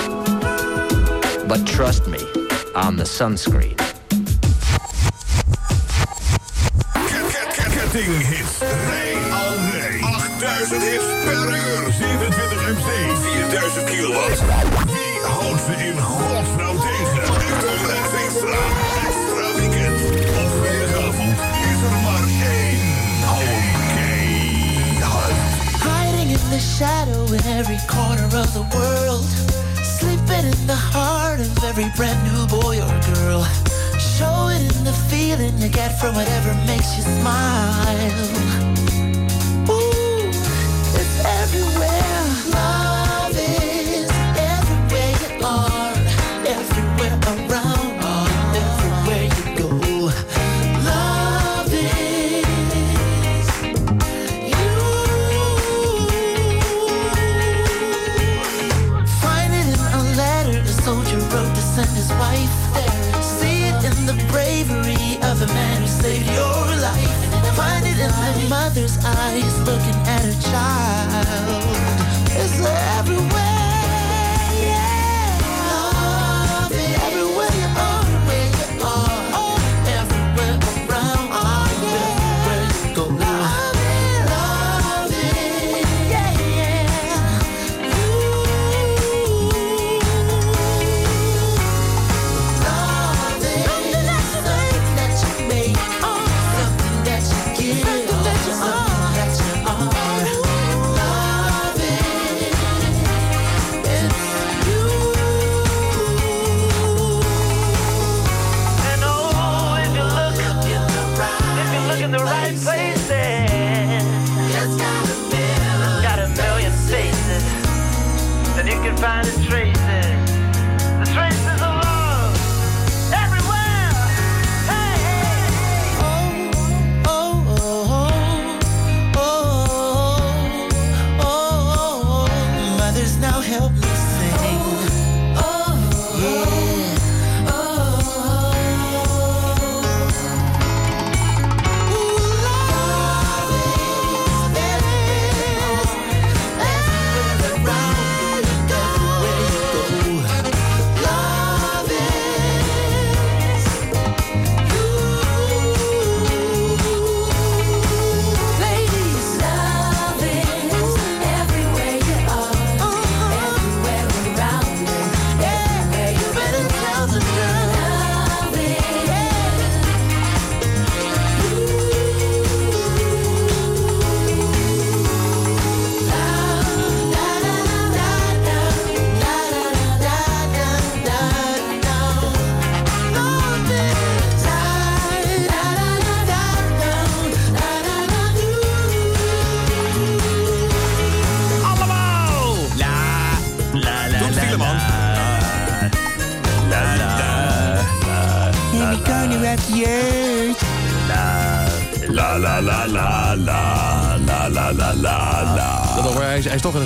But trust me on the sunscreen. Ketting hits. Rij al rij. 8000 hits per uur. 27 MC. 4000 kilowatt. Wie houdt ze in godsnaam tegen? Tom en Veenstra. Extra weekend. Op vrijdagavond is er maar één. Oké. Hiding in the shadow in every corner of the world. Sleeping in the heart of every brand new boy or girl. Show it in the feeling you get from whatever makes you smile. Ooh, it's everywhere. Love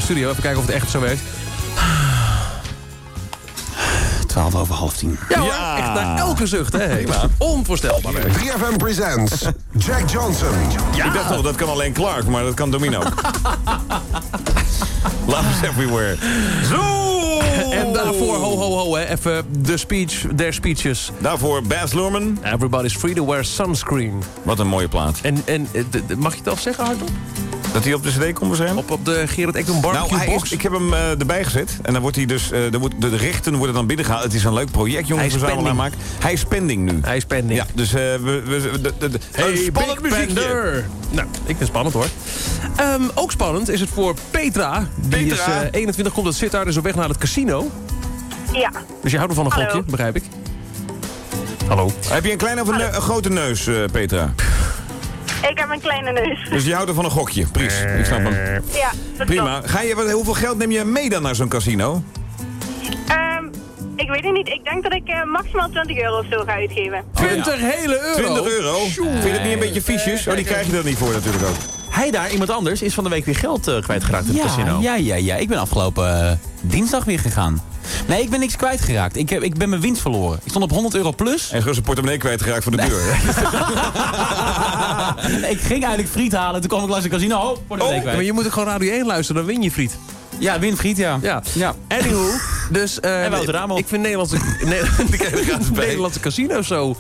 studio. Even kijken of het echt zo werkt. 12 over half tien. Ja, hoor, echt naar elke zucht, hè. Onvoorstelbaar. 3FM presents Jack Johnson. Ik dacht al, dat kan alleen Clark, maar dat kan Domino. Love's everywhere. Zo! En daarvoor, ho, ho, ho, hè. Even de speech, der speeches. Daarvoor Baz Luhrmann. Everybody's free to wear sunscreen. Wat een mooie plaat. En, en eh, mag je het al zeggen, hardop? Dat hij op de cd komt zijn? Op, op de Gerard Ekdom barbecue Nou, box? is, ik heb hem eh, erbij gezet. En dan wordt hij dus, eh, er wordt, de rechten worden dan binnengehaald. Het is een leuk project, jongens. Hij is pending. maken. Hij is pending nu. Hij is pending. Ja, dus eh, we, we, de, de, de- Hey, een spannend Big muziekje. Nou, ik vind spannend hoor. Ehm, ook spannend is het voor Petra. Die Petra. is eh, 21, komt uit Sittard, is op weg naar het casino. Ja. Dus je houdt ervan een gokje, begrijp ik. Hallo. Heb je een kleine of een, grote neus, eh, Petra? Ik heb een kleine neus. Dus je houdt er van een gokje. Pries, ik snap hem. Ja, dat Prima. Ga je, wat- hoeveel geld neem je mee dan naar zo'n casino? Ehm, ik weet het niet. Ik denk dat ik eh, maximaal 20 euro of zo ga uitgeven. 20 hele euro? 20 euro? Vind je het niet een beetje viesjes? Oh, die krijg je er niet voor natuurlijk ook. Hij daar, iemand anders, is van de week weer geld eh, kwijtgeraakt in het Ja, casino. ja, ja, ja. Ik ben afgelopen eh, dinsdag weer gegaan. Nee, ik ben niks kwijtgeraakt. Ik, heb, ik ben mijn winst verloren. Ik stond op 100 euro plus. En gewoon zijn portemonnee kwijtgeraakt van de buur. ik ging eigenlijk friet halen. Toen kwam ik langs de casino. Oh, voor de week Ja, kwijt. maar je moet ook gewoon Radio 1 luisteren, dan win je friet. Ja, win friet, ja. Ja. ja. Anywho, dus... eh, En Wouter Ramel. Ik vind Nederlandse, ne- Nederlandse casino's zo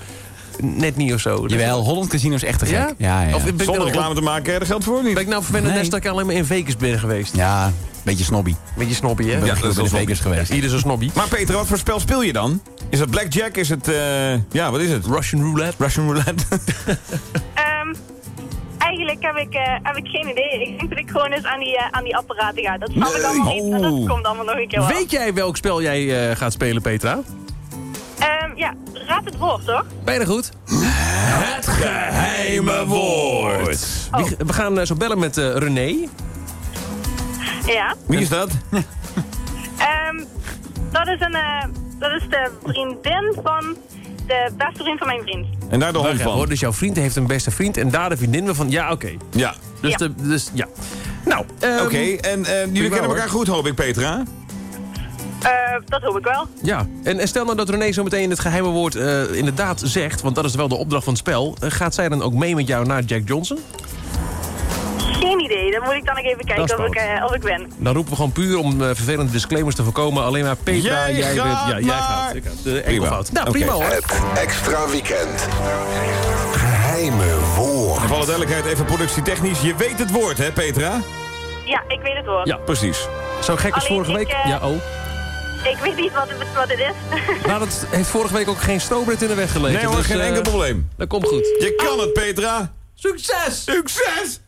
net niet of zo. Jawel, Holland Casino is echt te gek. Ja? Ja. Of Zonder reclame te maken, er geld voor niet? Ben ik nou vervelend Nee. dat ik alleen maar in Vegas ben geweest? Ja, beetje snobby. Beetje snobby, hè? Ja, dat is wel geweest. Ieder zo snobby. Maar Peter, wat voor spel speel je dan? Is het blackjack? Is het, eh, ja, wat is het? Russian roulette. Russian roulette. Ehm, eigenlijk heb ik, eh, heb ik geen idee. Ik denk dat ik gewoon eens aan die, eh, aan die apparaten ga. Dat snap ik allemaal niet. En dat Oh. komt allemaal nog een keer wel. Weet jij welk spel jij eh, gaat spelen, Petra? Ehm, ja, raad het woord, toch? Bijna goed. Het geheime woord. We gaan eh, zo bellen met eh, René. Ja. Wie is dat? Ehm, dat, is een, eh, dat is de vriendin van de beste vriend van mijn vriend. En daar de hond van. hoor. Dus jouw vriend heeft een beste vriend en daar de vriendin van... Ja, oké. Ja. Dus, Ja. De, dus ja. Nou, ehm, Oké, en eh, jullie kennen hoor. elkaar goed, hoop ik, Petra? Eh, dat hoop ik wel. Ja, en, en stel nou dat René zo meteen het geheime woord eh, inderdaad zegt... want dat is wel de opdracht van het spel... gaat zij dan ook mee met jou naar Jack Johnson? Geen idee. Dan moet ik dan nog even kijken of ik, fout. eh, of ik win. Dan roepen we gewoon puur om eh, vervelende disclaimers te voorkomen... alleen maar Petra, Jij jij, bent... gaat Ja, jij maar. gaat. De Prima. enkelvoud. Nou, prima hoor. Het extra weekend. Geheime woord. En voor alle duidelijkheid, even productietechnisch. Je weet het woord, hè, Petra? Ja, ik weet het woord. Ja. Precies. Zo gek als Alleen vorige ik, week. eh, Ja, oh. Ik weet niet wat het, wat het is. Nou, dat heeft vorige week ook geen strobret in de weg gelegen. Nee hoor, dus, geen enkel probleem. Dat komt goed. Je kan het, Petra. Succes! Succes!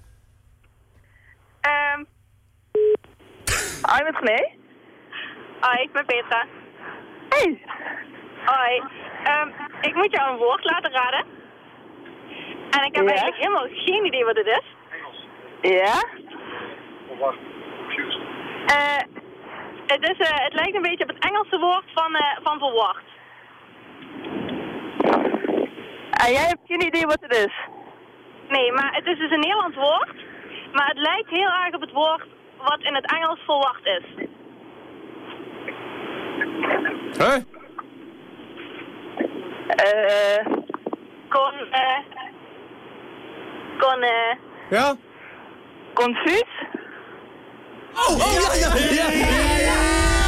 Ehm. Hoi, met René. Hoi, ik ben Petra. Hey. Hoi. Ehm, ik moet jou een woord laten raden. En ik heb Ja? eigenlijk helemaal geen idee wat het is. Ja? Eh, het, is, eh, het lijkt een beetje op het Engelse woord van, eh, van verwacht. En jij hebt geen idee wat het is? Nee, maar het is dus een Nederlands woord. Maar het lijkt heel erg op het woord wat in het Engels verwacht is. Huh? Eh... Kon, eh... Kon, eh... Ja? Confuus? Oh, oh ja, ja, ja, ja, ja. Petra!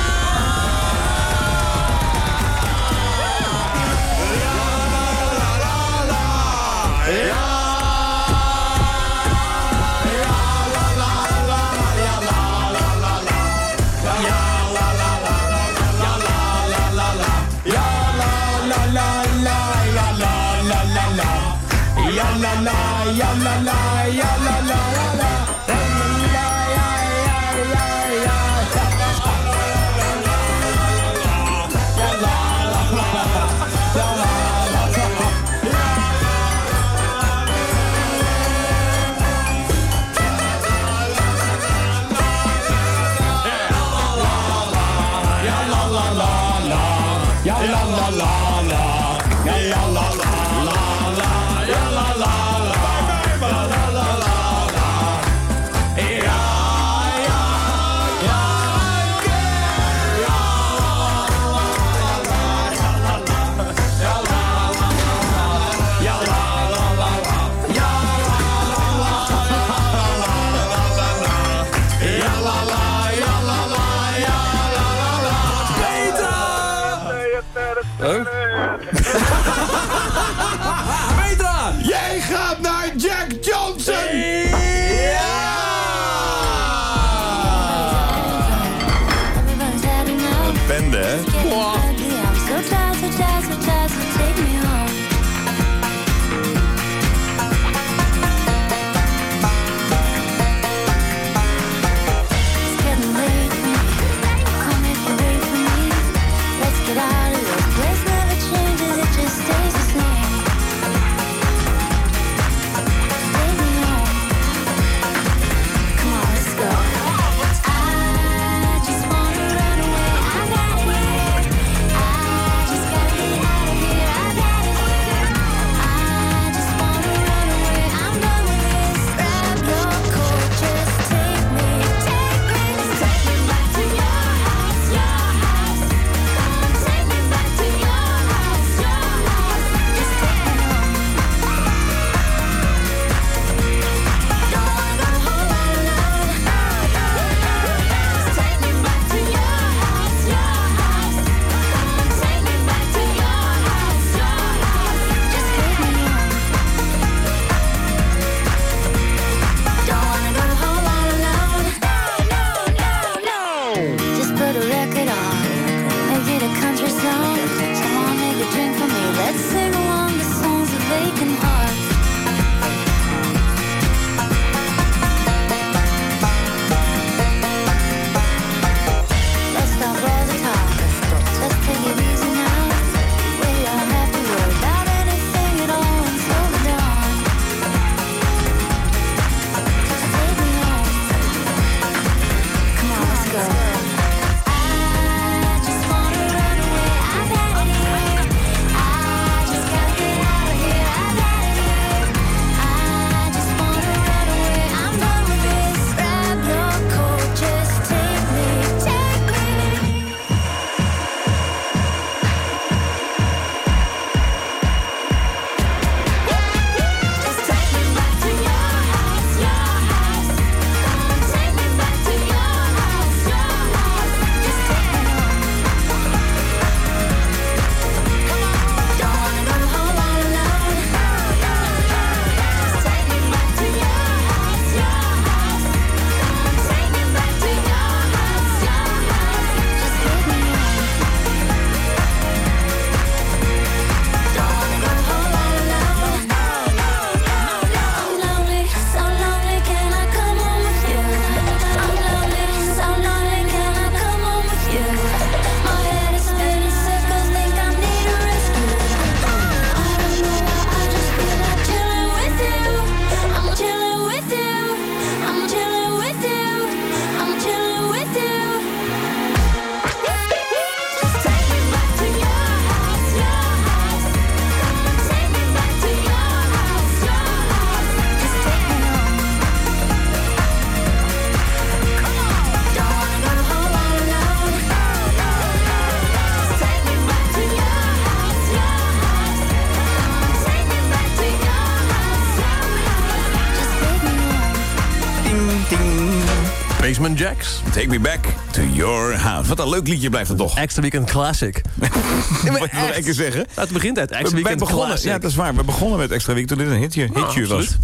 Jacks. Take me back to your house. Wat een leuk liedje blijft het toch. Extra Weekend Classic. Wat wil ik één keer zeggen? Nou, het begint uit Extra We, Weekend begonnen, Classic. ja, dat is waar. We begonnen met Extra Week toen dit een hitje, hitje was.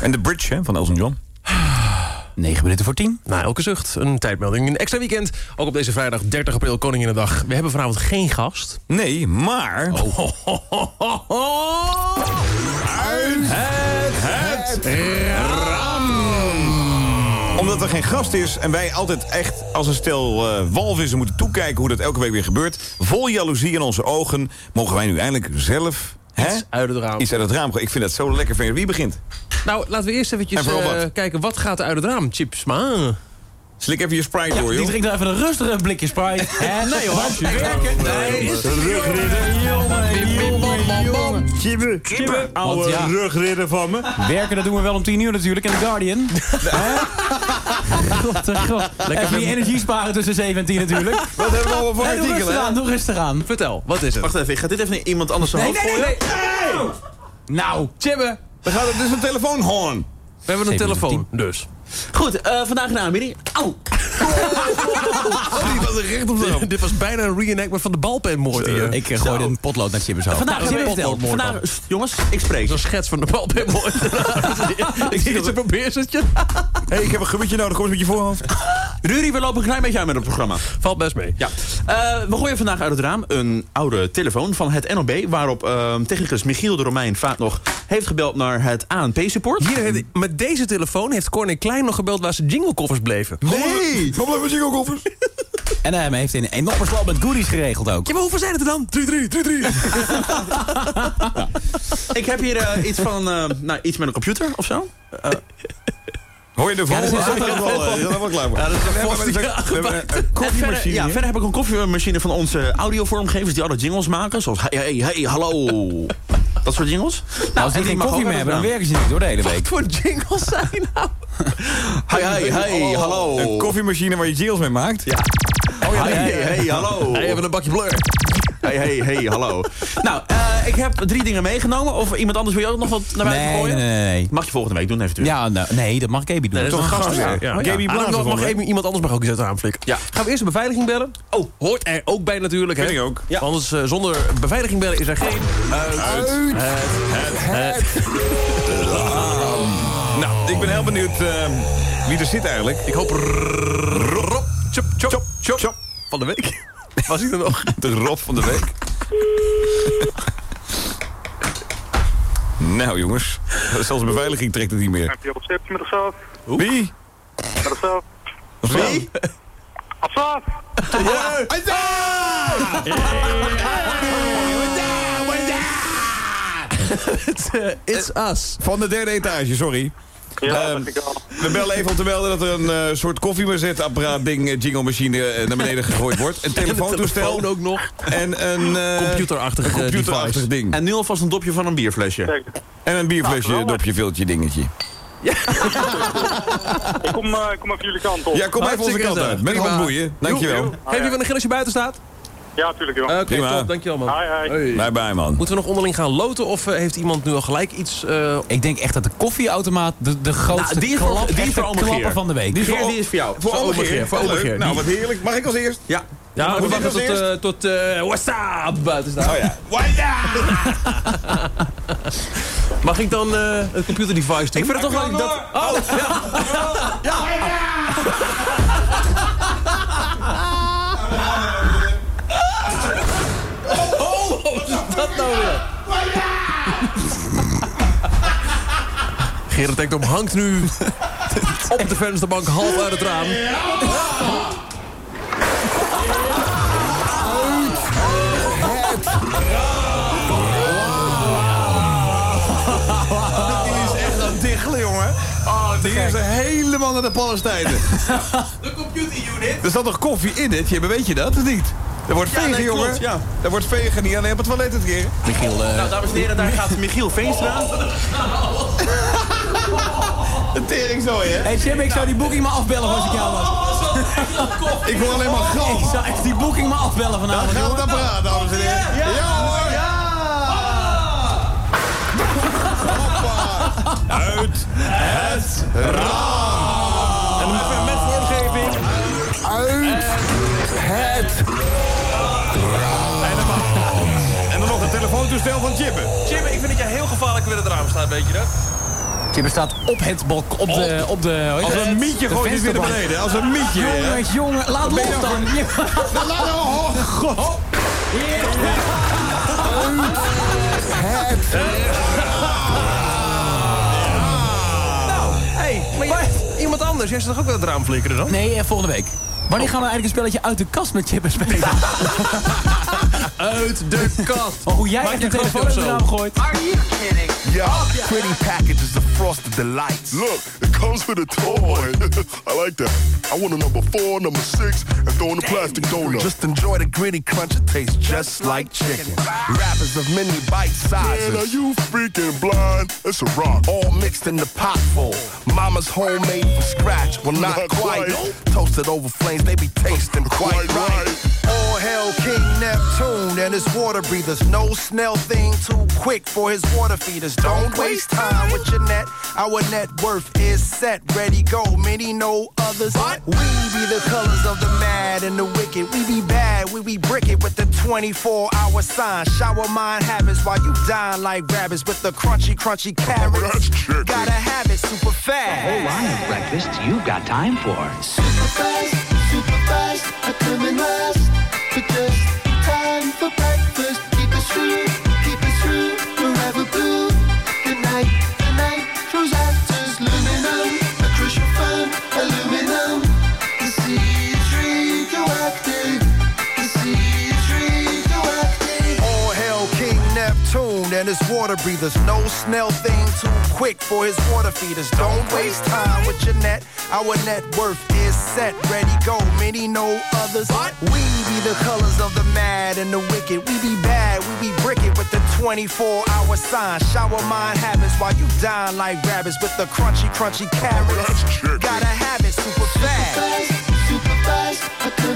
En de bridge hè, van Elton John. 9 minuten voor 10. Na elke zucht een tijdmelding. Een extra weekend. Ook op deze vrijdag 30 april Koninginnedag. We hebben vanavond geen gast. Nee, maar... Het, er geen gast is en wij altijd echt als een stel walvissen moeten toekijken hoe dat elke week weer gebeurt. Vol jaloezie in onze ogen mogen wij nu eindelijk zelf hè? Iets uit het raam. iets uit het raam gooien. Ik vind dat zo lekker. Vind je- Wie begint? Nou, laten we eerst eventjes eh, wat? kijken. Wat gaat er uit het raam? Chips, maar... Slik even je Sprite door, Die joh. drinkt nou even een rustige blikje Sprite. En Nee, hoor. Want werken, nee, is Chibbe, chibbe, oude ja. rugridder van me. Werken, dat doen we wel om 10 uur natuurlijk. En The Guardian. God, eh, God. Even die energie sparen tussen 7 en 10 natuurlijk. Wat hebben we allemaal voor Nee, doe artikelen, rustig hè? aan, doe rustig aan. Vertel, wat is het? Wacht even, ik ga dit even in iemand anders zijn Nee, hoofd nee, nee, gooien. nee. Nou, Chibbe, Dan gaat het dus een telefoonhoorn. we hebben een telefoon, dus. Goed, eh, vandaag in de aanbieding. Au! Oh, die was recht op de Dit was bijna een reenactment van de balpenmoord hier. ik eh, gooi een potlood naar Chibbers hoofd. Vandaag Nou, hebben we. Vandaag, Sst, jongens, ik spreek. Zo'n schets van de balpenmoord. ik zie dat ze probeersertje. hey, ik heb een gummetje nodig. Kom eens met je voorhoofd. Rudy, we lopen een klein beetje uit met het programma. Valt best mee. Ja. Eh, we gooien vandaag uit het raam een oude telefoon van het NOB... waarop ehm, technicus Michiel de Romein vaak nog heeft gebeld naar het ANP-support. Met deze telefoon heeft Corné Klein nog gebeld waar zijn jinglekoffers bleven. Nee! Kom blijven zingen, koffers. En hij heeft een enorme slap met goodies geregeld ook. Ja, maar hoeveel zijn het er dan? 3, 3, 3, 3. Ik heb hier eh, iets van, eh, nou, iets met een computer of zo. Eh, Hoor je de vol? dat is Ja, dat is klaar. Ja, dat is een We hebben- hebben- hebben een koffiemachine. ja, verder heb ik een koffiemachine van onze audiovormgevers... die alle jingles maken, zoals hey, hey, hey, hallo. Dat soort jingles. Nou, als die en geen koffie meer hebben, dan werken ze niet door de hele week. Wat voor jingles zijn nou? Hey, hey, hey, hallo. Een koffiemachine waar je jingles mee maakt. Ja. Oh ja, Hey, hey, hey, hallo. Hey, even een bakje blur. Hey, hey, hey, hallo. Nou, eh, ik heb drie dingen meegenomen. Of iemand anders wil je ook nog wat naar buiten Nee, gooien? nee, nee, nee. Mag je volgende week doen, eventueel. Ja, nou, nee, dat mag Gaby doen. Nee, dat is Toch een gast. Ja. ja. Gaby Ah, mag even, iemand anders mag ook iets uit de raam flikken. Ja. Gaan we eerst de beveiliging bellen? Oh, hoort er ook bij natuurlijk. Vind hè? ik ook. Ja. Anders eh, zonder beveiliging bellen is er geen... Uit. Het. Nou, ik ben heel benieuwd eh, wie er zit eigenlijk. Ik hoop... Rob. Chop, chop, chop, Chop. Van de week. Was ik er nog? De Rob van de week. nou jongens, zelfs de beveiliging trekt het niet meer. Heb je op stip met zichzelf? Wie? Met zichzelf? Wie? Afslaat! It's us. Van de derde etage, sorry. Ja, dat ik al. we bellen even om te melden dat er een eh, soort koffiemazetapparaat ding, eh, jingle machine eh, naar beneden gegooid wordt. Een telefoontoestel. telefoon ook nog. En een eh, Computerachtig, een computerachtig ding. En nu alvast een dopje van een bierflesje. En een bierflesje, geweldig. dopje, viltje, dingetje. Ik kom, eh, ik kom even jullie kant op. Ja, kom even onze kant uit. Met handboeien. Dankjewel. Geef je van een gil als je buiten staat? Ja, tuurlijk joh. Oké, top. Dankjewel, man. Hi, hi. Bye bye, man. Moeten we nog onderling gaan loten of eh, heeft iemand nu al gelijk iets... eh, Ik denk echt dat de koffieautomaat de, de grootste Nou, die is voor- klap, die is echte voor Alme klapper van de week. Die is voor, die is voor jou. Voor Omegeer. Omegeer. Voor. Omegeer. Nou, wat heerlijk. Mag ik als eerst? Ja. ja, we wachten tot, eh, tot eh WhatsApp buiten. Oh ja. Mag ik dan eh, het computerdevice doen? Ik vind het toch leuk dat... Oh, ja. Oh, wat is dat nou weer? Gerard Ekdom hangt nu op de vensterbank half uit het raam. Die is echt aan het diggelen, jongen. Oh, die is er helemaal naar de Palestijnen. De computerunit. Er zat toch koffie in dit? Jibbe, weet je dat of niet? Er wordt Ja, vegen, nee, klopt, jongen. ja. Er wordt vegen, niet alleen op het toilet het keer. Michiel, eh, Nou, dames en heren, daar gaat Michiel Veenstra. De teringzooi, hè? Hey Jim, ik zou die boeking maar afbellen als ik jou was. Ik hoor alleen maar gal. Ik zou echt die boeking maar afbellen vanavond. gaat het jongen. apparaat, dames en heren. Ja, hoor. Ja. Hoppa. Uit het raam. En met, met vormgeving. Uit het telefoontoestel van Jibbe. Jim, ik vind dat jij heel gevaarlijk weer het raam staat, weet je dat? Jim staat op het balk, op de, op de, Als het? een mietje De gooit het weer naar beneden. Als een mietje. Jongens, jongen, laat je los nou dan. Nou, laat nou, oh, god. Hé, hey, maar jij- iemand anders, jij zit toch ook wel het raam flikkeren dan? Nee, eh, volgende week. Wanneer gaan we eigenlijk een spelletje uit de kast met Chip spelen? Uit de kast. Maar hoe jij Maak echt je een een grapje telefoon in of de zo? raam gooit. Are you kidding? Yeah, pretty packages of frosted delights. Look, it comes with a toy. I like that. I want a number four, number six, and throw in a plastic donut. Just enjoy the gritty crunch. It tastes just like chicken. Wrappers of many bite sizes. Man, are you freaking blind? It's a rock. All mixed in the pot full. Mama's homemade from scratch. Well, not, Not quite. quite. Toasted over flames, they be tasting quite, Quite right. right. All hail King Neptune and his water breathers. No snail thing too quick for his water feeders. Don't waste time with your net. Our net worth is set, ready, go. Many know others. We be the colors of the mad and the wicked. We be bad, we be brick it with the 24 hour sign. Shower mind habits while you dine like rabbits with the crunchy, crunchy carrots. That's chicken. Gotta have it super fast. whole line of breakfast you've got time for. Super fast, super fast, I come in last. escutar and his water breathers. No snail thing too quick for his water feeders. Don't waste time with your net. Our net worth is set, ready, go. Many know others. We be the colors of the mad and the wicked. We be bad, we be brick it with the 24 hour sign. Shower mind habits while you dine like rabbits with the crunchy, crunchy carrots. Gotta have it super fast. fast, super fast.